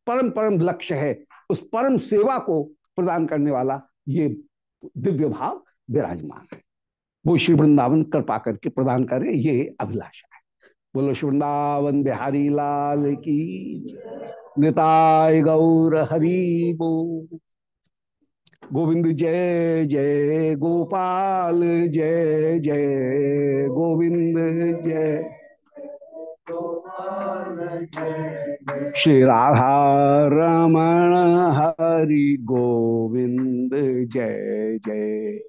परम परम लक्ष्य है, उस परम सेवा को प्रदान करने वाला ये दिव्य भाव विराजमान है। वो श्री वृंदावन कृपा करके प्रदान करे, ये अभिलाषा। बोलो, वृंदावन बिहारी लाल की निताय गौर हरि बो। गोविंद जय जय गोपाल, जय जय गोविंद, जय। श्री राधा रमण हरि गोविंद, जय जय।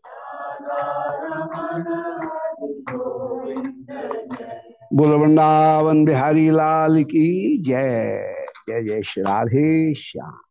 बोल वृंदावन बिहारी लाल की जय। जय जय श्री राधे श्याम।